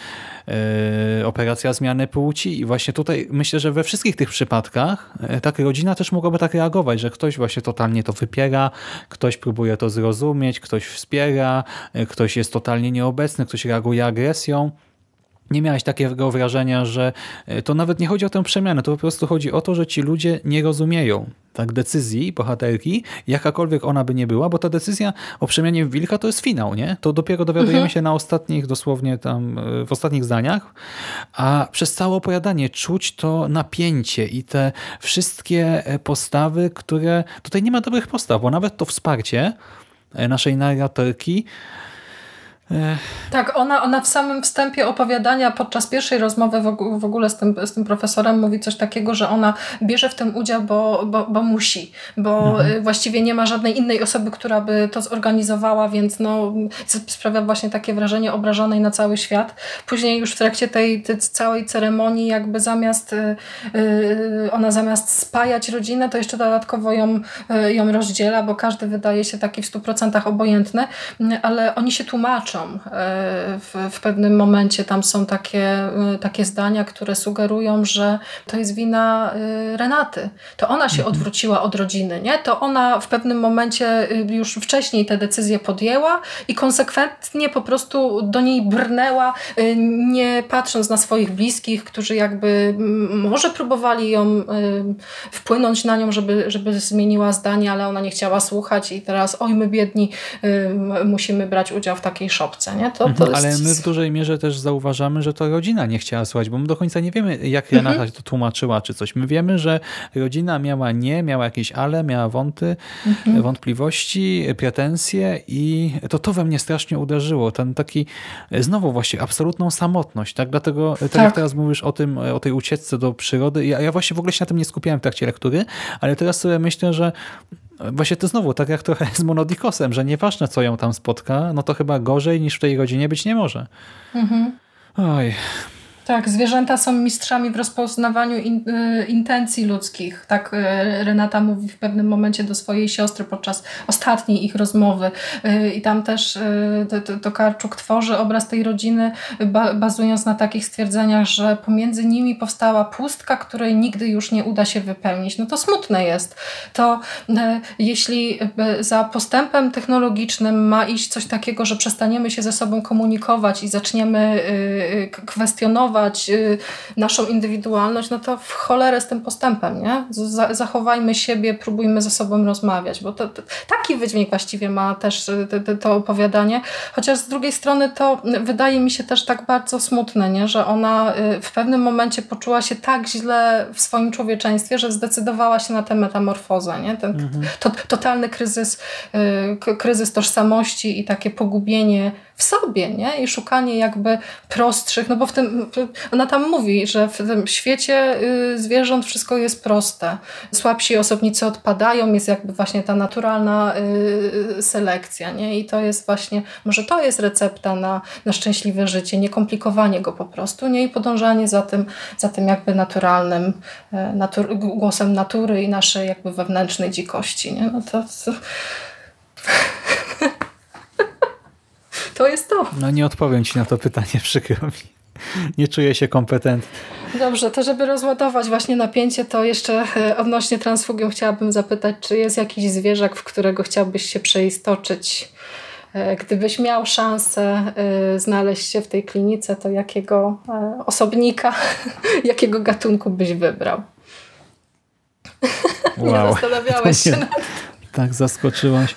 e, operacja zmiany płci. I właśnie tutaj myślę, że we wszystkich tych przypadkach tak rodzina też mogłaby tak reagować, że ktoś właśnie totalnie to wypiera, ktoś próbuje to zrozumieć, ktoś wspiera, ktoś jest totalnie nieobecny, ktoś reaguje agresją nie miałeś takiego wrażenia, że e, to nawet nie chodzi o tę przemianę, to po prostu chodzi o to, że ci ludzie nie rozumieją tak decyzji bohaterki, jakakolwiek ona by nie była, bo ta decyzja o przemianie w wilka to jest finał, nie? To dopiero dowiadujemy mhm. się na ostatnich, dosłownie tam e, w ostatnich zdaniach, a przez całe opowiadanie czuć to napięcie i te wszystkie e, postawy, które tutaj nie ma dobrych postaw, bo nawet to wsparcie naszej narratorki tak, ona, ona w samym wstępie opowiadania podczas pierwszej rozmowy w ogóle z tym, z tym profesorem mówi coś takiego, że ona bierze w tym udział, bo, bo, bo musi, bo mhm. Y, właściwie nie ma żadnej innej osoby, która by to zorganizowała, więc no, sprawia właśnie takie wrażenie obrażonej na cały świat. Później już w trakcie tej, tej całej ceremonii jakby zamiast yy, ona zamiast spajać rodzinę, to jeszcze dodatkowo ją, yy, ją rozdziela, bo każdy wydaje się taki w 100% obojętny, ale oni się tłumaczą E, w, w pewnym momencie tam są takie, e, takie zdania, które sugerują, że to jest wina e, Renaty. To ona się mhm. odwróciła od rodziny, nie? To ona w pewnym momencie już wcześniej te decyzje podjęła i konsekwentnie po prostu do niej brnęła, nie patrząc na swoich bliskich, którzy jakby może próbowali ją wpłynąć na nią, żeby, żeby zmieniła zdanie, ale ona nie chciała słuchać i teraz oj my biedni musimy brać udział w takiej show obce. Nie? To, to mhm, jest... Ale my w dużej mierze też zauważamy, że to rodzina nie chciała słuchać, bo my do końca nie wiemy, jak Renata mhm. to tłumaczyła, czy coś. My wiemy, że rodzina miała nie, miała jakieś ale, miała wąty, mhm. wątpliwości, pretensje i to to we mnie strasznie uderzyło. Ten taki, znowu właśnie, absolutną samotność. Tak? Dlatego, tak, tak jak teraz mówisz o tym, o tej ucieczce do przyrody, ja, ja właśnie w ogóle się na tym nie skupiałem w trakcie lektury, ale teraz sobie myślę, że Właśnie to znowu, tak jak trochę z Monodikosem, że nieważne co ją tam spotka, no to chyba gorzej niż w tej godzinie być nie może. Mhm. Oj, tak, zwierzęta są mistrzami w rozpoznawaniu in, y, intencji ludzkich. Tak y, Renata mówi w pewnym momencie do swojej siostry podczas ostatniej ich rozmowy. Y, I tam też to, to Karczuk tworzy obraz tej rodziny, ba, bazując na takich stwierdzeniach, że pomiędzy nimi powstała pustka, której nigdy już nie uda się wypełnić. No to smutne jest. To jeśli za postępem technologicznym ma iść coś takiego, że przestaniemy się ze sobą komunikować i zaczniemy kwestionować, Y, naszą indywidualność, no to w cholerę z tym postępem, nie? Zachowajmy siebie, próbujmy ze sobą rozmawiać, bo to, to taki wydźwięk właściwie ma też y, to, to, opowiadanie, chociaż z drugiej strony to wydaje mi się też tak bardzo smutne, nie? że ona y, w pewnym momencie poczuła się tak źle w swoim człowieczeństwie, że zdecydowała się na tę metamorfozę, nie? Ten mhm. to, totalny kryzys, kryzys tożsamości i takie pogubienie w sobie, nie? I szukanie jakby prostszych, no bo w tym, ona tam mówi, że w tym świecie y, zwierząt wszystko jest proste. Słabsi osobnicy odpadają, jest jakby właśnie ta naturalna y, selekcja, nie? I to jest właśnie, może to jest recepta na, na szczęśliwe życie, nie komplikowanie go po prostu, nie? I podążanie za tym, za tym jakby naturalnym e, natur, głosem natury i naszej jakby wewnętrznej dzikości, nie? No to... to... To jest to. No nie odpowiem Ci na to pytanie, przykro mi. Nie czuję się kompetentny. Dobrze, to żeby rozładować właśnie napięcie, to jeszcze e, odnośnie transfugium chciałabym zapytać, czy jest jakiś zwierzak, w którego chciałbyś się przeistoczyć? E, gdybyś miał szansę e, znaleźć się w tej klinice, to jakiego osobnika, jakiego gatunku byś wybrał? Wow. Nie zastanawiałeś się nad Tak zaskoczyłaś.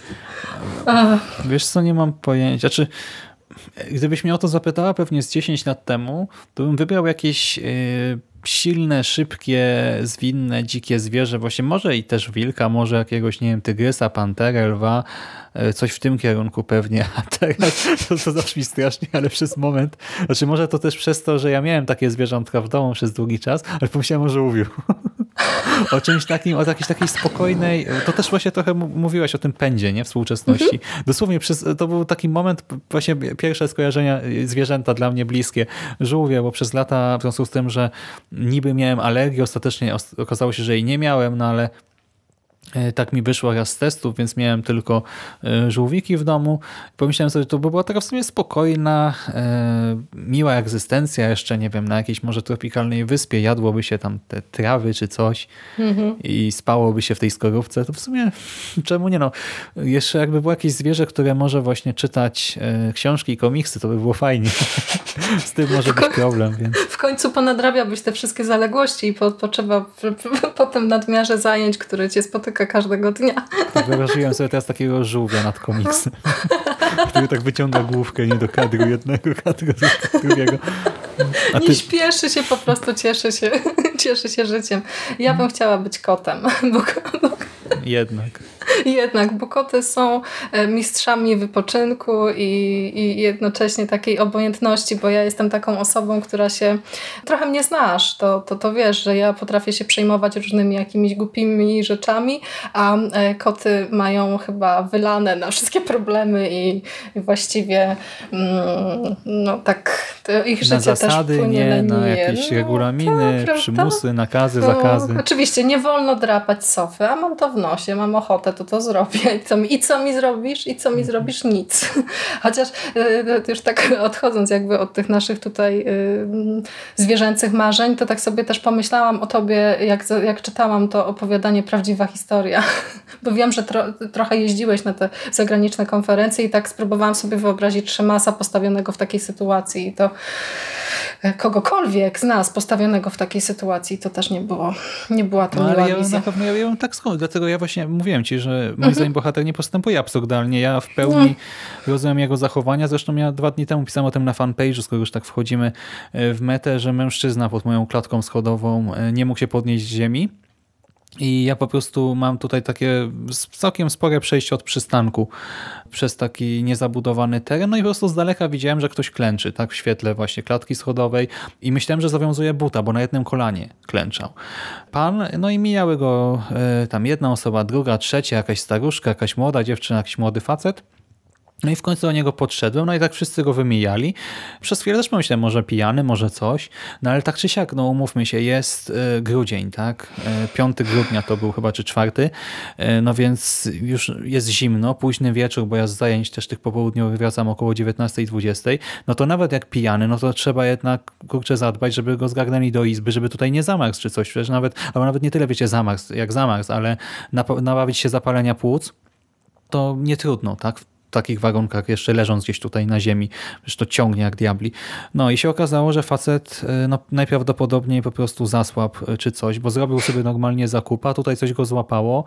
Wiesz co, nie mam pojęcia. Czy gdybyś mnie o to zapytała pewnie z 10 lat temu, to bym wybrał jakieś yy, silne, szybkie, zwinne, dzikie zwierzę, właśnie może i też wilka, może jakiegoś, nie wiem, tygrysa, panterę, lwa, e, coś w tym kierunku pewnie, a teraz to, to zabrzmi strasznie, ale przez moment, znaczy może to też przez to, że ja miałem takie zwierzątka w domu przez długi czas, ale pomyślałem o żółwiu. o czymś takim, o jakiejś takiej spokojnej, to też właśnie trochę mówiłaś o tym pędzie, nie, współczesności. Mhm. Dosłownie przez, to był taki moment, właśnie pierwsze skojarzenia y, zwierzęta dla mnie bliskie, żółwie, bo przez lata w związku z tym, że niby miałem alergię, ostatecznie okazało się, że jej nie miałem, no ale E, tak mi wyszło raz z testów, więc miałem tylko e, żółwiki w domu. Pomyślałem sobie, że to by była taka w sumie spokojna, e, miła egzystencja jeszcze, nie wiem, na jakiejś może tropikalnej wyspie. Jadłoby się tam te trawy czy coś mhm. i spałoby się w tej skorupce. To w sumie czemu nie no. Jeszcze jakby było jakieś zwierzę, które może właśnie czytać książki i komiksy, to by było fajnie. z tym może być problem. Więc. W końcu ponadrabiałbyś te wszystkie zaległości i potrzeba po tym nadmiarze zajęć, które cię spotyka każdego dnia. Tak, wyobraziłem sobie teraz takiego żółwia nad komiksem, który tak wyciąga główkę nie do kadru jednego, kadru drugiego. A ty... Nie śpieszy się, po prostu cieszy się, cieszy się życiem. Ja bym chciała być kotem. Bo, bo... Jednak. Jednak, bo koty są e, mistrzami wypoczynku i, i jednocześnie takiej obojętności, bo ja jestem taką osobą, która się... Trochę mnie znasz, to, to, to wiesz, że ja potrafię się przejmować różnymi jakimiś głupimi rzeczami, a e, koty mają chyba wylane na wszystkie problemy i, właściwie mm, no tak ich życie na zasady, też płynie nie, na jakieś no, regulaminy, tak, przymusy, nakazy, no, zakazy. Oczywiście, nie wolno drapać sofy, a mam to w nosie, mam ochotę, to to zrobię. I co mi, i co mi zrobisz? I co mi zrobisz? Nic. Chociaż e, już tak odchodząc jakby od tych naszych tutaj e, zwierzęcych marzeń, to tak sobie też pomyślałam o tobie, jak, jak czytałam to opowiadanie Prawdziwa Historia. Bo wiem, że tro, trochę jeździłeś na te zagraniczne konferencje i tak spróbowałam sobie wyobrazić Trzymasa postawionego w takiej sytuacji. I to e, kogokolwiek z nas postawionego w takiej sytuacji, to też nie było, nie była to No, miła ale ja wizja. na pewno ja ją tak skąd, dlatego ja właśnie mówiłem ci, że moim zdaniem bohater nie postępuje absurdalnie. Ja w pełni rozumiem jego zachowania. Zresztą ja dwa dni temu pisałem o tym na fanpage'u, skoro już tak wchodzimy e, w metę, że mężczyzna pod moją klatką schodową e, nie mógł się podnieść z ziemi. I ja po prostu mam tutaj takie całkiem spore przejście od przystanku przez taki niezabudowany teren. No i po prostu z daleka widziałem, że ktoś klęczy, tak w świetle właśnie klatki schodowej i myślałem, że zawiązuje buta, bo na jednym kolanie klęczał. Pan, no i mijały go e, tam jedna osoba, druga, trzecia, jakaś staruszka, jakaś młoda dziewczyna, jakiś młody facet. No i w końcu do niego podszedłem, no i tak wszyscy go wymijali. Przez chwilę też pomyślałem, może pijany, może coś, no ale tak czy siak, no umówmy się, jest e, grudzień, tak? E, 5 grudnia to był chyba, czy czwarty, e, no więc już jest zimno, późny wieczór, bo ja z zajęć też tych popołudniowych wracam około 19-20, no to nawet jak pijany, no to trzeba jednak, kurczę, zadbać, żeby go zgarnęli do izby, żeby tutaj nie zamarzł czy coś, przecież nawet, albo nawet nie tyle, wiecie, zamarzł, jak zamarzł, ale nabawić się zapalenia płuc, to nie trudno, tak? Takich warunkach, jeszcze leżąc gdzieś tutaj na ziemi, przecież to ciągnie jak diabli. No i się okazało, że facet e, no, najprawdopodobniej po prostu zasłabł e, czy coś, bo zrobił sobie normalnie zakupa, tutaj coś go złapało,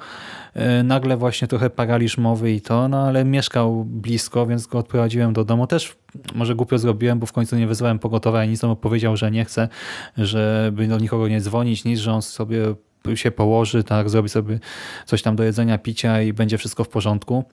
E, nagle właśnie trochę paraliż mowy i to, no ale mieszkał blisko, więc go odprowadziłem do domu. Też może głupio zrobiłem, bo w końcu nie wezwałem pogotowia, nic, on powiedział, że nie chce, żeby do nikogo nie dzwonić, nic, że on sobie się położy, tak, zrobi sobie coś tam do jedzenia, picia i będzie wszystko w porządku.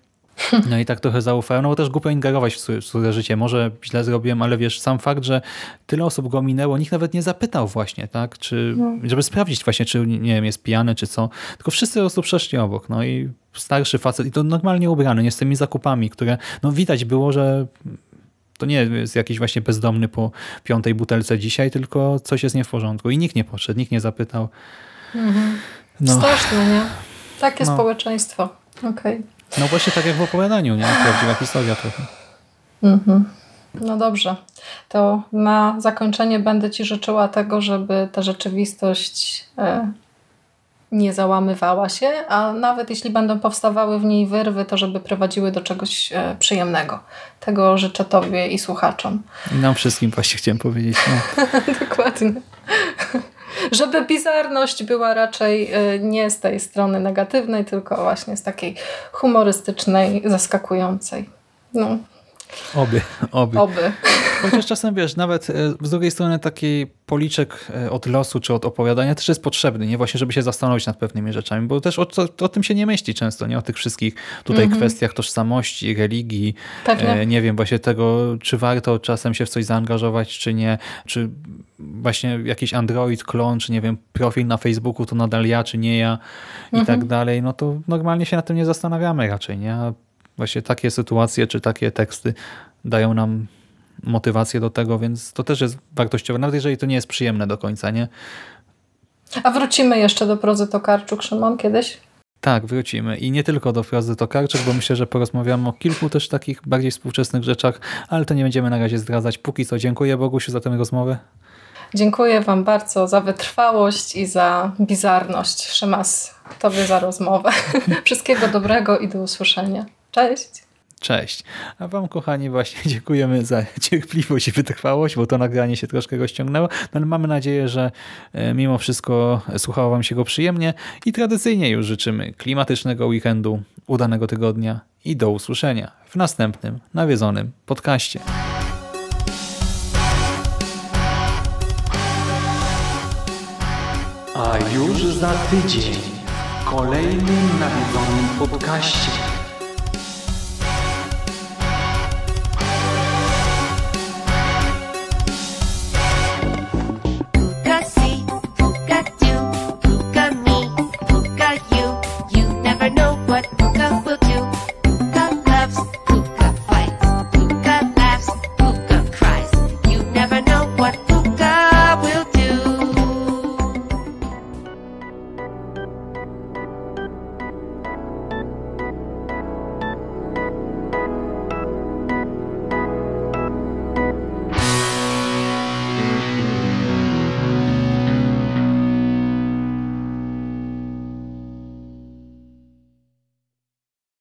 No i tak trochę zaufałem, no bo też głupio ingerować w swoje życie. Może źle zrobiłem, ale wiesz, sam fakt, że tyle osób go minęło, nikt nawet nie zapytał właśnie, tak, czy, żeby sprawdzić właśnie, czy nie wiem, jest pijany, czy co, tylko wszyscy po prostu przeszli obok, no i starszy facet i to normalnie ubrany, nie z tymi zakupami, które, no widać było, że to nie jest jakiś właśnie bezdomny po piątej butelce dzisiaj, tylko coś jest nie w porządku i nikt nie podszedł, nikt nie zapytał. No. Straszne, nie? Takie No. społeczeństwo. Okej. No właśnie tak jak w opowiadaniu, nie? Prawdziwa historia trochę. Mhm. No dobrze. To na zakończenie będę Ci życzyła tego, żeby ta rzeczywistość e, nie załamywała się, a nawet jeśli będą powstawały w niej wyrwy, to żeby prowadziły do czegoś e, przyjemnego. Tego życzę Tobie i słuchaczom. I nam wszystkim właśnie chciałem powiedzieć. No. Dokładnie. Żeby bizarność była raczej e, nie z tej strony negatywnej, tylko właśnie z takiej humorystycznej, zaskakującej. No, Oby, oby. oby. Chociaż czasem wiesz, nawet e, z drugiej strony taki policzek e, od losu czy od opowiadania też jest potrzebny, nie? Właśnie, żeby się zastanowić nad pewnymi rzeczami, bo też o, o, o tym się nie myśli często, nie? O tych wszystkich tutaj kwestiach tożsamości, religii, e, nie wiem, właśnie tego, czy warto czasem się w coś zaangażować, czy nie, czy właśnie jakiś Android, klon, czy nie wiem, profil na Facebooku to nadal ja, czy nie ja i tak dalej, no to normalnie się nad tym nie zastanawiamy raczej, nie? A właśnie takie sytuacje, czy takie teksty dają nam motywację do tego, więc to też jest wartościowe, nawet jeżeli to nie jest przyjemne do końca, nie? A wrócimy jeszcze do prozy Tokarczuk, Szymon, kiedyś? Tak, wrócimy. I nie tylko do frazy Tokarczuk, bo myślę, że porozmawiamy o kilku też takich bardziej współczesnych rzeczach, ale to nie będziemy na razie zdradzać. Póki co dziękuję Bogusiu za tę rozmowę. Dziękuję Wam bardzo za wytrwałość i za bizarność. Szymas, Tobie za rozmowę. Wszystkiego dobrego i do usłyszenia. Cześć! Cześć. A Wam, kochani, właśnie dziękujemy za cierpliwość i wytrwałość, bo to nagranie się troszkę rozciągnęło, no ale mamy nadzieję, że e, mimo wszystko słuchało Wam się go przyjemnie i tradycyjnie już życzymy klimatycznego weekendu, udanego tygodnia i do usłyszenia w następnym nawiedzonym podcaście. A już za tydzień w kolejnym nawiedzonym podcaście.